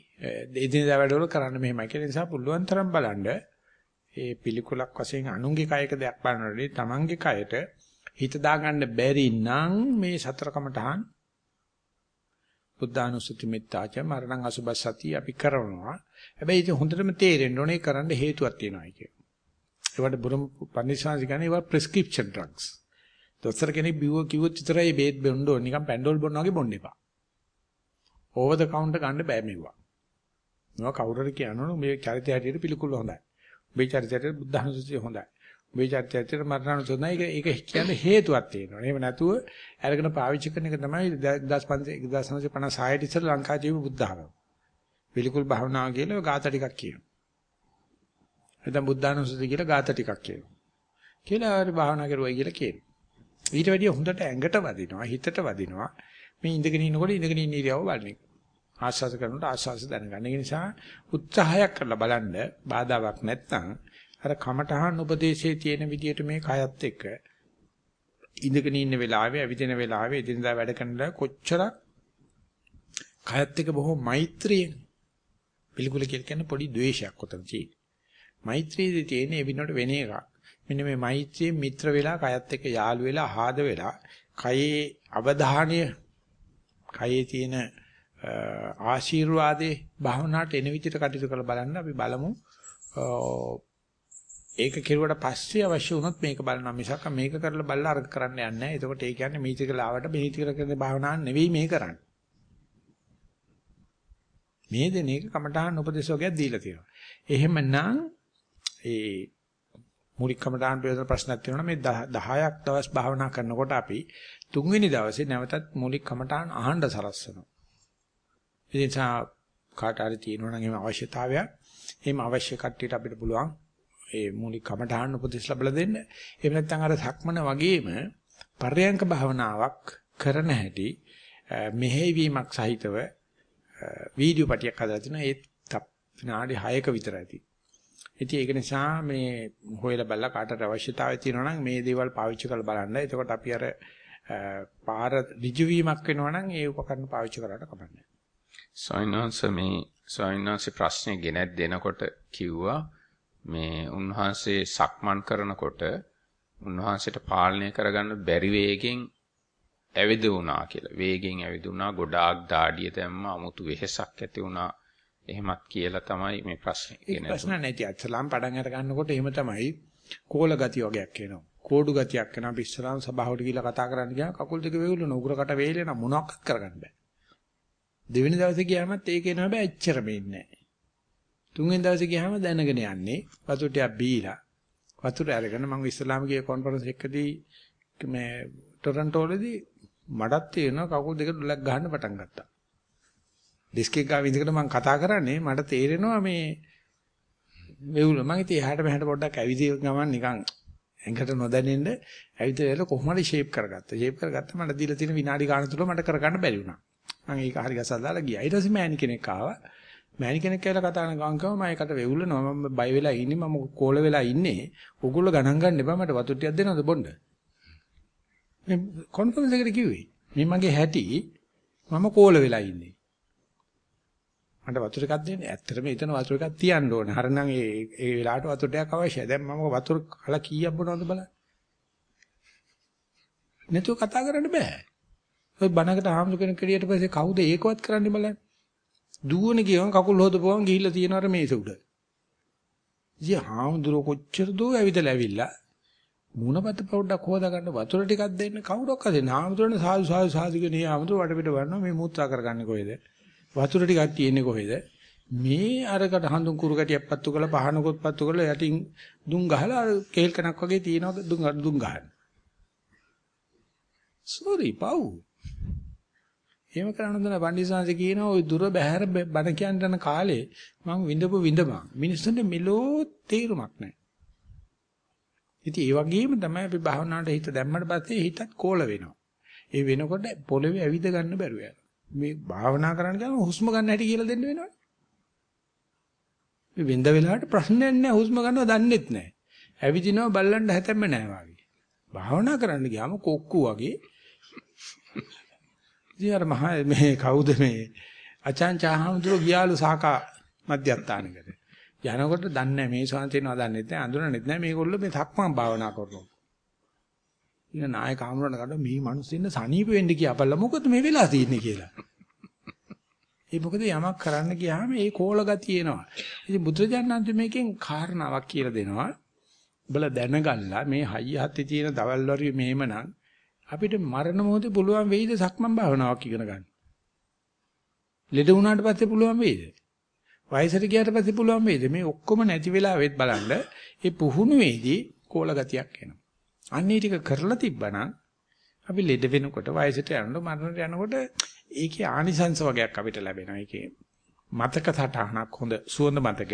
එදිනදා වැඩවල කරන්න මෙහෙමයි කියලා නිසා පුළුවන් තරම් බලන්න ඒ පිළිකුලක් වශයෙන් අනුන්ගේ කයක දෙයක් බලනකොට තමන්ගේ කයට හිත දාගන්න බැරි නම් මේ සතර කමඨහන් බුද්ධානුස්සති මෙත්තාච මරණං අසුබසති අපි කරනවා. හැබැයි ඉතින් හොඳටම තේරෙන්න ඕනේ කරන්න හේතුවක් තියෙනවා කිය. ඒවට බුරුම් පන්සිවාසි ගන්න ඒවා prescription drugs. දොස්තර කෙනෙක් බිව්ව කිව්වොත් විතරයි බේත් බොන්න ඕනේ. නිකන් පැන්ඩෝල් බොන්න වගේ බොන්න එපා. ඕවර් ද කවුන්ටර් ගන්න බෑ මෙවුවා. මේවා කවුරුහරි කියනවනේ මේ චරිතය හැටියට පිළිකුල් හොඳයි. මේ චරිතයට බුද්ධානුස්සතිය හොඳයි. මේ චරිතයට මරණානුස්සතිය නෑ. ඒක ඒක කියන්නේ හේතුවක් තියෙනවා. එහෙම නැතුව අරගෙන පාවිච්චි කරන එක තමයි 1956 ඉස්සර ලංකාවේ ජීව බුද්ධාගම. පිළිකුල් භාවනාව කියලා ගාථා ටිකක් කියනවා. එතන බුද්ධානුස්සතිය කියලා ගාථා ටිකක් කියනවා. කියලා ආරි භාවනා කරුවයි කියලා කියනවා. ඊට වැඩිය හොඳට ඇඟට වදිනවා, හිතට වදිනවා. මේ ඉඳගෙන ඉන්නකොට ඉඳගෙන ඉන්න ඉරියව බලන එක. ආස්වාද කරනකොට ආස්වාද දැනගන්න. ඒ නිසා උත්සාහයක් කරලා බලන්න බාධාවක් නැත්නම් අර කමඨහන් උපදේශයේ තියෙන විදිහට මේ කයත් එක්ක ඉඳගෙන ඉන්න වෙලාවේ, ඇවිදින වෙලාවේ, එදිනදා වැඩ කරනලා කොච්චරක් කයත් එක්ක බොහෝ මෛත්‍රියෙන් පිළිකුල කියලා කියන්නේ පොඩි ද්වේෂයක් උතන තියෙන්නේ. මෛත්‍රියේදී තියෙන ඒ විනෝඩ වෙන එකක්. මෙන්න මේ මෛත්‍රියේ මිත්‍ර වෙලා කයත් එක්ක යාළු වෙලා ආහද වෙලා කයේ අවධානය කයේ තියෙන ආශිර්වාදේ භාවනාවට එන විදිහට කටයුතු කරලා බලන්න අපි බලමු ඒක කෙරුවට පස්සේ අවශ්‍ය වුණොත් මේක බලනවා මිසක් මේක කරලා බලලා අර්ග කරන්න යන්නේ නැහැ. එතකොට ඒ කියන්නේ මේ ටික ලාවට මේ ටික කරන භාවනාවක් නෙවෙයි මේ කරන්නේ. මේ දෙන එක කමඨාන් උපදේශෝගයක් දීලා තියෙනවා. එහෙමනම් ඒ මූලික කමඨාන් පිළිබඳ ප්‍රශ්නක් තියෙනවා මේ 10ක් දවස් භාවනා කරනකොට අපි තුන්වෙනි දවසේ නැවතත් මූලික කමඨාන් අහන්න සලස්වනවා. ඒ නිසා කාට හරි තියෙනවා නම් එහෙම අවශ්‍යතාවයක් එහෙම අවශ්‍ය කට්ටියට අපිට පුළුවන් ඒ මූලික කමඨාන් උපදෙස් ලැබලා දෙන්න. එහෙම නැත්නම් අර සක්මන වගේම පර්යංක භාවනාවක් කරන හැටි මෙහෙවීමක් සහිතව වීඩියෝ පටියක් හදලා තිනවා ඒ විනාඩි 6ක විතර ඇති. ඉතින් ඒක නිසා මේ හොයලා බලලා කාටට අවශ්‍යතාවය තියෙනවා නම් මේ දේවල් පාවිච්චි කරලා බලන්න. එතකොට අපි අර පාර ඍජු වීමක් වෙනවා නම් ඒ උපකරණ පාවිච්චි කරලා කමන්නේ. සයින්ස් මේ සයින්ස් ප්‍රශ්නේ ගෙනත් දෙනකොට කිව්වා මේ උන්වහන්සේ සක්මන් කරනකොට උන්වහන්සේට පාලනය කරගන්න බැරි වේගෙන් ඇවිදුණා කියලා. වේගෙන් ඇවිදුණා ගොඩාක් දාඩිය දැම්ම 아무තු වෙහෙසක් ඇති වුණා. එහෙමත් කියලා තමයි මේ ප්‍රශ්නේ ගෙනත්. ප්‍රශ්න නැති අත්සලම් පටන් අර ගන්නකොට එහෙම තමයි කෝල ගතිය වගේක් එනවා. කෝඩු ගතියක් එනවා. අපි ඉස්සරහම සභාවට ගිහිල්ලා කතා කරන්න ගියාම කකුල් දෙක වේලුන උගුරකට වේලෙන මොනවත් කරගන්න බෑ. දෙවෙනි දවසේ ගියාමත් ඒක එනවා බෑ එච්චර මෙන්නේ නැහැ. තුන්වෙනි දවසේ ගියාම දැනගෙන යන්නේ වතුර ටිකක් බීලා වතුර අරගෙන මම ඉස්ලාම ගිය කොන්ෆරන්ස් එකකදී මේ ටොරන්ටෝ වලදී මඩක් තියෙනවා කකුල් දෙක ඩොලක් ගහන්න පටන් ගත්තා. ඩිස්ක් එක ගාව ඉඳගෙන මම කතා කරන්නේ මට තේරෙනවා මේ මෙවුල මම ඉතින් එහාට මෙහාට පොඩ්ඩක් ඇවිදින ගමන් නිකන් ඇඟට නොදැනෙන්න ඇවිදලා කොහොමද ෂේප් කරගත්තා. ෂේප් කරගත්තා මට දීලා තියෙන විනාඩි ගාන තුල මට කරගන්න බැරි වුණා. මම ඒක හරි ගසලා දාලා ගියා. ඊට පස්සේ මෑණි කෙනෙක් ආවා. මෑණි කෙනෙක් කියලා කතා කරන ගමන් කිව්වා මම ඒකට වෙවුලනවා මම බය වෙලා ඉන්නේ මම කෝල වෙලා ඉන්නේ. ඕගොල්ලෝ ගණන් ගන්න එපා මට වතුර ටිකක් දෙනවද බොන්න? මේ කොන්ෆරන්ස් එකට කිව්වේ. මේ මගේ හැටි මම කෝල වෙලා ඉන්නේ. මට වතුර එකක් දෙන්න. ඇත්තටම එතන වතුර එකක් තියන්න ඕනේ. හරනම් ඒ ඒ වෙලාවට වතුර ටිකක් අවශ්‍යයි. දැන් මම වතුර කල කීයක් බොනවද බලන්න. නැතුව කතා කරන්න බෑ. ඔය බණකට ආම්සු කෙනෙක් කෙලියට පස්සේ කවුද ඒකවත් කරන්නේ බලන්න. දුවන ගියම කකුල් හොදපුවම ගිහිල්ලා තියෙනවර මේස උඩ. ඉතින් හාමුදුරුවෝ කොච්චර දෝ ඇවිදලා ඇවිල්ලා මුණපත පොඩ්ඩක් හොදා ගන්න වතුර ටිකක් දෙන්න කවුරක් හදේ නාමතුරනේ සාදු සාදු සාදු කියන යාමතුර වටපිට වරනවා මේ මූත්‍රා කරගන්නේ කොහෙද වතුර ටිකක් තියෙන්නේ කොහෙද? මේ අරකට හඳුන් කුරු කැටියක් පත්තු කරලා පහනකොත් පත්තු කරලා යටින් දුම් ගහලා කේල් කනක් වගේ තියෙනවා දුම් දුම් ගහන sorry පව්. එහෙම කරන්න දන පණ්ඩිතසාංශ කියනවා ওই දුර බැහැර බණ කියන්න යන කාලේ මම විඳපු විඳමන් මිනිස්සුන්ට මෙලෝ තේරුමක් නැහැ. ඉතින් ඒ වගේම තමයි අපි භාවනාවට හිත දැම්මට පස්සේ හිතත් කෝල වෙනවා. ඒ වෙනකොට පොළවේ ඇවිද ගන්න බැරුව යනවා. මේ භාවනා කරන්න ගියාම හුස්ම ගන්න හැටි කියලා දෙන්න වෙනවනේ. මේ වෙන්ද වෙලාවට ප්‍රශ්නයක් නැහැ හුස්ම ගන්නව දන්නෙත් නැහැ. ඇවිදිනව බල්ලන්ට හැතැම්ම නැහැ වගේ. භාවනා කරන්න ගියාම කොක්කු වගේ ඉතින් අර මහා මේ කවුද මේ අචාන්චාහමතුරු ගියාලු සාකා මධ්‍යස්ථානකට. යනකොට දන්නේ මේ ශාන්තියනවා දන්නෙත් නැහැ අඳුරන්නෙත් නැහැ මේගොල්ලෝ මේ සක්මන් භාවනා කරනවා. ඊන නායක ආමරණ කඩ මේ මිනිස්සුන්න සනීප වෙන්න කියපල්ලා මොකද මේ වෙලා තියෙන්නේ කියලා. ඒ මොකද යමක් කරන්න ගියාම ඒ කෝල ගතිය එනවා. ඉතින් බුදුරජාණන් මේකෙන් කාරණාවක් කියලා දෙනවා. උඹලා දැනගල්ලා මේ හයිය හත්තේ තියෙන දවල් වරිය මෙහෙමනම් අපිට මරණ මොහොතේ පුළුවන් වෙයිද සක්මන් භාවනාවක් ඉගෙන ගන්න. ලෙඩ වුණාට පස්සේ පුළුවන් වෙයිද? වයසට ගියාට පස්සේ පුළුවන් වේද මේ ඔක්කොම නැති වෙලා වෙත් බලන්න ඒ පුහුණුවේදී කෝල ගතියක් එනවා. අන්නේ ටික කරලා තිබ්බනම් අපි ලෙඩ වෙනකොට වයසට යනකොට මරණයට යනකොට ඒකේ ආනිසංස වගේක් අපිට ලැබෙනවා. ඒකේ මතක සටහනක් හොඳ සුවඳ මතකයක්.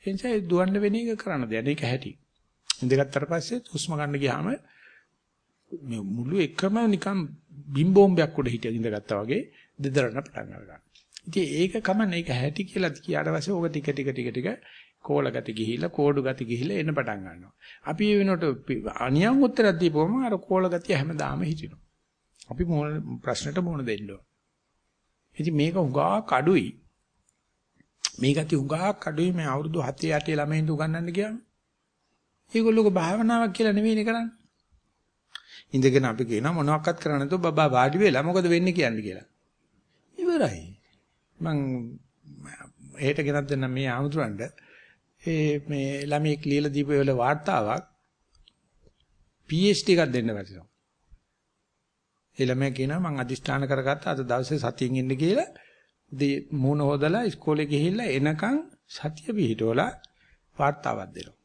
ඒ නිසා දුවන්න වෙන එක කරන්න දෙයක්. ඒක හැටි. ඉඳගත්තර පස්සේ හුස්ම ගන්න ගියාම මේ මුළු එකම නිකන් බිම්බෝම්බයක් උඩ හිටිය ඉඳගත්තා වගේ දෙදරන්න පටන් ගන්නවා. ඉතින් ඒක කමන්න ඒක හැටි කියලා කියාට පස්සේ ඕක ටික ටික ටික ටික කෝල ගති ගිහිල්ලා කෝඩු ගති ගිහිල්ලා එන්න පටන් ගන්නවා. අපි ඒ වෙනකොට අනියම් උත්තරයක් දීපුවම අර කෝල ගතිය හැමදාම හිටිනවා. අපි මොන ප්‍රශ්නට මොන දෙන්න ඕන. ඉතින් මේක උගා කඩුයි. මේ ගති උගා කඩුයි මේ අවුරුදු 7 8 ළමයින්ට උගන්වන්න ගියාම. ඒගොල්ලෝක භාවනාවක් කියලා නෙවෙයිනේ කරන්නේ. ඉඳගෙන අපි කියනවා මොනවක්වත් කරන්න නැතුව බබා වාඩි වෙලා මොකද වෙන්නේ කියන්නේ කියලා. ඉවරයි. මං එහෙට ගෙනත් දෙන්න මේ ආමුතුරන්ට ඒ මේ ළමයෙක් ලියලා දීපු වල වාර්තාවක් PhD එකක් දෙන්න වැටිනවා. ඒ ළමයා කියනවා මං අදිෂ්ඨාන කරගත්ත අද දවසේ සතියින් ඉන්න කියලා. දී මූණ හොදලා ඉස්කෝලේ ගිහිල්ලා එනකන් සතිය පිහිටවලා වාර්තාවක් දෙනවා.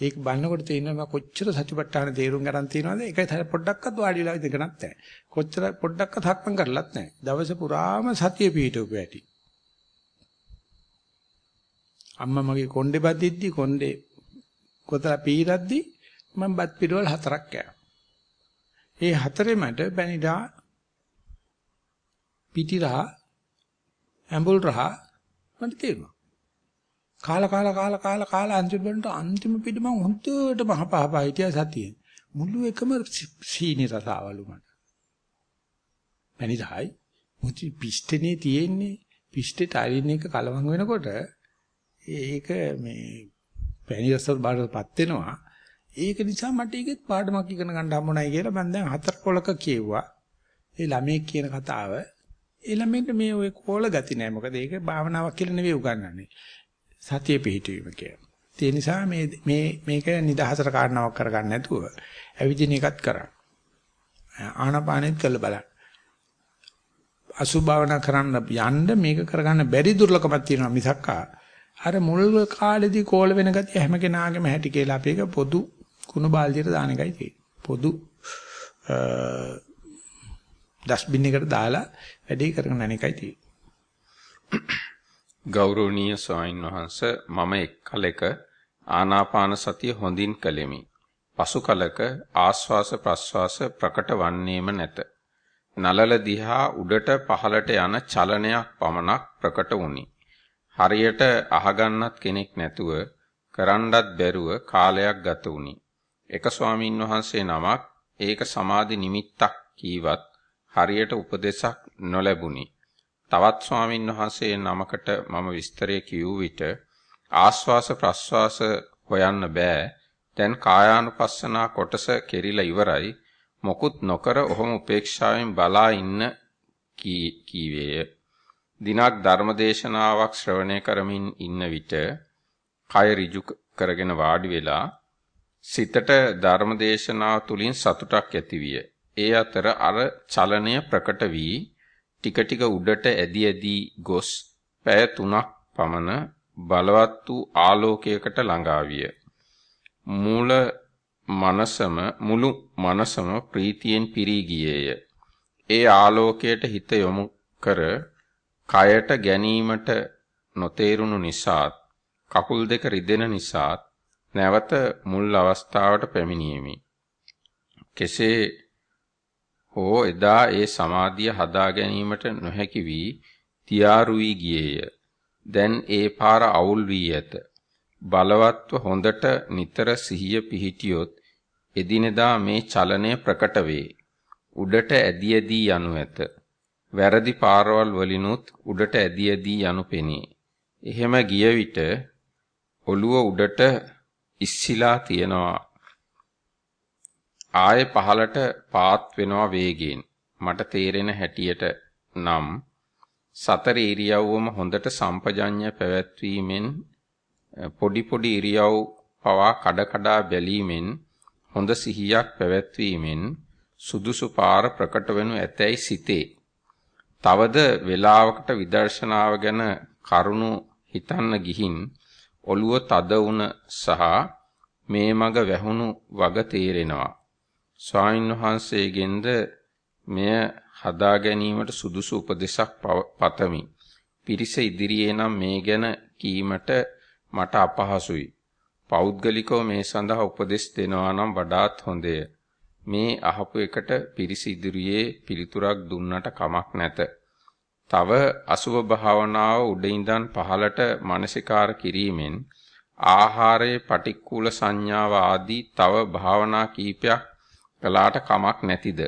ඒක බලනකොට තේරෙනවා කොච්චර සතිපට්ඨාන තේරුම් ගන්න තියනවද? ඒකයි පොඩ්ඩක්වත් වාඩි වෙලා ඉඳගෙනත් නැහැ. කොච්චර පොඩ්ඩක්වත් හක්මන් කරලත් නැහැ. දවස පුරාම සතිය පිහිටවපු ඇති අම්මා මගේ කොණ්ඩේ බදිද්දි කොණ්ඩේ කොතලා පීරද්දි මම බත් පිටවල හතරක් කෑවා ඒ හතරෙමට පැණිඩා පිටිරා ඇඹුල් රහ මට තේරුණා කාලා කාලා කාලා කාලා කාලා අන්තිම වෙලට අන්තිම පිට මම හොන්තට මහපහපා හිටියා සතියේ. මුළු එකම සීනි රසාවලු මට. මනිදායි මුචි පිස්ටනේ තියෙන්නේ පිස්ටේට අරින්න එක කලවම් වෙනකොට ඒක මේ පැණි රස බාටපත් වෙනවා. ඒක නිසා මට ඒකෙත් පාඩමක් ඉගෙන ගන්න හම්බුනායි කියලා මම දැන් හතර කොලක කියෙව්වා. ඒ ළමෙක් කියන කතාව. ඒ ළමෙන්ට මේ ඔය කෝල ගති නෑ. මොකද ඒක භාවනාවක් කියලා නෙවෙයි උගන්වන්නේ. සතිය පිහිටවීම කියන්නේ. ඒ නිසා මේ මේ මේක නිදහසට කාරණාවක් කරගන්න නැතුව ඇවිදින එකත් කරන්න. ආනාපානෙත් කරලා බලන්න. අසුභාවනා කරන්න යන්න මේක කරගන්න බැරි දුර්ලභමක් තියෙනවා මිසක් අර මුල් කාලෙදී කෝල වෙන ගතිය හැම කෙනාගේම හැටි කියලා අපි ඒක පොදු කුණු බාල්දියට දාන එකයි තියෙන්නේ. පොදු ඩස්බින් එකට දාලා වැඩේ කරගෙන යන එකයි තියෙන්නේ. ගෞරවනීය ස්වාමින් වහන්ස මම එක් කලෙක ආනාපාන සතිය හොඳින් කළෙමි. පසු කලක ආස්වාස ප්‍රස්වාස ප්‍රකට වන්නේම නැත. නලල දිහා උඩට පහළට යන චලනයක් පමණක් ප්‍රකට වුනි. හරියට අහගන්නත් කෙනෙක් නැතුව කරන්නත් බැරුව කාලයක් ගත වුනි. එක ස්වාමින් වහන්සේ නමක් ඒක සමාධි නිමිත්තක් කීවත් හරියට උපදේශක් නොලැබුණි. තවත් ස්වාමින් වහන්සේ නමකට මම විස්තරය කියූ විට ආස්වාස ප්‍රස්වාස හොයන්න බෑ. දැන් කායානුපස්සනා කොටස කෙරිලා ඉවරයි. මොකුත් නොකර ඔහොම උපේක්ෂාවෙන් බලා ඉන්න කීවේය. දිනක් ධර්මදේශනාවක් ශ්‍රවණය කරමින් ඉන්න විට කය ඍජු කරගෙන වාඩි වෙලා සිතට ධර්මදේශනාව තුලින් සතුටක් ඇතිවිය. ඒ අතර අර චලනය ප්‍රකට වී ටික ටික උඩට ඇදි ඇදි ගොස් පැය 3ක් පමණ බලවත් වූ ආලෝකයකට ළඟා විය. මූල මනසම මුළු මනසම ප්‍රීතියෙන් පිරී ගියේය. ඒ ආලෝකයට හිත යොමු කර කයට ගැනීමට නොතේරුණු නිසාත් කකුල් දෙක රිදෙන නිසාත් නැවත මුල් අවස්ථාවට පැමිණීමි. කෙසේ හෝ එදා ඒ සමාධිය හදා ගැනීමට නොහැකි වී තියාරු වී ගියේය. දැන් ඒ පාර අවුල් වී ඇත. බලවත්ව හොඳට නිතර සිහිය පිහිටියොත් එදිනෙදා මේ චලනය ප්‍රකට වේ. උඩට ඇදී ඇදී යනු ඇත. වැරදි පාරවල් වලිනුත් උඩට ඇදී ඇදී යනු පෙනේ. එහෙම ගිය විට ඔළුව උඩට ඉස්සිලා තියනවා. ආයේ පහලට පාත් වෙනවා වේගයෙන්. මට තේරෙන හැටියට නම් සතර ඉරියව්වම හොඳට සම්පජඤ්ඤ පැවැත්වීමෙන් පොඩි පොඩි ඉරියව් පවා කඩ කඩා බැලීමෙන් හොඳ සිහියක් පැවැත්වීමෙන් සුදුසු පාර ප්‍රකට වෙනු ඇතැයි සිතේ. තවද වේලාවකට විදර්ශනාව ගැන කරුණු හිතන්න ගිහින් ඔළුව තද වුණ සහ මේ මග වැහුණු වග තේරෙනවා. ස්වාමීන් වහන්සේගෙන්ද මෙය හදා ගැනීමට සුදුසු උපදේශක් පතමි. පිරිස ඉදිරියේ නම් මේ ගැන කීමට මට අපහසුයි. පෞද්ගලිකව මේ සඳහා උපදෙස් දෙනවා නම් වඩාත් හොඳය. මේ අහපු එකට පිරිස ඉදිරියේ පිළිතුරක් දුන්නට කමක් නැත. තව අසුභ භාවනාව උඩින්දන් පහලට මානසිකාර කිරීමෙන් ආහාරයේ පටික්කුල සංඥාව ආදී තව භාවනා කීපයක් කළාට කමක් නැතිද?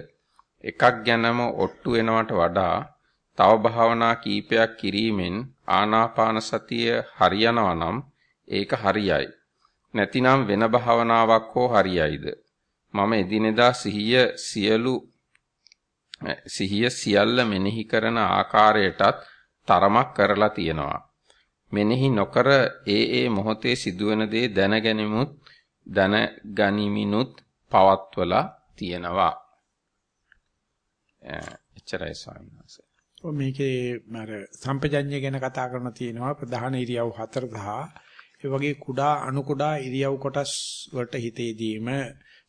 එකක් ගැනම ඔට්ටු වෙනවට වඩා තව භාවනා කීපයක් කිරීමෙන් ආනාපාන සතිය හරියනවා නම් ඒක හරියයි. නැතිනම් වෙන භාවනාවක් හෝ හරියයිද? මම එදිනෙදා සිහිය සියලු සිහිය සියල්ල මෙනෙහි කරන ආකාරයටත් තරමක් කරලා තියෙනවා. මෙනෙහි නොකර ඒ ඒ මොහොතේ සිදුවෙන දේ දැනගැනීමුත් දැනගනිමිනුත් පවත්වලා තියෙනවා. එච්චරයි ස්වාමීන් වහන්සේ. ඔ මේකේ මර සම්පජඤ්ඤය ගැන කතා කරන තියෙනවා ප්‍රධාන ඉරියව් හතර සහ ඒ වගේ කුඩා අණු කුඩා ඉරියව් කොටස් වලට හිතේදීම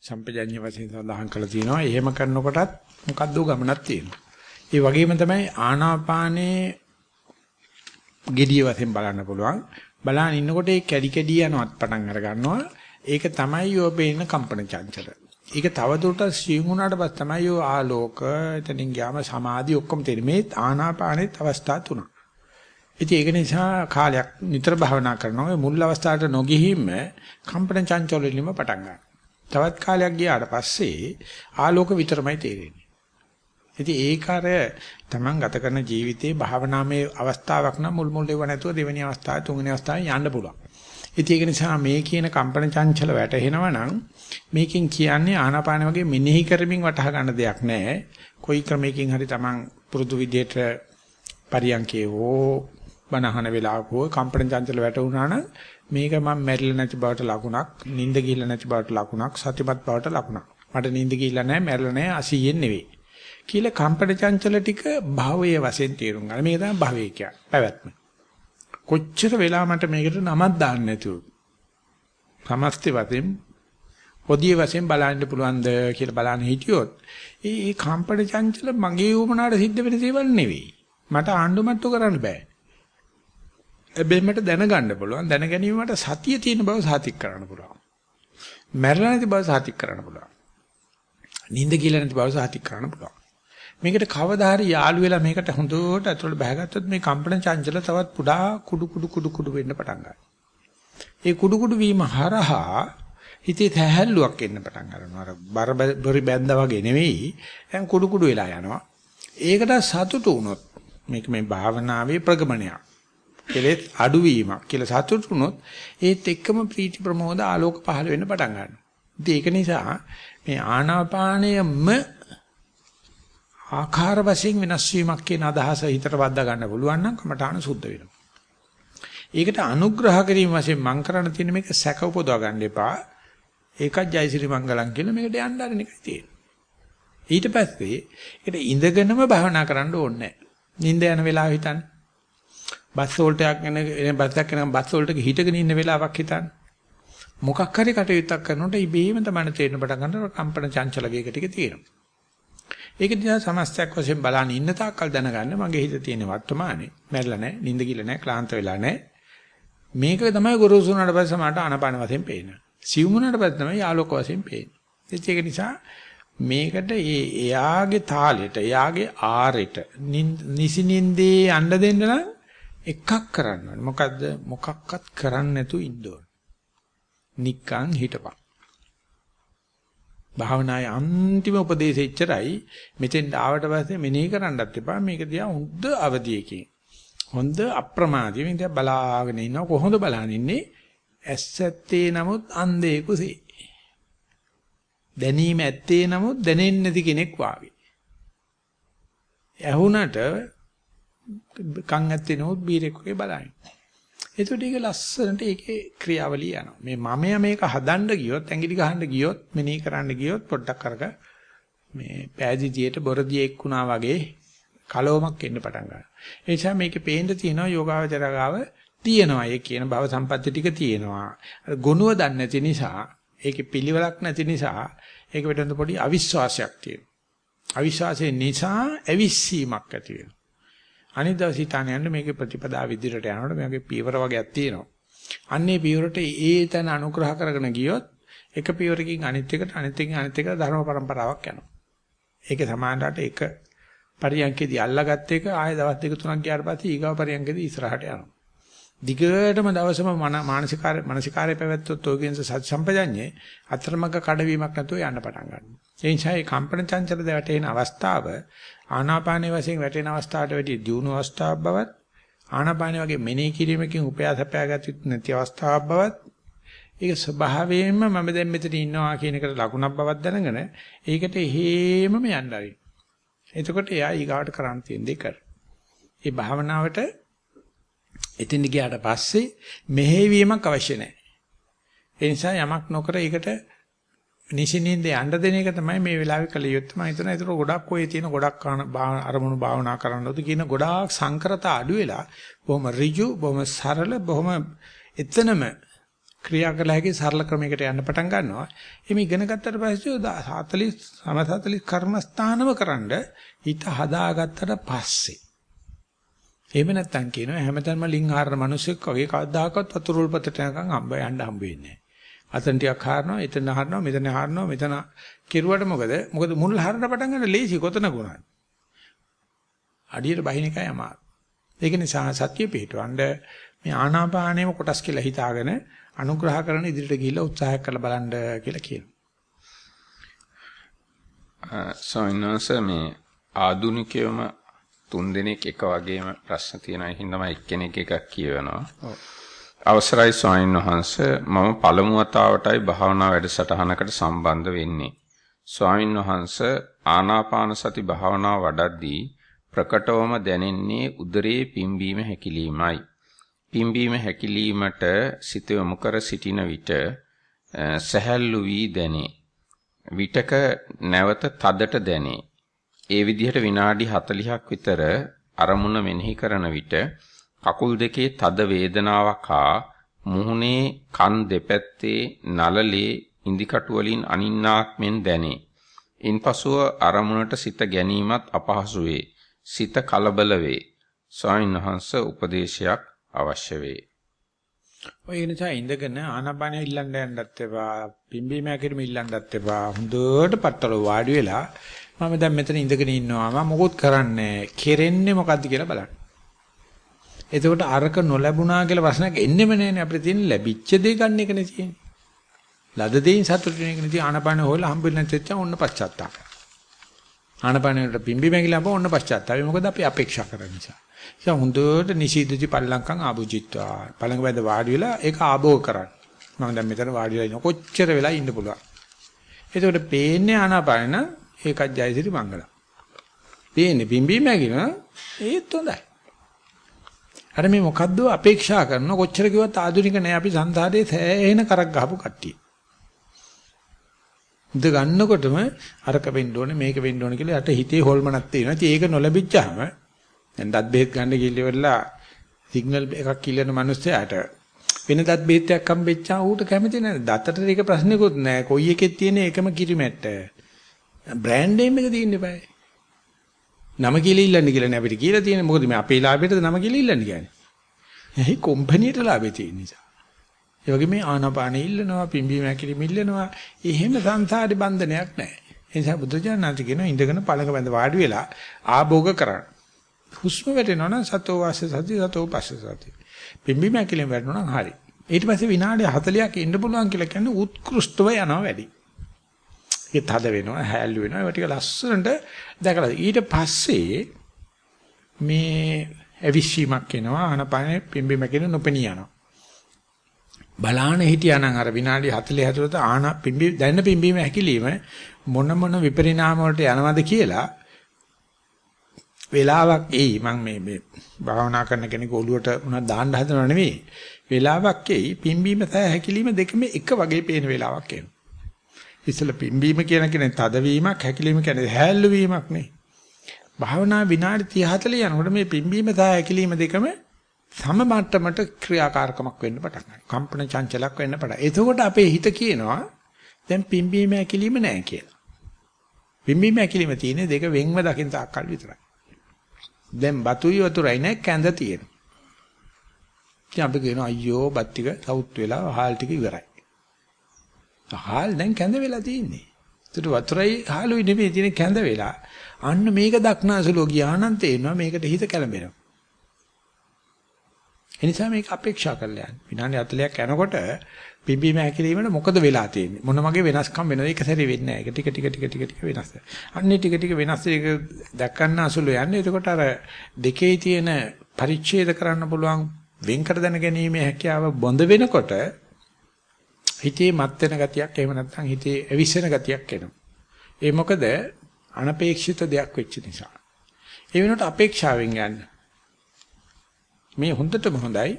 සම්පජඤ්ඤ වශයෙන් සඳහන් කරලා තියෙනවා. එහෙම කරනකොටත් මොකද්ද ගමනක් තියෙනවා. ඒ වගේම තමයි ආනාපානේ gediya වශයෙන් බලන්න පුළුවන්. බලන ඉන්නකොට ඒ කැඩි කැඩි යනවත් පටන් අර ගන්නවා. ඒක තමයි යෝ පේන කම්පන චංචල. ඒක තවදුරටත් සියුම් වුණාට පස්සේ තමයි යෝ ආලෝක එතනින් ගියාම සමාධි ඔක්කොම තියෙන්නේ. මේ ආනාපානෙත් අවස්ථා තුනක්. ඉතින් ඒක නිසා කාලයක් නිතර භාවනා කරනවා. මුල් අවස්ථාවට නොගිහින්ම කම්පන චංචල වලින්ම පටන් ගන්නවා. තවත් කාලයක් ගියාට පස්සේ ආලෝක විතරමයි තේරෙන්නේ. ඉතින් ඒක අර තමන් ගත කරන ජීවිතයේ භාවනාමය අවස්ථාවක් නම් මුල් මුල් දෙව නැතුව දෙවෙනි අවස්ථාව තුන්වෙනි අවස්ථාවේ යන්න පුළුවන්. ඉතින් ඒක නිසා මේ කියන කම්පන චංචල වැටෙනවා නම් මේකෙන් කියන්නේ ආනාපාන වගේ මෙනෙහි කරමින් වටහා ගන්න දෙයක් නැහැ. කොයි ක්‍රමයකින් හරි තමන් පුරුදු විදියට පරියන්කේ හෝ බනහන වෙලාවක හෝ කම්පන චංචල වැටුණා නම් මේක මම මැරිලා නැති බවට ලකුණක්, නිින්ද ගිහිල්ලා නැති බවට ලකුණක්, සතිපත් බවට ලකුණක්. මට නිින්ද ගිහිල්ලා නැහැ, මැරිලා නැහැ, අසීයෙන් නෙවෙයි. කියලා කම්පන චංචල ටික භවයේ වශයෙන් තේරුම් ගන්න. මේක තමයි භවය කියන්නේ. පැවැත්ම. කොච්චර වෙලා මට මේකට නමක් දාන්න නැතුව. සමස්ත වශයෙන් පොදිය වශයෙන් බලන්න පුළුවන්ද කියලා බලන්න හිටියොත් ඒ කම්පන චංචල මගේ උමනාට සිද්ධ වෙන දේවල් නෙවෙයි. මට ආණ්ඩුමට්ටු කරන්න බෑ. එබෙන්නට දැනගන්න පුළුවන්. දැනගැනීමට සතිය තියෙන බව සාතික් කරන්න පුළුවන්. මැරෙලා නැති බව සාතික් කරන්න පුළුවන්. නිින්ද කියලා නැති බව සාතික් කරන්න පුළුවන්. මේකට කවදා හරි යාළු වෙලා මේකට හොඳට අතුල බහගත්තොත් මේ කම්පන චංචල තවත් පුඩා කුඩු කුඩු කුඩු කුඩු වෙන්න පටන් ගන්නවා. ඒ කුඩු කුඩු වීම හරහා හිතේ තැහැල්ලුවක් එන්න පටන් ගන්නවා. අර බර බැඳා වගේ නෙවෙයි. දැන් කුඩු කුඩු වෙලා යනවා. ඒකට සතුටු වුණොත් මේක මේ භාවනාවේ ප්‍රගමනයක්. කෙලෙත් අඩුවීමක් කියලා සතුටු වුණොත් ඒත් එක්කම ප්‍රීති ප්‍රමෝද ආලෝක පහළ වෙන්න පටන් ගන්නවා. ඉතින් ඒක නිසා මේ ආනාපානයම ආකාර වශයෙන් වෙනස් වීමක් කියන අදහස හිතට වද්දා ගන්න පුළුවන් නම් කමඨාන සුද්ධ වෙනවා. ඒකට අනුග්‍රහ කිරීම වශයෙන් මම කරන්න තියෙන මේක සැක උපදවා ගන්න එපා. ඒකත් ජයසිරි මංගලම් කියලා මේකට යන්න ආරණ එකයි තියෙන්නේ. ඊට පස්සේ ඒකට ඉඳගෙනම භාවනා කරන්න ඕනේ නැහැ. නිින්ද යන වෙලාව හිතන්න. බස් වලට යන බස් එකක් යන බස් වලට හිටගෙන ඉන්න වෙලාවක් හිතන්න. මොකක් හරි කටයුත්තක් කරනකොට ඉබේම තමයි තේරෙන පටන් ගන්න කම්පන චංචල වේග ටික තියෙනවා. ඒක දිහා සමස්තයක් වශයෙන් බලන ඉන්න තාක්කල් දැනගන්න මගේ හිත තියෙන වර්තමානේ. මැරෙලා නැහැ, නිින්ද ගිල නැහැ, ක්ලාන්ත වෙලා නැහැ. මේක තමයි ගුරුසු වුණාට පස්සේ මට ආනපාන වශයෙන් පේනවා. සිව් වුණාට පස්සේ තමයි ආලෝක වශයෙන් පේන්නේ. ඒක නිසා මේකට ඒ එයාගේ තාලෙට, එයාගේ ආරෙට නිසිනින්දේ යන්න දෙන්න නම් එකක් කරන්න ඕනේ. මොකද්ද? මොකක්වත් කරන්න නැතුව ඉන්න ඕනේ. නික්කන් හිටපන්. භාවනායේ අන්තිම උපදේශය ඉච්චරයි මෙතෙන් ආවට පස්සේ මෙනෙහි කරන්නත් එපා මේක දිහා හොඳ අවදියකින් හොඳ අප්‍රමාදයෙන් ඉඳලා බලාගෙන ඉන්නවා කොහොමද බලන්නේ ඉන්නේ ඇස් ඇත්තේ නමුත් අන්ධේ කුසේ දැනීම ඇත්තේ නමුත් දැනෙන්නේ නැති කෙනෙක් වාගේ ඇහුණට කන් ඇත්තේ නමුත් බීරෙක් වගේ බලන්නේ එතකොට ඒක ලස්සනට ඒකේ ක්‍රියාවලිය යනවා. මේ මමයා මේක හදන්න ගියොත්, ඇඟිලි ගහන්න ගියොත්, මෙනෙහි කරන්න ගියොත් පොඩ්ඩක් අරක මේ පෑදීතියට බොරදියෙක් වුණා වගේ කලවමක් එන්න පටන් ගන්නවා. ඒ නිසා මේකේ පේන්න තියෙනවා යෝගාවචරගාව තියෙනවා. ඒ කියන භව සම්පatti ටික තියෙනවා. ගුණුව දන්නේ නැති නිසා, ඒකේ පිළිවෙලක් නැති නිසා ඒක පිටුඳ පොඩි අවිශ්වාසයක් තියෙනවා. අවිශ්වාසය නිසා ඇවිස්සීමක් ඇති වෙනවා. අනිත් දවස් හිතාන යන්න මේකේ ප්‍රතිපදා විදිහට යනකොට මේකේ පීවර වගේක් තියෙනවා. අන්නේ පීවරට ඒ තැන අනුග්‍රහ කරගෙන ගියොත් එක පීවරකින් අනිත් එකට අනිත් එකකින් අනිත් එකට ධර්ම પરම්පරාවක් යනවා. ඒකේ සමානකට එක පරියන්කේදී අල්ලාගත්ත එක ආයෙ දවස් දෙක තුනක් ගියාට පස්සේ ඊගාව පරියන්කේදී ඉස්සරහට යනවා. දිගටම දවසම මානසිකාර මානසිකාරය පැවැත්වුවොත් ඔයගෙන්ස සති සම්පජඤ්ඤේ අතරමඟ කඩවීමක් නැතුව යන්න පටන් ගන්නවා. ඒ නිසා මේ කම්පන චංචල දෙවටේන අවස්ථාව ආනාපානයේ වශයෙන් වැටෙන අවස්ථාවට වැඩි දියුණු අවස්ථාවක් බවත් ආනාපානය වගේ මෙනෙහි කිරීමකින් උපයාසපයාගත යුතු නැති අවස්ථාවක් බවත් ඒක ස්වභාවයෙන්ම මම දැන් මෙතන ඉන්නවා කියන එකට ලකුණක් බවක් දැනගෙන ඒකට හේමම යන්න ආරි. එතකොට එයා ඊගාවට කරන්න තියෙන දේ කර. ඒ භාවනාවට එතෙන් ගියාට පස්සේ මෙහෙවීමක් අවශ්‍ය නැහැ. ඒ නිසා යමක් නොකර ඒකට නිසින්ින්ද යන්න දෙන එක තමයි මේ වෙලාවේ කළ යුත්තේ. මම හිතනවා ඒතර ගොඩක් ඔය තියෙන ගොඩක් අරමුණු භාවනා කරන්නොත් කියන ගොඩාක් සංකරත අඩු වෙලා බොහොම ඍජු, බොහොම සරල, බොහොම එතනම ක්‍රියා කළ හැකි සරල ක්‍රමයකට යන්න පටන් ගන්නවා. එimhe ඉගෙන ගත්තට පස්සේ 40 සම 40 කර්මස්ථානම කරන්ඩ හිත හදාගත්තට පස්සේ එහෙම නැත්තම් කියනවා හැමතැනම ලින් ආරන මිනිස්සෙක් වගේ කවදාකවත් වතුර උල්පතට යනකම් හම්බ යන්න හම්බ වෙන්නේ නැහැ. අතන ටිකක් හරනවා, එතන හරනවා, මෙතන හරනවා, මෙතන කෙරුවට මොකද? මොකද මුල් හරන පටන් ගන්න ලේසි කොතන ගුණයි. අඩියට බහින එකයි අමාරු. ඒක නිසා සත්‍ය පිටවන්න මේ ආනාපානයම කොටස් කියලා හිතාගෙන අනුග්‍රහ කරන ඉදිරියට ගිහිල්ලා උත්සාහ කරලා බලන්න කියලා කියනවා. සොයිනස මේ ආදුනිකයම තුන් දෙනෙක් එක වගේම ප්‍රශ්න තියෙනවා. ඒ හින්දා එක්කෙනෙක් එකක් කියවනවා. ඔව්. අවසරයි ස්වාමීන් වහන්ස මම පළමු වතාවටයි භාවනා වැඩසටහනකට සම්බන්ධ වෙන්නේ. ස්වාමීන් වහන්ස ආනාපාන සති භාවනාව වඩද්දී ප්‍රකටවම දැනෙන්නේ උදරයේ පිම්බීම හැකිලීමයි. පිම්බීම හැකිලීමට සිත යොමු කර සිටින විට සැහැල්ලු වී දැනේ. විටක නැවත තදට දැනේ. ඒ විදිහට විනාඩි 40ක් විතර අරමුණ මෙනෙහි කරන විට කකුල් දෙකේ තද වේදනාවක් හා මුහුණේ කන් දෙපැත්තේ නලලේ ඉදිකටු වලින් අනින්නාක් මෙන් දැනේ. ඉන්පසුව අරමුණට සිත ගැනීමත් අපහසු වේ. සිත කලබල වේ. ස්වාමීන් වහන්සේ උපදේශයක් අවශ්‍ය වේ. ඔය නිසා ඉඳගෙන ආනාපානෙ ඉල්ලන්න යන්නත් එපා. පිම්බීම හැකිරීම ඉල්ලන්නත් එපා. හොඳට පట్టල වාඩි වෙලා මම දැන් මෙතන ඉඳගෙන ඉන්නවා. මම මොකොත් කරන්නේ. කෙරෙන්නේ මොකද්ද කියලා බලන්න. එතකොට අරක නොලැබුණා කියලා ප්‍රශ්නයක් එන්නෙම නෑනේ අපිට තියෙන ලැබිච්ච දේ ගන්න එකනේ තියෙන්නේ. ලද දෙයින් සතුටු වෙන එකනේ තියෙන්නේ ආනපාන හොයලා හම්බෙන්නේ නැත්නම් ඔන්න පශ්චාත්තාප. ආනපානේට පිම්බි මැගිලා අප ඔන්න පශ්චාත්තාපය. මොකද අපි අපේක්ෂා කරන නිසා. ඒ හොඳට නිසීදති පල්ලංකම් ආභුජිත්වා. පළඟ වැද වාඩි වෙලා ඒක ආභෝග කරන්න. මම දැන් මෙතන වාඩි වෙලා ඉන්න කොච්චර වෙලා ඉන්න පුළුවන්. එතකොට පේන්නේ ආනාපාන ඒකත් ජයසිරි මංගල. පේන්නේ පිම්බි මැගිලා ඒත් හොඳයි. අර මේ මොකද්ද අපේක්ෂා කරන කොච්චර කිව්වත් ආධුනික නෑ අපි සංසාරයේ සෑහෙන කරක් ගහපු කට්ටිය. ඉඳ ගන්නකොටම අරක වෙන්න ඕනේ මේක වෙන්න ඕනේ කියලා යට හිතේ හොල්මනක් තියෙනවා. ඉතින් ඒක නොලැබිච්චාම දැන් දත් බෙහෙත් ගන්න කිල්ලෙවලා සිග්නල් එකක් කිල්ලන මිනිස්සයාට වෙන දත් බෙහෙත්යක් හම්බෙච්චා ඌට කැමති නැහැ. දතට ඒක ප්‍රශ්නකුත් නැහැ. කොයි එකෙත් තියෙන එකම කිරිමැට්ට. බ්‍රෑන්ඩ් නේම් එක තියෙන්න eBay. නම කියලා ඉල්ලන්න කියලා නේ අපිට කියලා තියෙන්නේ. මොකද මේ අපේ ලාභයටද නම කියලා ඉල්ලන්නේ කියන්නේ. එහි කම්පැනියට ලාභය තියෙන නිසා. ඒ වගේ මේ ආනාපානෙ ඉල්ලනවා, පිම්බීම හැකිලිම ඉල්ලනවා. එහෙම සංසාරේ බන්ධනයක් නැහැ. ඒ නිසා බුදුජානනාති කියන ඉඳගෙන පළඟ බඳ වාඩි වෙලා ආභෝග කරන්න. හුස්ම වැටෙනවා නම් සතෝ වාස සති සතෝ පස්ස සති. පිම්බීම හැකිලිම වැටෙනවා නම් හරි. ඊට පස්සේ විනාඩි 40ක් ඉන්න පුළුවන් කියලා කියන්නේ උත්කෘෂ්ටව යනවා වැඩි. ඒක තද වෙනවා, හැල්ලු වෙනවා. ඒවා ටික ලස්සනට දැකලා. ඊට පස්සේ මේ අවිශ්ීමක් එනවා ආනපනේ පිම්බි මැකින නොපෙනී යනවා. බලාන හිටියානම් අර විනාඩි 40 ඇතුළත ආන පිම්බි දැන්න පිම්බීම හැකිලිම මොන මොන විපරිණාම වලට යනවද කියලා වෙලාවක් එයි. මම මේ මේ භාවනා කරන කෙනෙක් ඔළුවට උනා දාන්න හදනව නෙවෙයි. වෙලාවක් එයි. පිම්බීම සහ හැකිලිම දෙකම එක වගේ පේන වෙලාවක් එනවා. ඉස්සල පිම්බීම කියන කෙනේ තදවීමක් හැකිලිම කියන්නේ හැල්ලු වීමක් නේ. භාවනා විනාඩි 30 40 යනකොට මේ පිම්බීම සහ හැකිලිම දෙකම සම මට්ටමට ක්‍රියාකාරකමක් වෙන්න පටන් ගන්නවා. කම්පන චංචලක් වෙන්න පටන්. එතකොට අපේ හිත කියනවා දැන් පිම්බීම හැකිලිම නැහැ කියලා. පිම්බීම හැකිලිම තියෙන්නේ දෙක වෙන්ව දකින්න තාක්කල් විතරයි. දැන් බතුයි වතුරයි නැහැ කැඳ තියෙනවා. ඉතින් අපි කියනවා අයියෝ බත් ටික සවුත් වෙලා හාල් ටික ඉවරයි. හාල් දැන් කැඳ වෙලා තියෙන්නේ. ඒකට වතුරයි හාලුයි නෙමෙයි තියෙන්නේ කැඳ වෙලා. අන්න මේක දක්නාසලෝ ගියානම් තේරෙනවා මේකට හිත කැළඹෙනවා. එනිසා මේක අපේක්ෂා කරලා යන්න. විනාඩි 40ක් යනකොට පිම්බීම හැකිරීමට මොකද වෙලා තියෙන්නේ? මොන වගේ වෙනස්කම් වෙනවද? ඒක සැරේ වෙන්නේ නැහැ. ඒක ටික ටික ටික ටික ටික වෙනස්. අන්නේ ටික ටික වෙනස් එක දක්වන්න අසුල යන්නේ. එතකොට අර දෙකේ තියෙන පරිච්ඡේද කරන්න පුළුවන් වෙන්කර දැන ගැනීම හැකියාව බොඳ වෙනකොට හිතේ මත් වෙන ගතියක් එහෙම නැත්නම් හිතේ ඇවිස්සෙන ගතියක් එනවා. ඒ මොකද අනපේක්ෂිත දෙයක් වෙච්ච නිසා. ඒ වෙනකොට අපේක්ෂාවෙන් යන්න. මේ හොඳටම හොඳයි.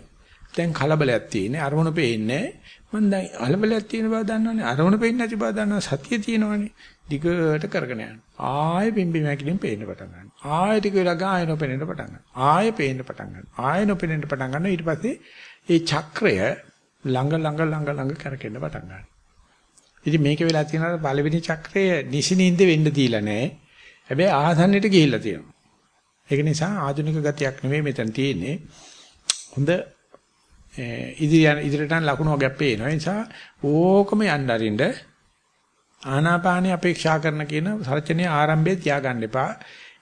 දැන් කලබලයක් තියෙන්නේ අරමුණ පේන්නේ. මම දැන් කලබලයක් තියෙන බව දන්නවනේ. අරමුණ පේන්නේ නැති බව දන්නවා. සතිය තියෙනවනේ. දිගට කරගෙන යන්න. ආයෙ පිම්බි මැකිලින් පේන්න පටන් ගන්නවා. ආයෙ ටික වෙලා ගායෙ නොපෙනෙන්න පටන් ගන්නවා. ආයෙ පේන්න පටන් ගන්නවා. ආයෙ නොපෙනෙන්න පටන් ගන්නවා. ඊට පස්සේ මේ චක්‍රය ළඟ ළඟ ළඟ ළඟ කරකෙන්න පටන් ගන්නවා. ඉතින් මේක වෙලා තියෙනවා පළවෙනි චක්‍රය නිසිනින්ද වෙන්න දීලා නැහැ. හැබැයි ආසන්නයට ගිහිල්ලා තියෙනවා. ඒක නිසා ආධුනික ගතියක් නෙමෙයි මෙතන තියෙන්නේ. හොඳ ඉදිරියට ඉදිරියට යන ලකුණු වගේක් පේනවා. ඒ නිසා ඕකම යන්න අරින්න ආනාපානිය අපේක්ෂා කරන කියන සරචනයේ ආරම්භය තියාගන්න එපා.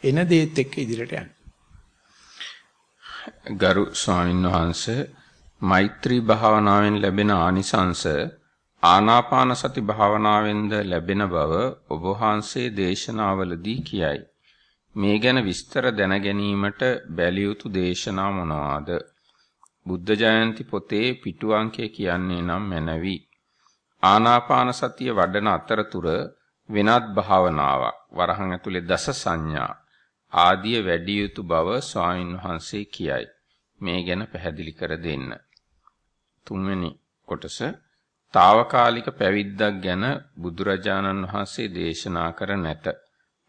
එන දේත් එක්ක ඉදිරියට යන්න. ගරු ස්වාමීන් වහන්සේ මෛත්‍රී භාවනාවෙන් ලැබෙන ආනිසංස ආනාපාන සති භාවනාවෙන්ද ලැබෙන බව ඔබ වහන්සේ දේශනාවලදී කියයි. මේ ගැන විස්තර දැන ගැනීමට බැලිය යුතු දේශනා මොනවාද? බුද්ධ ජයන්ති පොතේ පිටු අංකය කියන්නේ නම් මැනවි. ආනාපාන සතිය වඩන අතරතුර වෙනත් භාවනාවක් වරහන් ඇතුලේ දස සංඥා ආදිය වැඩි යුතු බව ස්වාමින් වහන්සේ කියයි. මේ ගැන පැහැදිලි කර දෙන්න. තුන්වෙනි කොටස తాවකාලික පැවිද්දක් ගැන බුදුරජාණන් වහන්සේ දේශනා කර නැත.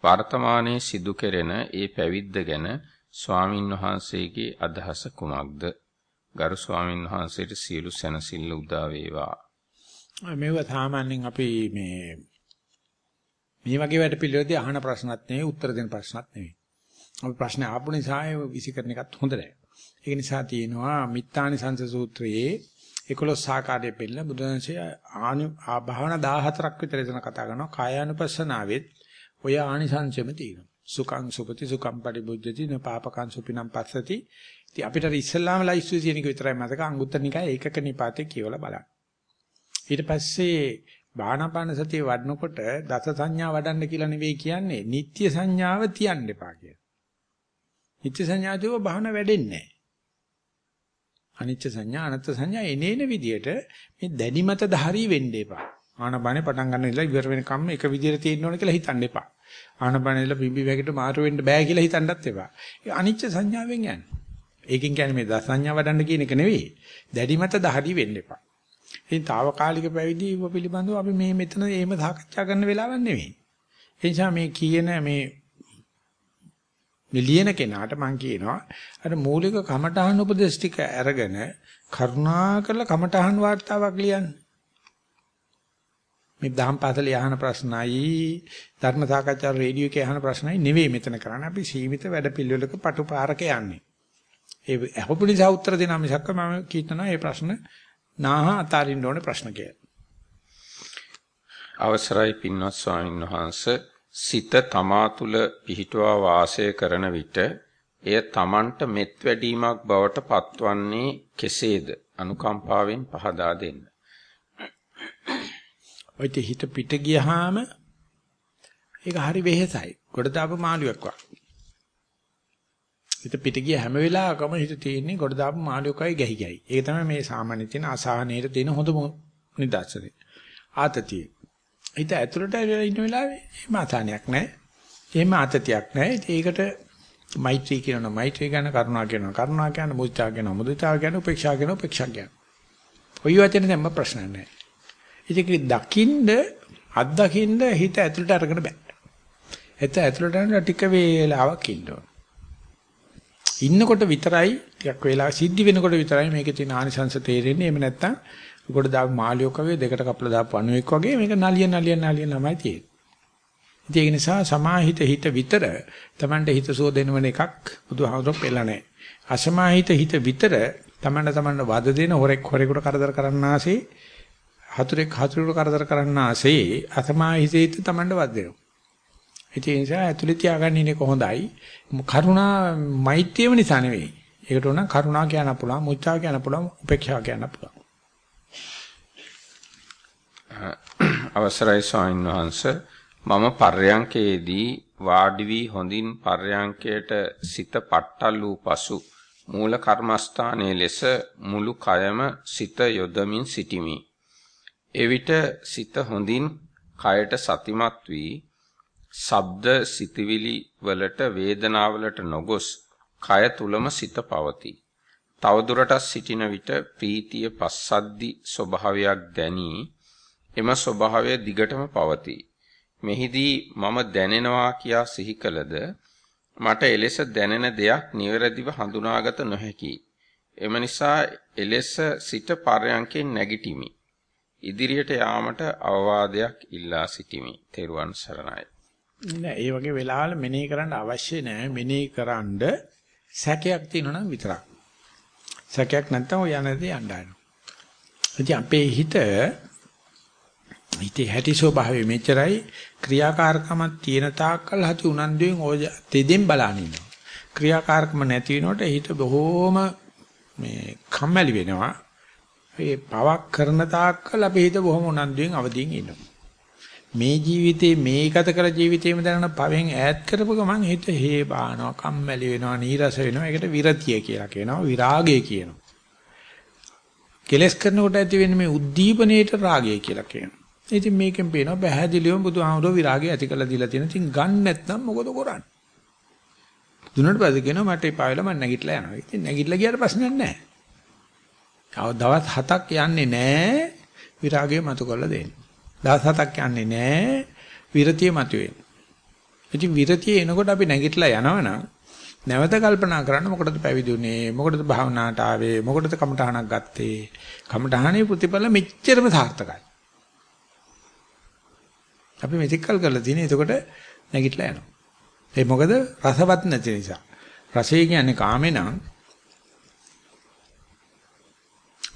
වර්තමානයේ සිදු කෙරෙන ඒ පැවිද්ද ගැන ස්වාමින් වහන්සේගේ අදහස කුමක්ද? ගරු ස්වාමින් වහන්සේට සියලු සැනසෙල්ල උදා වේවා. මේව සාමාන්‍යයෙන් අපි මේ මේ වගේ වැඩ පිළිවෙලදී අහන ප්‍රශ්නත් නෙවෙයි උත්තර දෙන ප්‍රශ්නත් නෙවෙයි. අපි ප්‍රශ්න ආපු නිසා ඒ විසිකරන එකත් හොඳ නැහැ. ඒක නිසා තියෙනවා මිත්තානි සංස සූත්‍රයේ 11 ආකාරයේ පෙළ බුදුන්සේ ආනි භාවනා 14ක් විතර එතන කතා කරනවා. කායානුපස්සනාවෙත් ඔය ආනිසංසෙම තියෙනවා. සුඛං සුපති සුඛං පරිබුද්ධති න පාපකං සුපිනම් පස්සති. ඉතින් අපිට ඉස්සල්ලාම ලයිස්තු තියෙන එක විතරයි මතක. අංගුත්තර නිකාය ඒකක නිපාතේ කියවලා බලන්න. ඊට පස්සේ බාහනපාන සතිය වඩනකොට දස සංඥා වඩන්න කියලා නෙවෙයි කියන්නේ නිත්‍ය සංඥාව තියන්න එපා කියලා. නිත්‍ය සංඥාදීව බාහන වැඩෙන්නේ නැහැ. අනිච්ච සංඥා අනත්ත් සංඥා එනේන විදියට මේ දැඩිමත ධාරී වෙන්න එපා. ආනබනේ පටන් ගන්න ඉඳලා ඉවර වෙනකම් එක විදියට තියෙන්න ඕන කියලා හිතන්න එපා. ආනබනේ ඉඳලා පිම්බි වැගිට මාරු වෙන්න බෑ කියලා හිතන්නත් එපා. ඒ අනිච්ච සංඥාවෙන් යන්න. ඒකෙන් කියන්නේ මේ දස සංඥා වඩන්න කියන එක නෙවෙයි. දැඩිමත ධාරී වෙන්න එපා. ඉතින් తాවකාලික පැවිදි ඉව පිළිබඳව අපි මේ මෙතන එහෙම සාකච්ඡා කරන්න වෙලාවක් නෙවෙයි. ඒ නිසා මේ කියන මේ ලියන කෙනාට මම කියනවා අර මූලික කමඨහන් උපදේශ ටික අරගෙන කරුණාකරලා කමඨහන් වාර්තාවක් ලියන්න. මේ දහම් පාසලේ අහන ප්‍රශ්නයි ධර්ම සාකච්ඡා රේඩියෝ එකේ අහන ප්‍රශ්නයි නෙවෙයි මෙතන කරන්නේ. අපි සීමිත වැඩ පිළිවෙලක පටුපාරක යන්නේ. ඒ අහපු නිසා උත්තර දෙනා මිසක් මම කියනවා මේ ප්‍රශ්න නාහ අතාරින්න ඕනේ ප්‍රශ්න කියලා. අවසරයි පින්වත් ස්වාමීන් වහන්සේ සිත තමා තුල පිහිටුවා වාසය කරන විට එය තමන්ට මෙත් වැඩීමක් බවට පත්වන්නේ කෙසේද අනුකම්පාවෙන් පහදා දෙන්න. ඔය හිත පිට ගියාම ඒක හරි වෙහෙසයි. ගොඩ දාපු මාළුවෙක් වගේ. හිත පිට ගිය හැම වෙලාවකම හිත තියෙන්නේ ගොඩ දාපු මාළුවෙක්යි ගැහි ගැහි. ඒක තමයි මේ සාමාන්‍ය තියෙන අසහනයේ තියෙන හොඳම නිදර්ශනය. ආතතිය. හිත ඇතුළට ඉන්න වෙලාවේ එහෙම අසහනයක් නැහැ. එහෙම ආතතියක් නැහැ. ඒකට මෛත්‍රී කියනවා මෛත්‍රී ගැන කරුණා කියනවා කරුණා කියන මුදිතා කියනවා මුදිතා කියන උපේක්ෂා කියන උපේක්ෂා කියන. ඔය වචනේ දැම්ම ප්‍රශ්න නැහැ. ඒක දකින්න අත්දකින්න හිත ඇතුළට අරගෙන බෑ. හිත ඇතුළට යන ටික වේලාවක් ඉන්න ඕන. ඉන්නකොට විතරයි ටිකක් වේලාව සිද්ධ වෙනකොට විතරයි මේකේ තියෙන ආනිසංශ තේරෙන්නේ. එහෙම නැත්නම් උකට දාපු මාළියෙක් වගේ දෙකට කපලා දාපු අණුවෙක් වගේ මේක නලිය නලිය නලිය ළමයි තියෙන්නේ. ඒක නිසා සමාහිත හිත විතර Tamanට හිත සෝදෙනවන එකක් බුදුහාමුදුරුවෝ පෙළලා නැහැ. අසමාහිත හිත විතර Tamanට Tamanට වද දෙන හොරෙක් හොරෙකුට කරදර කරන්නාසේ හතුරෙක් හතුරෙකුට කරදර කරන්නාසේ අසමාහිත හිත Tamanට වද දෙනවා. ඒ නිසා ඇතුළේ තියාගන්න ඉන්නේ කොහොඳයි. කරුණා මෛත්‍රියම නිසා නෙවෙයි. ඒකට උන කරුණා කියන්න පුළුවන්, මුචා කියන්න පුළුවන්, උපේක්ෂා කියන්න පුළුවන්. අවසරයි ස්වාමීන් වහන්සේ මම පර්යංකයේදී වාඩි වී හොඳින් පර්යංකයට සිත පට්ටල් වූ පසු මූල කර්මස්ථානයේ ලෙස මුළු කයම සිත යොදමින් සිටිමි. එවිට සිත හොඳින් කයට සතිමත් වී ශබ්ද සිතවිලි වලට වේදනාවලට නොගොස් කය තුලම සිත පවතී. තවදුරටත් සිටින විට ප්‍රීතිය පස්සද්දි ස්වභාවයක් දැනී එම ස්වභාවය දිගටම පවතී. මෙහිදී මම දැනෙනවා කියා සිහි කළද මට එලෙස දැනෙන දෙයක් නිවැරදිව හඳුනාගත නොහැකි. එම නිසා එලෙස සිට පරයන්කෙන් නැගිටිමි. ඉදිරියට යාමට අවවාදයක් ඉල්ලා සිටිමි. තෙරුවන් සරණයි. නෑ ඒ වගේ වෙලාවල මෙනෙහි කරන්න අවශ්‍ය නෑ. මෙනෙහි කරන්ඩ සැකයක් තියෙනවා නම් විතරක්. සැකයක් නැත්නම් ඔය යන්නදී යන්න අපේ හිත හිතේ හැටි ස්වභාවය මෙච්චරයි ක්‍රියාකාරකමක් තියෙන තාක්කල් හති උනන්දුවෙන් ඔය තෙදෙන් බලන ඉන්නවා. ක්‍රියාකාරකම නැති වෙනකොට හිත බොහෝම මේ කම්මැලි වෙනවා. ඒ පවක් කරන තාක්කල් අපේ හිත බොහොම උනන්දුවෙන් අවදියෙන් ඉන්නවා. මේ ජීවිතේ මේ ගත කර ජීවිතේම දැනන පවෙන් ඈත් කරපු ගමන් හිත හේ බානවා කම්මැලි වෙනවා නීරස වෙනවා ඒකට විරතිය කියලා කියනවා විරාගය කියනවා කෙලස් කරනකොට ඇති වෙන්නේ මේ උද්දීපනයේට රාගය කියලා කියනවා ඉතින් මේකෙන් පේනවා පැහැදිලිවම බුදුහාමුදුරුවෝ විරාගය ඇති කළා දීලා තියෙන. ඉතින් ගන්න නැත්නම් මොකද කරන්නේ? දුන්නට පස්සේ කියනවා මට එපා වෙලා මම නැගිටලා යනවා. ඉතින් නැගිටලා ගියාට ප්‍රශ්නයක් නැහැ. තව දවස් 7ක් යන්නේ නැහැ විරාගය මතු කරලා දෙන්න. දවස් 7ක් යන්නේ නැහැ විරතිය මතුවෙන්න. ඉතින් විරතිය එනකොට අපි නැගිටලා යනවනම් නැවත කල්පනා කරන්න මොකටද පැවිදි වුනේ මොකටද භාවනාවට ආවේ මොකටද කමඨහනක් ගත්තේ කමඨහනේ ප්‍රතිඵල මෙච්චරම සාර්ථකයි අපි මෙතිකල් කරලා තියෙන. එතකොට නැගිටලා යනවා. ඒ මොකද රසවත් නැති නිසා. රසය කියන්නේ කාමේ නම්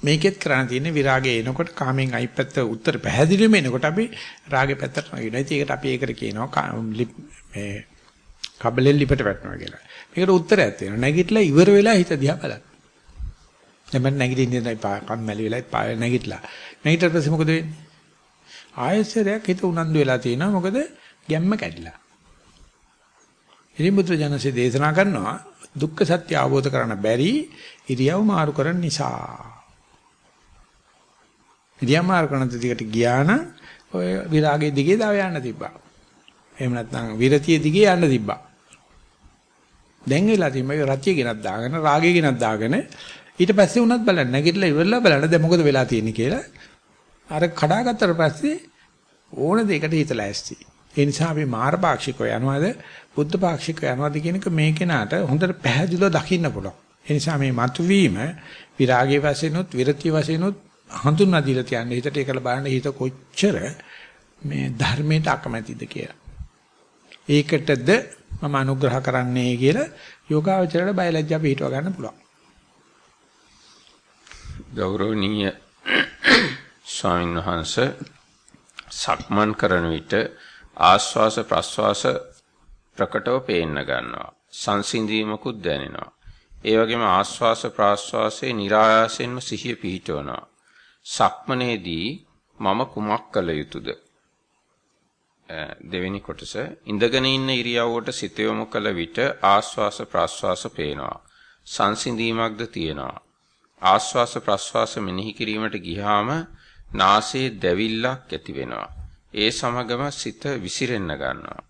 මේකෙත් කරණ තියෙන්නේ විරාගය එනකොට කාමෙන් අයිත් පැත්ත උත්තර පැහැදිලිවම එනකොට අපි රාගේ පැත්තට නගිනවා. ඉතින් ඒකට අපි ඒකට කියනවා මේ කබලෙන් ලිපට වැටෙනවා කියලා. මේකට උත්තරයක් තියෙනවා. නැගිටලා ඉවර වෙලා හිත දිහා බලන්න. දැන් මම නැගිටින්න ඉඳලා කම්මැලි වෙලා නැගිටලා. නැගිටලා පස්සේ මොකද වෙන්නේ? ආයසරයක් හිත උනන්දු වෙලා තියෙනවා මොකද ගැම්ම කැඩිලා. ඉතින් බුදුරජාණන්සේ දේශනා කරනවා දුක්ඛ සත්‍ය අවබෝධ කරගන්න බැරි ඉරියව් මාරු කරන නිසා. ඉරියව් මාරු කරන දිගට ගියා නම් ඔය විරාගයේ දිගේ දාව යන්න තිබ්බා. එහෙම නැත්නම් විරතිය දිගේ යන්න තිබ්බා. දැන් වෙලා තියෙන්නේ රතිය ගෙනත් දාගෙන රාගය ගෙනත් දාගෙන ඊට පස්සේ උනත් බලන්න නැගිටලා ඉවරලා බලන්න දැන් මොකද වෙලා තියෙන්නේ කියලා අර කඩාගත්තට පස්සේ ඕන දෙයකට හිතලා ඇස්ති. ඒ නිසා අපි මාර පාක්ෂිකව යනවාද බුද්ධ පාක්ෂිකව යනවාද කියන එක මේ කෙනාට හොඳට පැහැදිලිව දකින්න පුළුවන්. ඒ නිසා මේ මතුවීම විරාගයේ වශයෙන්ුත් විරතිය වශයෙන්ුත් හඳුන්වා දීලා තියන්නේ හිතට ඒකල බලන්න හිත කොච්චර මේ ධර්මයට අකමැතිද කියලා. ඒකටද මම අනුග්‍රහ කරන්නේ කියලා යෝගාවචරයට බයලජ්ජා පිටව ගන්න පුළුවන්. ගෞරවනීය ස්වාමීන් වහන්සේ සක්මන් කරන විට ආස්වාස ප්‍රස්වාස ප්‍රකටව පේන්න ගන්නවා. සංසිඳීමකුත් දැනෙනවා. ඒ වගේම ආස්වාස ප්‍රාස්වාසයේ નિરાයාසයෙන්ම සිහිය පිහිටවනවා. සක්මනේදී මම කුමක් කළ යුතුද? දෙවෙනි කොටස ඉඳගෙන ඉන්න ඉරියව්වට සිත යොමු කළ විට ආස්වාස ප්‍රාස්වාස පේනවා. සංසිඳීමක්ද තියෙනවා. ආස්වාස ප්‍රස්වාස මෙනෙහි කිරීමට ගියාම නාසයේ දැවිල්ලක් ඇති වෙනවා. ඒ සමගම සිත විසිරෙන්න ගන්නවා.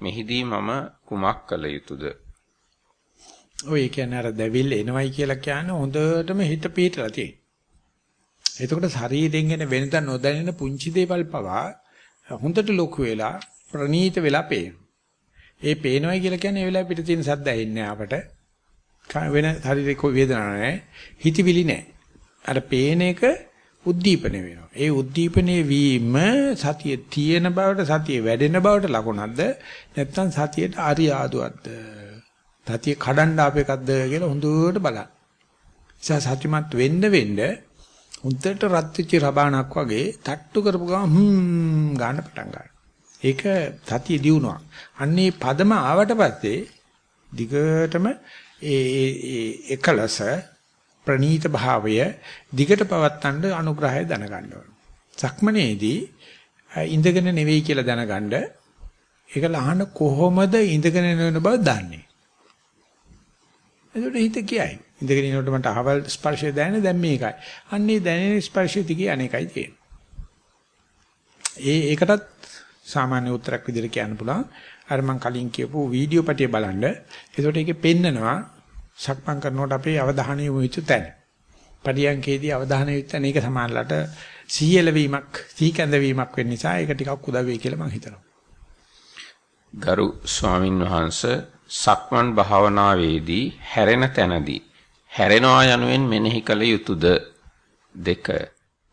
මෙහිදී මම කුමක් කළ යුතුද? ඔය කියන්නේ අර දැවිල්ල එනවයි කියලා කියන්නේ හොඳටම හිත පිටලා තියෙන. එතකොට ශරීරයෙන් එන වෙනද නොදැනෙන පුංචි දේවල් පවා හොඳට ලොකු වෙලා ප්‍රනීත වෙලා පේනවා. ඒ පේනවයි කියලා කියන්නේ ඒ වෙලාවේ පිට තියෙන සද්ද ඇහෙන්නේ අපට. වෙන ශරීරේ වේදනාවක් නැහැ. හිතවිලි නැහැ. අර පේන එක උද්දීපන වෙනවා. ඒ උද්දීපනයේ වීම සතිය තියෙන බවට සතිය වැඩෙන බවට ලකුණක්ද නැත්නම් සතියට අරියාදුවක්ද? සතිය කඩන්න ආප එකක්ද කියලා හොඳට බලන්න. ඉතින් සතිමත් වෙන්න වෙන්න හොඳට රත් වෙච්ච රබානක් වගේ තට්ටු කරපු ගමන් හ්ම් ගන්න පටන් ගන්නවා. ඒක සතිය දියුණුවක්. අන්නේ පදම ආවට පස්සේ දිගටම ඒ එකලස ප්‍රනීත භාවය දිගට පවත්තන්න අනුග්‍රහය දැනගන්න ඕන. සක්මනේදී ඉඳගෙන නෙවෙයි කියලා දැනගන්න ඒක ලහන කොහොමද ඉඳගෙන වෙන බව දන්නේ. එතකොට හිත කියයි. ඉඳගෙන ඉනකොට මට අහවල් ස්පර්ශය දැනෙන දැන් මේකයි. අන්නේ දැනෙන ස්පර්ශය දිගේ අනේකයි තියෙන්නේ. ඒ ඒකටත් සාමාන්‍ය උත්තරයක් විදිහට කියන්න පුළුවන්. අර මම කලින් කියපු වීඩියෝ පිටිය බලන්න. එතකොට ඒකේ පෙන්නනවා සක්මන් කරනකොට අපේ අවධානය යොමු වෙච්ච තැන. පරියන්කේදී අවධානය යොමු වෙන එක සමානලට සීයල වීමක්, සීකඳ වීමක් වෙන්න නිසා ඒක ටිකක් උදව් වෙයි කියලා මම හිතනවා. ගරු ස්වාමින් වහන්සේ සක්මන් භාවනාවේදී හැරෙන තැනදී හැරෙනවා යනුවෙන් මෙනෙහි කළ යුතුයද දෙක.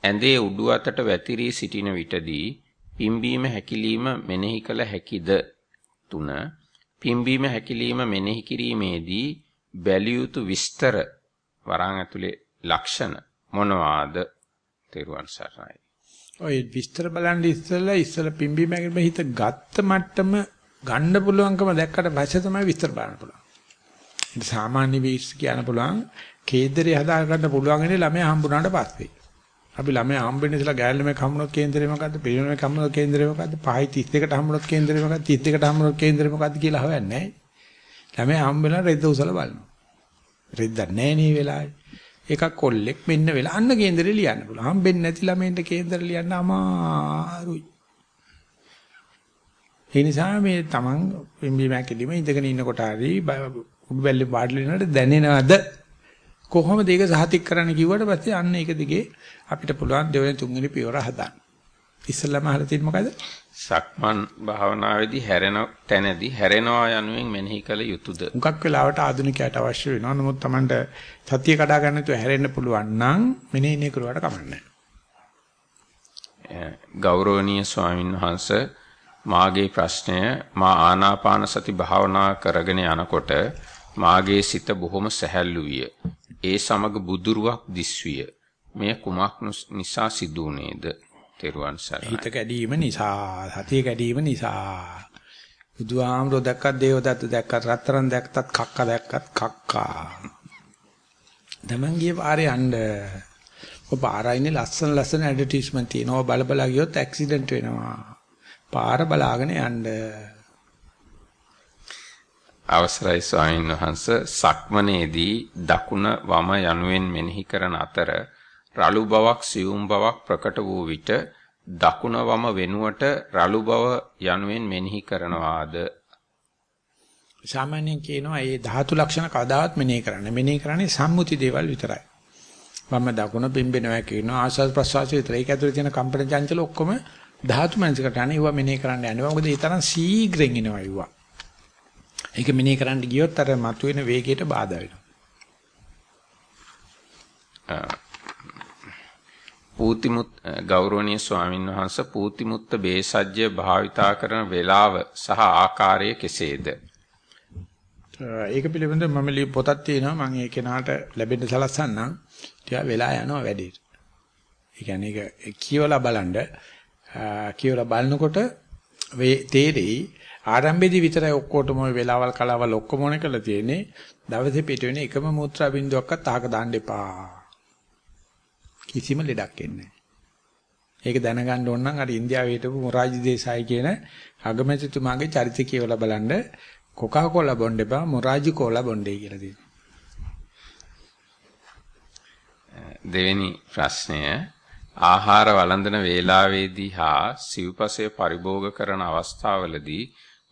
ඇඳේ උඩු අතට වැතිරී සිටින විටදී පිම්බීම හැකිලිම මෙනෙහි කළ හැකිද? තුන. පිම්බීම හැකිලිම මෙනෙහි කිරීමේදී බැලිය යුතු විස්තර වරන් ඇතුලේ ලක්ෂණ මොනවාද තේරුවන් සරණයි. ඔය විස්තර බලන් ඉස්සෙල්ලා ඉස්සෙල්ලා පිම්බි මැගෙම හිත ගත්ත මට්ටම ගන්න පුළුවන්කම දැක්කට පස්සේ තමයි විස්තර බලන්න පුළුවන්. ඉතින් සාමාන්‍ය වීස් කියන්න පුළුවන් කේන්දරේ හදා ගන්න පුළුවන් ඉන්නේ ළමයා හම්බුනාට පස්සේ. අපි ළමයා හම්බෙන්නේ ඉස්සලා ගෑල් ළමයා හම්බුනොත් කේන්දරේ මොකද්ද? පිරිමි ළමයා හම්බුනොත් කේන්දරේ මොකද්ද? 5යි 32ට හම්බුනොත් කේන්දරේ මොකද්ද? 32ට හම්බුනොත් කේන්දරේ මොකද්ද කියලා හොයන්නේ නැහැ. ළමයා හම්බෙලා රෙද්ද උසලා බලනවා. රෙද්දක් නැහැ නේ වෙලාවේ. එකක් කොල්ලෙක් මෙන්න වෙලා අන්න කේන්දරේ ලියන්න පුළුවන්. හම්බෙන්නේ නැති ළමයින්ට කේන්දර ලියන්න අමාරුයි. ඒ නිසා මේ Taman පිම්බි මැකෙලිම ඉඳගෙන ඉන්නකොට හරි උඩු බැල්ලේ පාඩල වෙනකොට දැනෙනවද කොහොමද ඒක සහතික කරන්න කිව්වට පස්සේ අන්න ඒක දිගේ අපිට පුළුවන් දෙවෙනි තුන්වෙනි පියවර හදන්න. ඉස්සෙල්ලාම අහලා තියෙන්නේ මොකද? සක්මන් භාවනාවේදී හැරෙන තැනදී හැරෙනවා යනුවෙන් මෙනෙහි කළ යුතුයද? මුගක් වෙලාවට ආධුනිකයට අවශ්‍ය වෙනවා. නමුත් Tamanට සතිය කඩා ගන්න තු හැරෙන්න පුළුවන් නම් මෙනෙහි කරුවාට කමන්නේ ගෞරවනීය ස්වාමින් වහන්සේ මාගේ ප්‍රශ්නය මා ආනාපාන සති භාවනා කරගෙන යනකොට මාගේ සිත බොහොම සැහැල්ලු විය. ඒ සමග බුදුරුවක් දිස්විය. මෙය කුමක් නිසා සිදු වුනේද? තෙරුවන් සරණයි. හිත කැඩීම නිසා, සතිය කැඩීම නිසා. බුදුහාමරෝ දැක්කත් දේවදත්ත දැක්කත් රත්තරන් දැක්කත් කක්ක දැක්කත් කක්කා. තමන්ගේ පාරේ යන්න ඔබ පාරයිනේ ලස්සන ලස්සන ඇඩ්වර්ටයිස්මන්ට් තියෙනවා බල බල ගියොත් ඇක්සිඩන්ට් වෙනවා. පාර බලාගෙන යන්න. අවසරයි ස්වාමීන් වහන්ස සක්මනේදී දකුණ වම යනුවෙන් මෙනෙහි කරන අතර රළු බවක් සියුම් බවක් ප්‍රකට වූ විට දකුණ වම වෙනුවට රළු බව යනුවෙන් මෙනෙහි කරනවාද සාමාන්‍යයෙන් කියනවා මේ ධාතු ලක්ෂණ කවදාවත් මෙනෙහි කරන්න. මෙනෙහි කරන්නේ සම්මුති දේවල් විතරයි. වම දකුණ පිම්බෙනවා කියනවා ආස්වාද ප්‍රසවාස විතර. ඒක ඇතුලේ තියෙන කම්පන චංචල ඔක්කොම ධාතු මනසකට යන්නේ. ඒවා මෙනේ කරන්න යන්නේ. මොකද ඒ තරම් සීඝ්‍රෙන් එනවා ඒවා. ඒක මෙනේ කරන්න ගියොත් අර මතුවෙන වේගයට බාධා වෙනවා. පූතිමුත් ගෞරවනීය ස්වාමින් වහන්සේ පූතිමුත්ත බේසජ්‍ය භාවිතා කරන වේලාව සහ ආකාරය කෙසේද? ඒක පිළිබඳව මම ලිය පොතක් තියෙනවා මම ඒ කෙනාට ලැබෙන්න සලස්සන්නම්. ටික වෙලා යනවා වැඩේට. ඒ කියන්නේ ඒක කියවලා බලන්න කියවලා බලනකොට තේරෙයි ආරම්භයේදී විතරයි ඔක්කොටම ওই වෙලාවල් කලාවල් ඔක්කොම ඕන කරලා තියෙන්නේ. දවසේ පිට වෙන එකම මුත්‍රා බින්දුවක්වත් අහක දාන්න එපා. කිසිම ලෙඩක් එන්නේ ඒක දැනගන්න ඕන නම් අර ඉන්දියාවේ හිටපු මොරාජි දේසායි කියන අගමැතිතුමාගේ චරිතය කියවලා බලන්න කොකා කෝලා බොන්න එපා මොරාජි කෝලා බොන්නයි කියලා තියෙනවා. දෙවෙනි ප්‍රශ්නය ආහාර වළඳන වේලාවේදී හා සිව්පසය පරිභෝග කරන අවස්ථාවලදී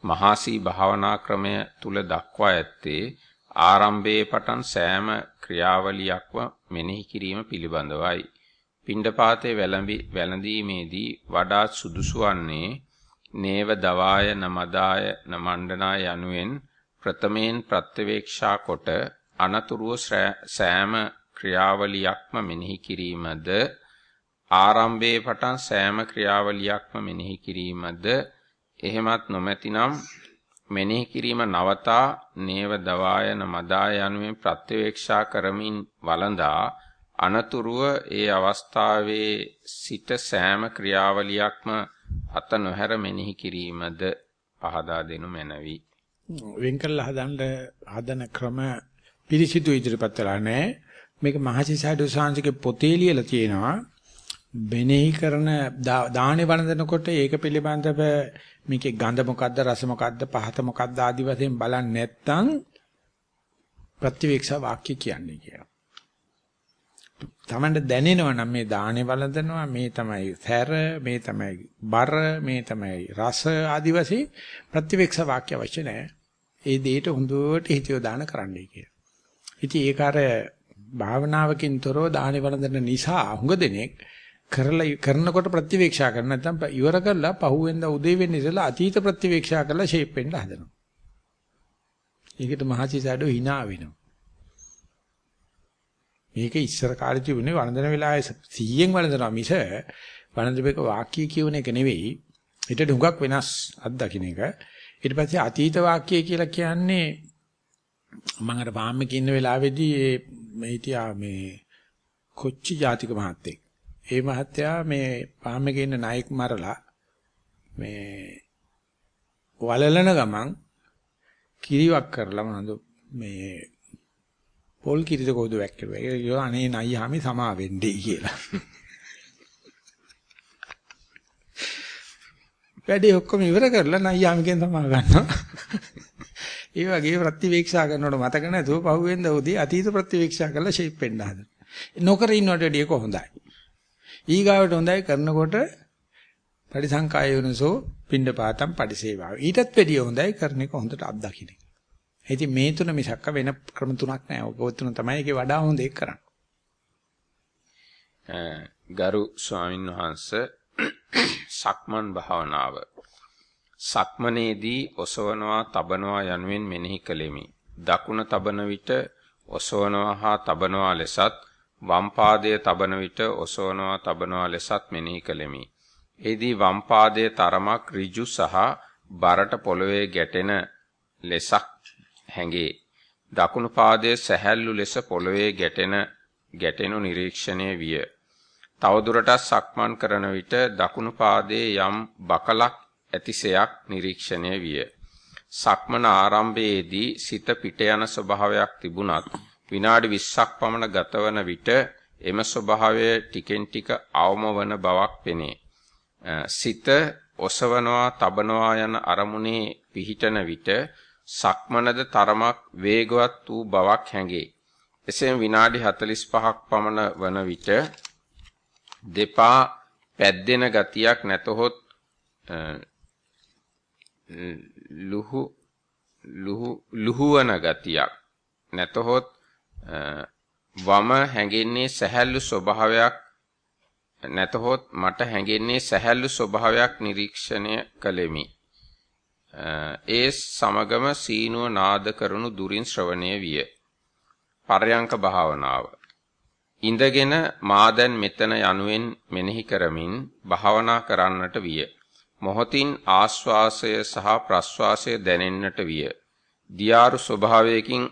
මහාසී භාවනා ක්‍රමය තුල දක්වා ඇත්තේ ආරම්භයේ පටන් සෑම ක්‍රියාවලියක්ම මෙනෙහි කිරීම පිළිබඳවයි. පිණ්ඩපාතේ වැළඳි වැළඳීමේදී වඩා සුදුසු වන්නේ නේව දවාය නමදාය නමණ්ඩනාය යනුවෙන් ප්‍රථමයෙන් ප්‍රත්‍යවේක්ෂා කොට අනතුරුව සෑම ක්‍රියාවලියක්ම මෙනෙහි කිරීමද ආරම්භයේ පටන් සෑම ක්‍රියාවලියක්ම මෙනෙහි කිරීමද එහෙමත් නොමැතිනම් මෙනෙහි කිරීම නවතා නේව දවායන මදාය යනුවෙන් ප්‍රත්‍යවේක්ෂා කරමින් වළඳා අනතුරුව ඒ අවස්ථාවේ සිට සෑම ක්‍රියාවලියක්ම අත නොහැර මෙනෙහි කිරීමද පහදා දෙනු මැනවි. වෙන් කළා හදන්න හදන ක්‍රම පිළිසිතු ඉදිරිපත් වෙලා නැහැ. මේක මහසිසාරද සාංශිකේ පොතේ ලියලා තියෙනවා. බෙනෙහි කරන දාහනේ වළඳනකොට ඒක පිළිබඳව මේකේ ගඳ මොකද්ද රස මොකද්ද පහත මොකද්ද ආදි වශයෙන් බලන්නේ නැත්නම් ප්‍රතිවේක්ෂා වාක්‍ය කියන්නේ කියලා. තමන්ට දැනෙනවා නම් මේ දාහනේ වළඳනවා මේ තමයි සැර මේ තමයි බර මේ තමයි රස ආදි වශයෙන් ප්‍රතිවේක්ෂා වාක්‍ය අවශ්‍ය නැහැ. ඒ දෙයට හොඳට හිතියෝ දාන කරන්නයි කියලා. ඉතින් ඒක අර භාවනාවකින් තොරව දාහනේ වළඳන නිසා හුඟ දෙනෙක් කරලා කරනකොට ප්‍රතිවේක්ෂා කරන නැත්නම් ඉවර කරලා පහුවෙන්ද උදේ වෙන්න ඉතලා අතීත ප්‍රතිවේක්ෂා කරලා ෂේප් වෙන්න හදනවා. ඒකට මහචිසඩෝ hina වෙනවා. මේක ඉස්සර කාලේ තිබුණේ වන්දන වෙලාවේ 100න් වන්දනවා මිස වන්දනපේක වාක්‍ය කියවන එක නෙවෙයි. ඊට ඩුඟක් වෙනස් අත්දකින්න එක. ඊට පස්සේ අතීත වාක්‍ය කියලා කියන්නේ මම අර පාම්මේ ඉන්න වෙලාවේදී මේ හිටියා මේ කොච්චි ජාතික මහත්තයෙක්. ඒ මහත්තයා මේ පාමේ ඉන්න නායක මරලා මේ වලලන ගමන් කිරිවක් කරලා මොනවද මේ පොල් කිරිද කොහොද වැක්කරුවා. ඒක කියෝ අනේ නයියාමි සමා වෙන්නේ කියලා. වැඩේ ඔක්කොම ඉවර කරලා නයියාමිගෙන් සමා ගන්නවා. ඒ වගේ ප්‍රතිවීක්ෂා කරනකොට මතක නැතුව පහුවෙන්ද උදේ අතීත ප්‍රතිවීක්ෂා කරලා ෂේප් වෙන්න හදන. නොකර ඉන්නවට වැඩිය කොහොඳයි. ඊගාවට හොඳයි කරනකොට පරිසංකාය වෙනසෝ පින්ඩ පාතම් පරිසේවාව. ඊටත් වැඩිය හොඳයි කරන එක හොඳට අත්දකින්න. ඉතින් මේ තුන මිසක්ක වෙන ක්‍රම තුනක් නැහැ. ඔක තුන තමයි ඒකේ වඩා හොඳ එක කරන්නේ. ගරු ස්වාමින් වහන්සේ සක්මන් භාවනාව සක්මනේදී ඔසවනවා තබනවා යනුවෙන් මෙනෙහි කළෙමි. දකුණ තබන විට ඔසවනවා හා තබනවා ලෙසත් වම් පාදයේ තබන විට ඔසවනවා තබනවා ලෙසත් මෙනෙහි කළෙමි. එෙහිදී වම් පාදයේ තරමක් ඍජු සහ බරට පොළවේ ගැටෙන ලෙසක් හැඟේ. දකුණු පාදයේ සැහැල්ලු ලෙස පොළවේ ගැටෙන ගැටෙනු නිරීක්ෂණය විය. තවදුරටත් සක්මන් කරන විට දකුණු පාදයේ යම් බකලක් ඇතිසයක් නිරීක්ෂණය විය. සක්මන ආරම්භයේදී සිත පිට යන ස්වභාවයක් තිබුණත් විනාඩි 20ක් පමණ ගතවන විට එම ස්වභාවය ටිකෙන් ටික අවම වන බවක් පෙනේ. සිත ඔසවනවා, තබනවා යන අරමුණේ පිහිටන විට සක්මනද තරමක් වේගවත් වූ බවක් හැඟේ. එසේම විනාඩි 45ක් පමණ වන විට දෙපා පැද්දෙන ගතියක් නැතහොත් ලුහු ලුහු ලුහුවන ගතියක් නැතහොත් වම හැඟෙන්නේ සැහැල්ලු ස්වභාවයක් නැතහොත් මට හැඟෙන්නේ සැහැල්ලු ස්වභාවයක් නිරීක්ෂණය කළෙමි. ඒ සමගම සීනුව නාද කරනු දුරින් ශ්‍රවණය විය. පර්යංක භාවනාව. ඉඳගෙන මා දැන් මෙතන යනුවෙන් මෙනෙහි කරමින් භාවනා කරන්නට විය. මොහොතින් ආශ්වාසය සහ ප්‍රශ්වාසය දැනෙන්නට විය. දියාරු ස්වභාවයකින්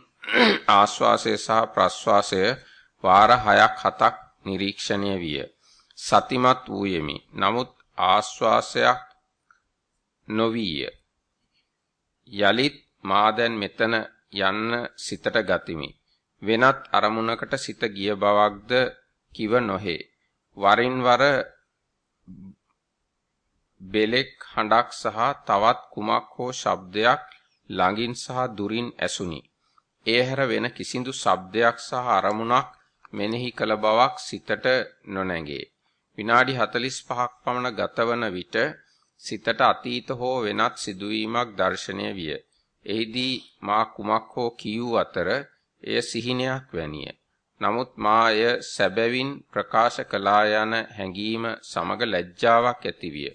ආශ්වාසය සහ ප්‍රශ්වාසය වාර 6ක් 7ක් නිරීක්ෂණය විය. සතිමත් වූයෙමි. නමුත් ආශ්වාසයක් නොවිය. යලිත් මා දැන් මෙතන යන්න සිතට ගතිමි. වෙනත් අරමුණකට සිත ගිය බවක්ද කිව නොහේ. වරින් වර බෙලෙක් හඬක් සහ තවත් කුමක් හෝ ශබ්දයක් ළඟින් සහ දුරින් ඇසුනි. ඒ හැර වෙන කිසිදු ශබ්දයක් සහ අරමුණක් මෙනෙහි කළ බවක් සිතට නොනැගේ. විනාඩි 45ක් පමණ ගතවන විට සිතට අතීත හෝ වෙනත් සිදුවීමක් දැర్శණය විය. එහිදී මා කුමක් හෝ කියූ අතර එය සිහිනයක් වැනිය. නමුත් මා එය සැබවින් ප්‍රකාශ කළා යන හැඟීම සමග ලැජ්ජාවක් ඇතිවිය.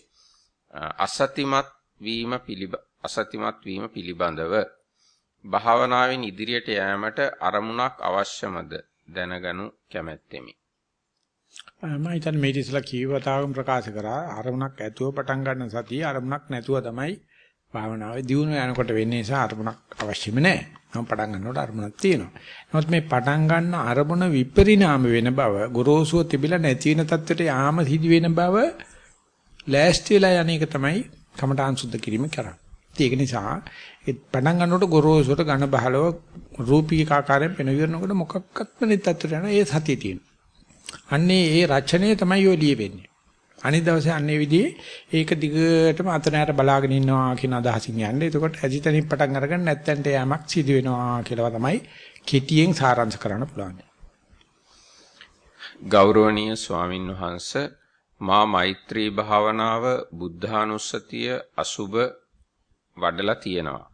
අසතිමත් වීම පිළිබ අසතිමත් වීම පිළිබඳව භාවනාවෙන් ඉදිරියට යෑමට අරමුණක් අවශ්‍යමද දැනගනු කැමැත්තෙමි. මම හිතන්නේ මේ ඉතිසලා කීවතාවම ප්‍රකාශ කරා අරමුණක් ඇතුව පටන් ගන්න සතිය අරමුණක් නැතුව තමයි භාවනාවේ දියුණුව යනකොට වෙන්නේ නිසා අරමුණක් අවශ්‍යම නැහැ. මම පටන් ගන්නකොට අරමුණක් තියෙනවා. නමුත් මේ පටන් ගන්න අරමුණ විපරිණාම වෙන බව ගොරෝසුව තිබිලා නැති වෙන තත්ත්වයට යාම සිදි වෙන බව ලෑස්ති වෙලා යන්නේක තමයි කමඨාන් සුද්ධ කිරීම කරන්නේ. ඒක නිසා ඒ පටන් ගන්නකොට ගොරෝසුවට ඝන බහලව රූපී ආකාරයෙන් පෙනවිරනකොට මොකක්වත්ම නැත්තට යන ඒ සතිය තියෙනවා. අන්නේ ඒ රචනය තමයි ඔය ලියෙන්නේ. අනිත් දවසේ අන්නේ විදිහේ ඒක දිගටම අතනෑර බලාගෙන ඉන්නවා කියන අදහසින් යන්නේ. එතකොට ඇදිතනින් පටන් අරගෙන නැත්තන්ට යෑමක් සිදු වෙනවා කියලා තමයි කෙටියෙන් සාරාංශ කරන්න පුළුවන්. ගෞරවනීය ස්වාමින් වහන්සේ මා මෛත්‍රී භාවනාව බුද්ධානුස්සතිය අසුබ වඩලා තියෙනවා.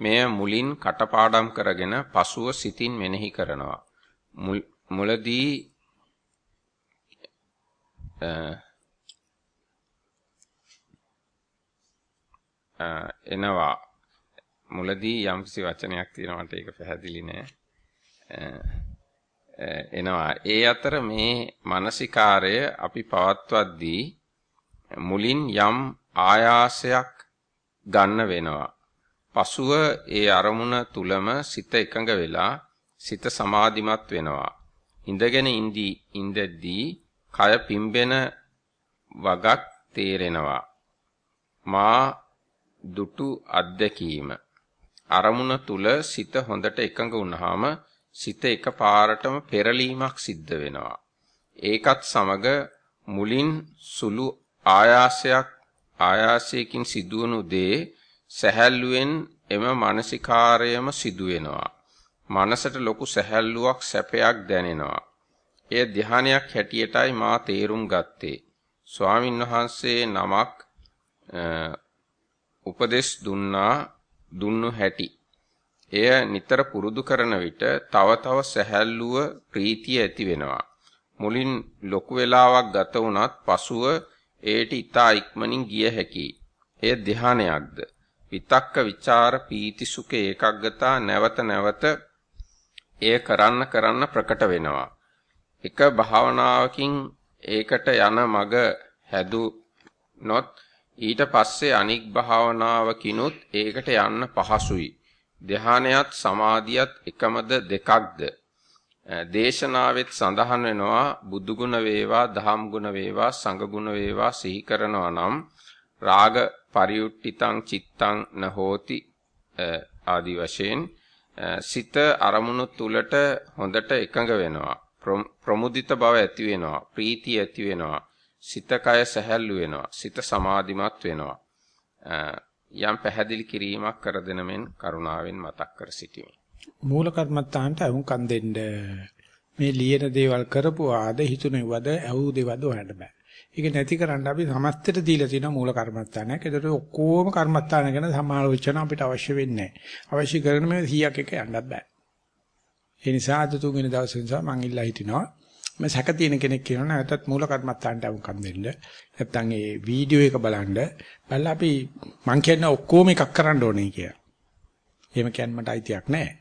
මෙය මුලින් කටපාඩම් කරගෙන පසුව සිතින් මෙනෙහි කරනවා. මුලදී එනවා මුලදී යම්කිසි වචනයක් තියෙනවා මට ඒක පැහැදිලි නෑ එනවා ඒ අතර මේ මානසිකාරය අපි පවත්වද්දී මුලින් යම් ආයාසයක් ගන්න වෙනවා පසුව ඒ අරමුණ තුලම සිත එකඟ වෙලා සිත සමාධිමත් වෙනවා ඉඳගෙන ඉඳී ඉඳද්දී කය පිම්බෙන වගක් තේරෙනවා. මා දුටු අත්දැකීම අරමුණ තුල සිත හොඳට එකඟ වුණාම සිත එකපාරටම පෙරලීමක් සිද්ධ වෙනවා. ඒකත් සමග මුලින් සුළු ආයාසයක් ආයාසයකින් සිදුවනු දේ සැහැල්ලුවෙන් එම මානසිකාරයම සිදු වෙනවා. මනසට ලොකු සැහැල්ලුවක් සැපයක් දැනෙනවා. එය ධානයක් හැටියටයි මා තේරුම් ගත්තේ. ස්වාමින් වහන්සේ නමක් උපදේශ දුන්නා දුන්නු හැටි. එය නිතර පුරුදු කරන විට තව තව සැහැල්ලුව ප්‍රීතිය ඇති වෙනවා. මුලින් ලොකු වෙලාවක් ගත වුණත් පසුව ඒට ඊතා ඉක්මනින් ගිය හැකියි. එය ධානයක්ද? විතක්ක ਵਿਚාර පීති සුඛ ඒකග්ගතා නැවත නැවත එය කරන්න කරන්න ප්‍රකට වෙනවා. එක භාවනාවකින් ඒකට යන මග හැදුනොත් ඊට පස්සේ අනික් භාවනාවකිනුත් ඒකට යන්න පහසුයි. ධානයත් සමාධියත් එකමද දෙකක්ද? දේශනාවෙත් සඳහන් වෙනවා බුදු ගුණ වේවා, දහම් ගුණ වේවා, සංඝ ගුණ වේවා සිහි කරනවා නම් රාග පරියුට්ටිතං චිත්තං නහෝති ආදි වශයෙන් සිත අරමුණු තුලට හොඳට එකඟ වෙනවා. ප්‍රමුදිත බව ඇති වෙනවා. ප්‍රීතිය ඇති වෙනවා. සිත කය සැහැල්ලු වෙනවා. සිත සමාධිමත් වෙනවා. යම් පැහැදිලි කිරීමක් කර දෙන මෙන් කරුණාවෙන් මතක් කර සිටිමි. මූල කර්මත්තාන්ට අහුම්කම් දෙන්න මේ ලියන දේවල් කරපු ආද හිතුනේවද ඇහු දේවද හොයන්න බෑ ඒක නැති කරන්න අපි සමස්තයට දීලා තියෙන මූල කර්මත්තානයක් ඒකට ඔක්කොම කර්මත්තාන ගැන සමාලෝචන අපිට අවශ්‍ය වෙන්නේ නැහැ අවශ්‍ය කරන මේ 100ක් එක යන්නත් බෑ ඒ නිසා අද තුන්වෙනි දවසේ නිසා මම ඉල්ලා හිටිනවා. මම සැක තියෙන කෙනෙක් කියනවා නැවතත් මූල කර්මත්තාන්ට වුකම් දෙන්න. නැත්තම් ඒ වීඩියෝ එක බලන්න. බලලා අපි මං කියන්නේ ඔක්කොම එකක් කරන්න ඕනේ කියලා. එහෙම කියන්න මට අයිතියක් නැහැ.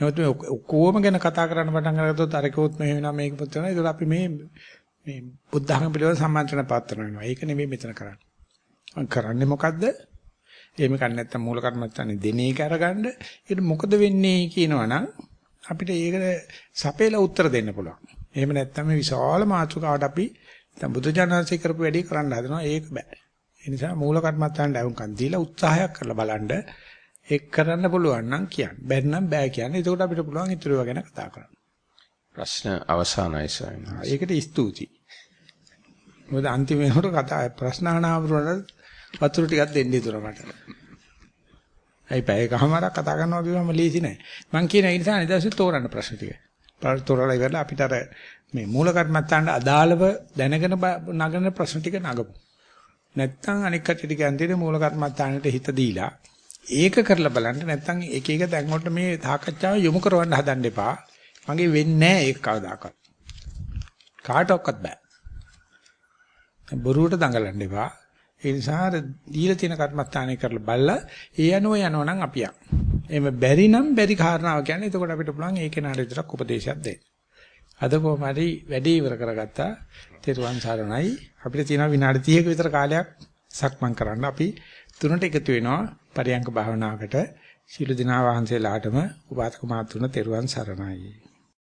නමුත් මේ ඔක්කොම ගැන කතා කරන්න පටන් අරගත්තොත් අරකෝත් මෙහෙම වෙනවා මේක පුත් වෙනවා. ඒක අපි මේ මේ බුද්ධ ධර්ම පිළිවෙල සම්මාන්ත්‍රණ පාත්‍ර වෙනවා. ඒක නෙමෙයි මෙතන කරන්නේ. මං කරන්නේ මොකද්ද? එහෙම කන්නේ නැත්තම් මූල කර්මත්තානේ දෙන එක අරගන්න. ඊට මොකද වෙන්නේ කියනවනම් අපිට ඒකට සපේලා උත්තර දෙන්න පුළුවන්. එහෙම නැත්තම් මේ විශාල මාතෘකාවට අපි දැන් බුදුජානනාංශය කරපු වැඩේ කරන්න හදනවා ඒක බෑ. ඒ නිසා මූල කර්මත්තාන්ට අවුම්කන් දීලා උත්සාහයක් කරලා බලන්න ඒක කරන්න පුළුවන් නම් කියන්න. බැරි නම් බෑ කියන්න. එතකොට අපිට පුළුවන් ඒවා ගැන කතා කරන්න. ප්‍රශ්න අවසానයි ස්වාමීන් වහන්සේ. ඒකට ස්තුතියි. මොකද අන්තිම වෙනකොට කතා ප්‍රශ්න අහනාවරණ වතුර ටිකක් දෙන්න ඉතුරු මට. ඇයි පැයකමාරක් කතා කරනවා කියවම ලීසි නෑ. මං කියන ඒ නිසා නිදර්ශන තෝරන්න ප්‍රශ්න ටික. තෝරලා ඉවරලා අපිට අර මේ මූල කර්මත්තාන්ට අදාළව දැනගෙන නගන ප්‍රශ්න ටික නගමු. නැත්තම් අනික් කටියට කියන්නේ මූල කර්මත්තාන්ට හිත දීලා ඒක කරලා බලන්න නැත්තම් එක එක දැන් වලට මේ සාකච්ඡාව යොමු කරවන්න හදන්න එපා. මගේ වෙන්නේ නැහැ ඒක කවදාකවත්. කාටවත් බෑ. බොරුවට දඟලන්න එපා. ඒ නිසා දීලා තියෙන කර්මස්ථානය කරලා බලලා ඒ අනුව යනවා නම් අපි යන්. එහෙම බැරි නම් බැරි කාරණාව කියන්නේ එතකොට අපිට පුළුවන් ඒ කෙනාට විතරක් උපදේශයක් දෙන්න. අද කොහොම හරි වැඩේ ඉවර කරගත්තා. තෙරුවන් සරණයි. අපිට තියෙනවා විනාඩි 30ක විතර කාලයක් සක්මන් කරන්න. අපි තුනට එකතු වෙනවා පරියංක භාවනාවකට. සීල දිනා වහන්සේලාටම උපාසක මාතුන තෙරුවන් සරණයි.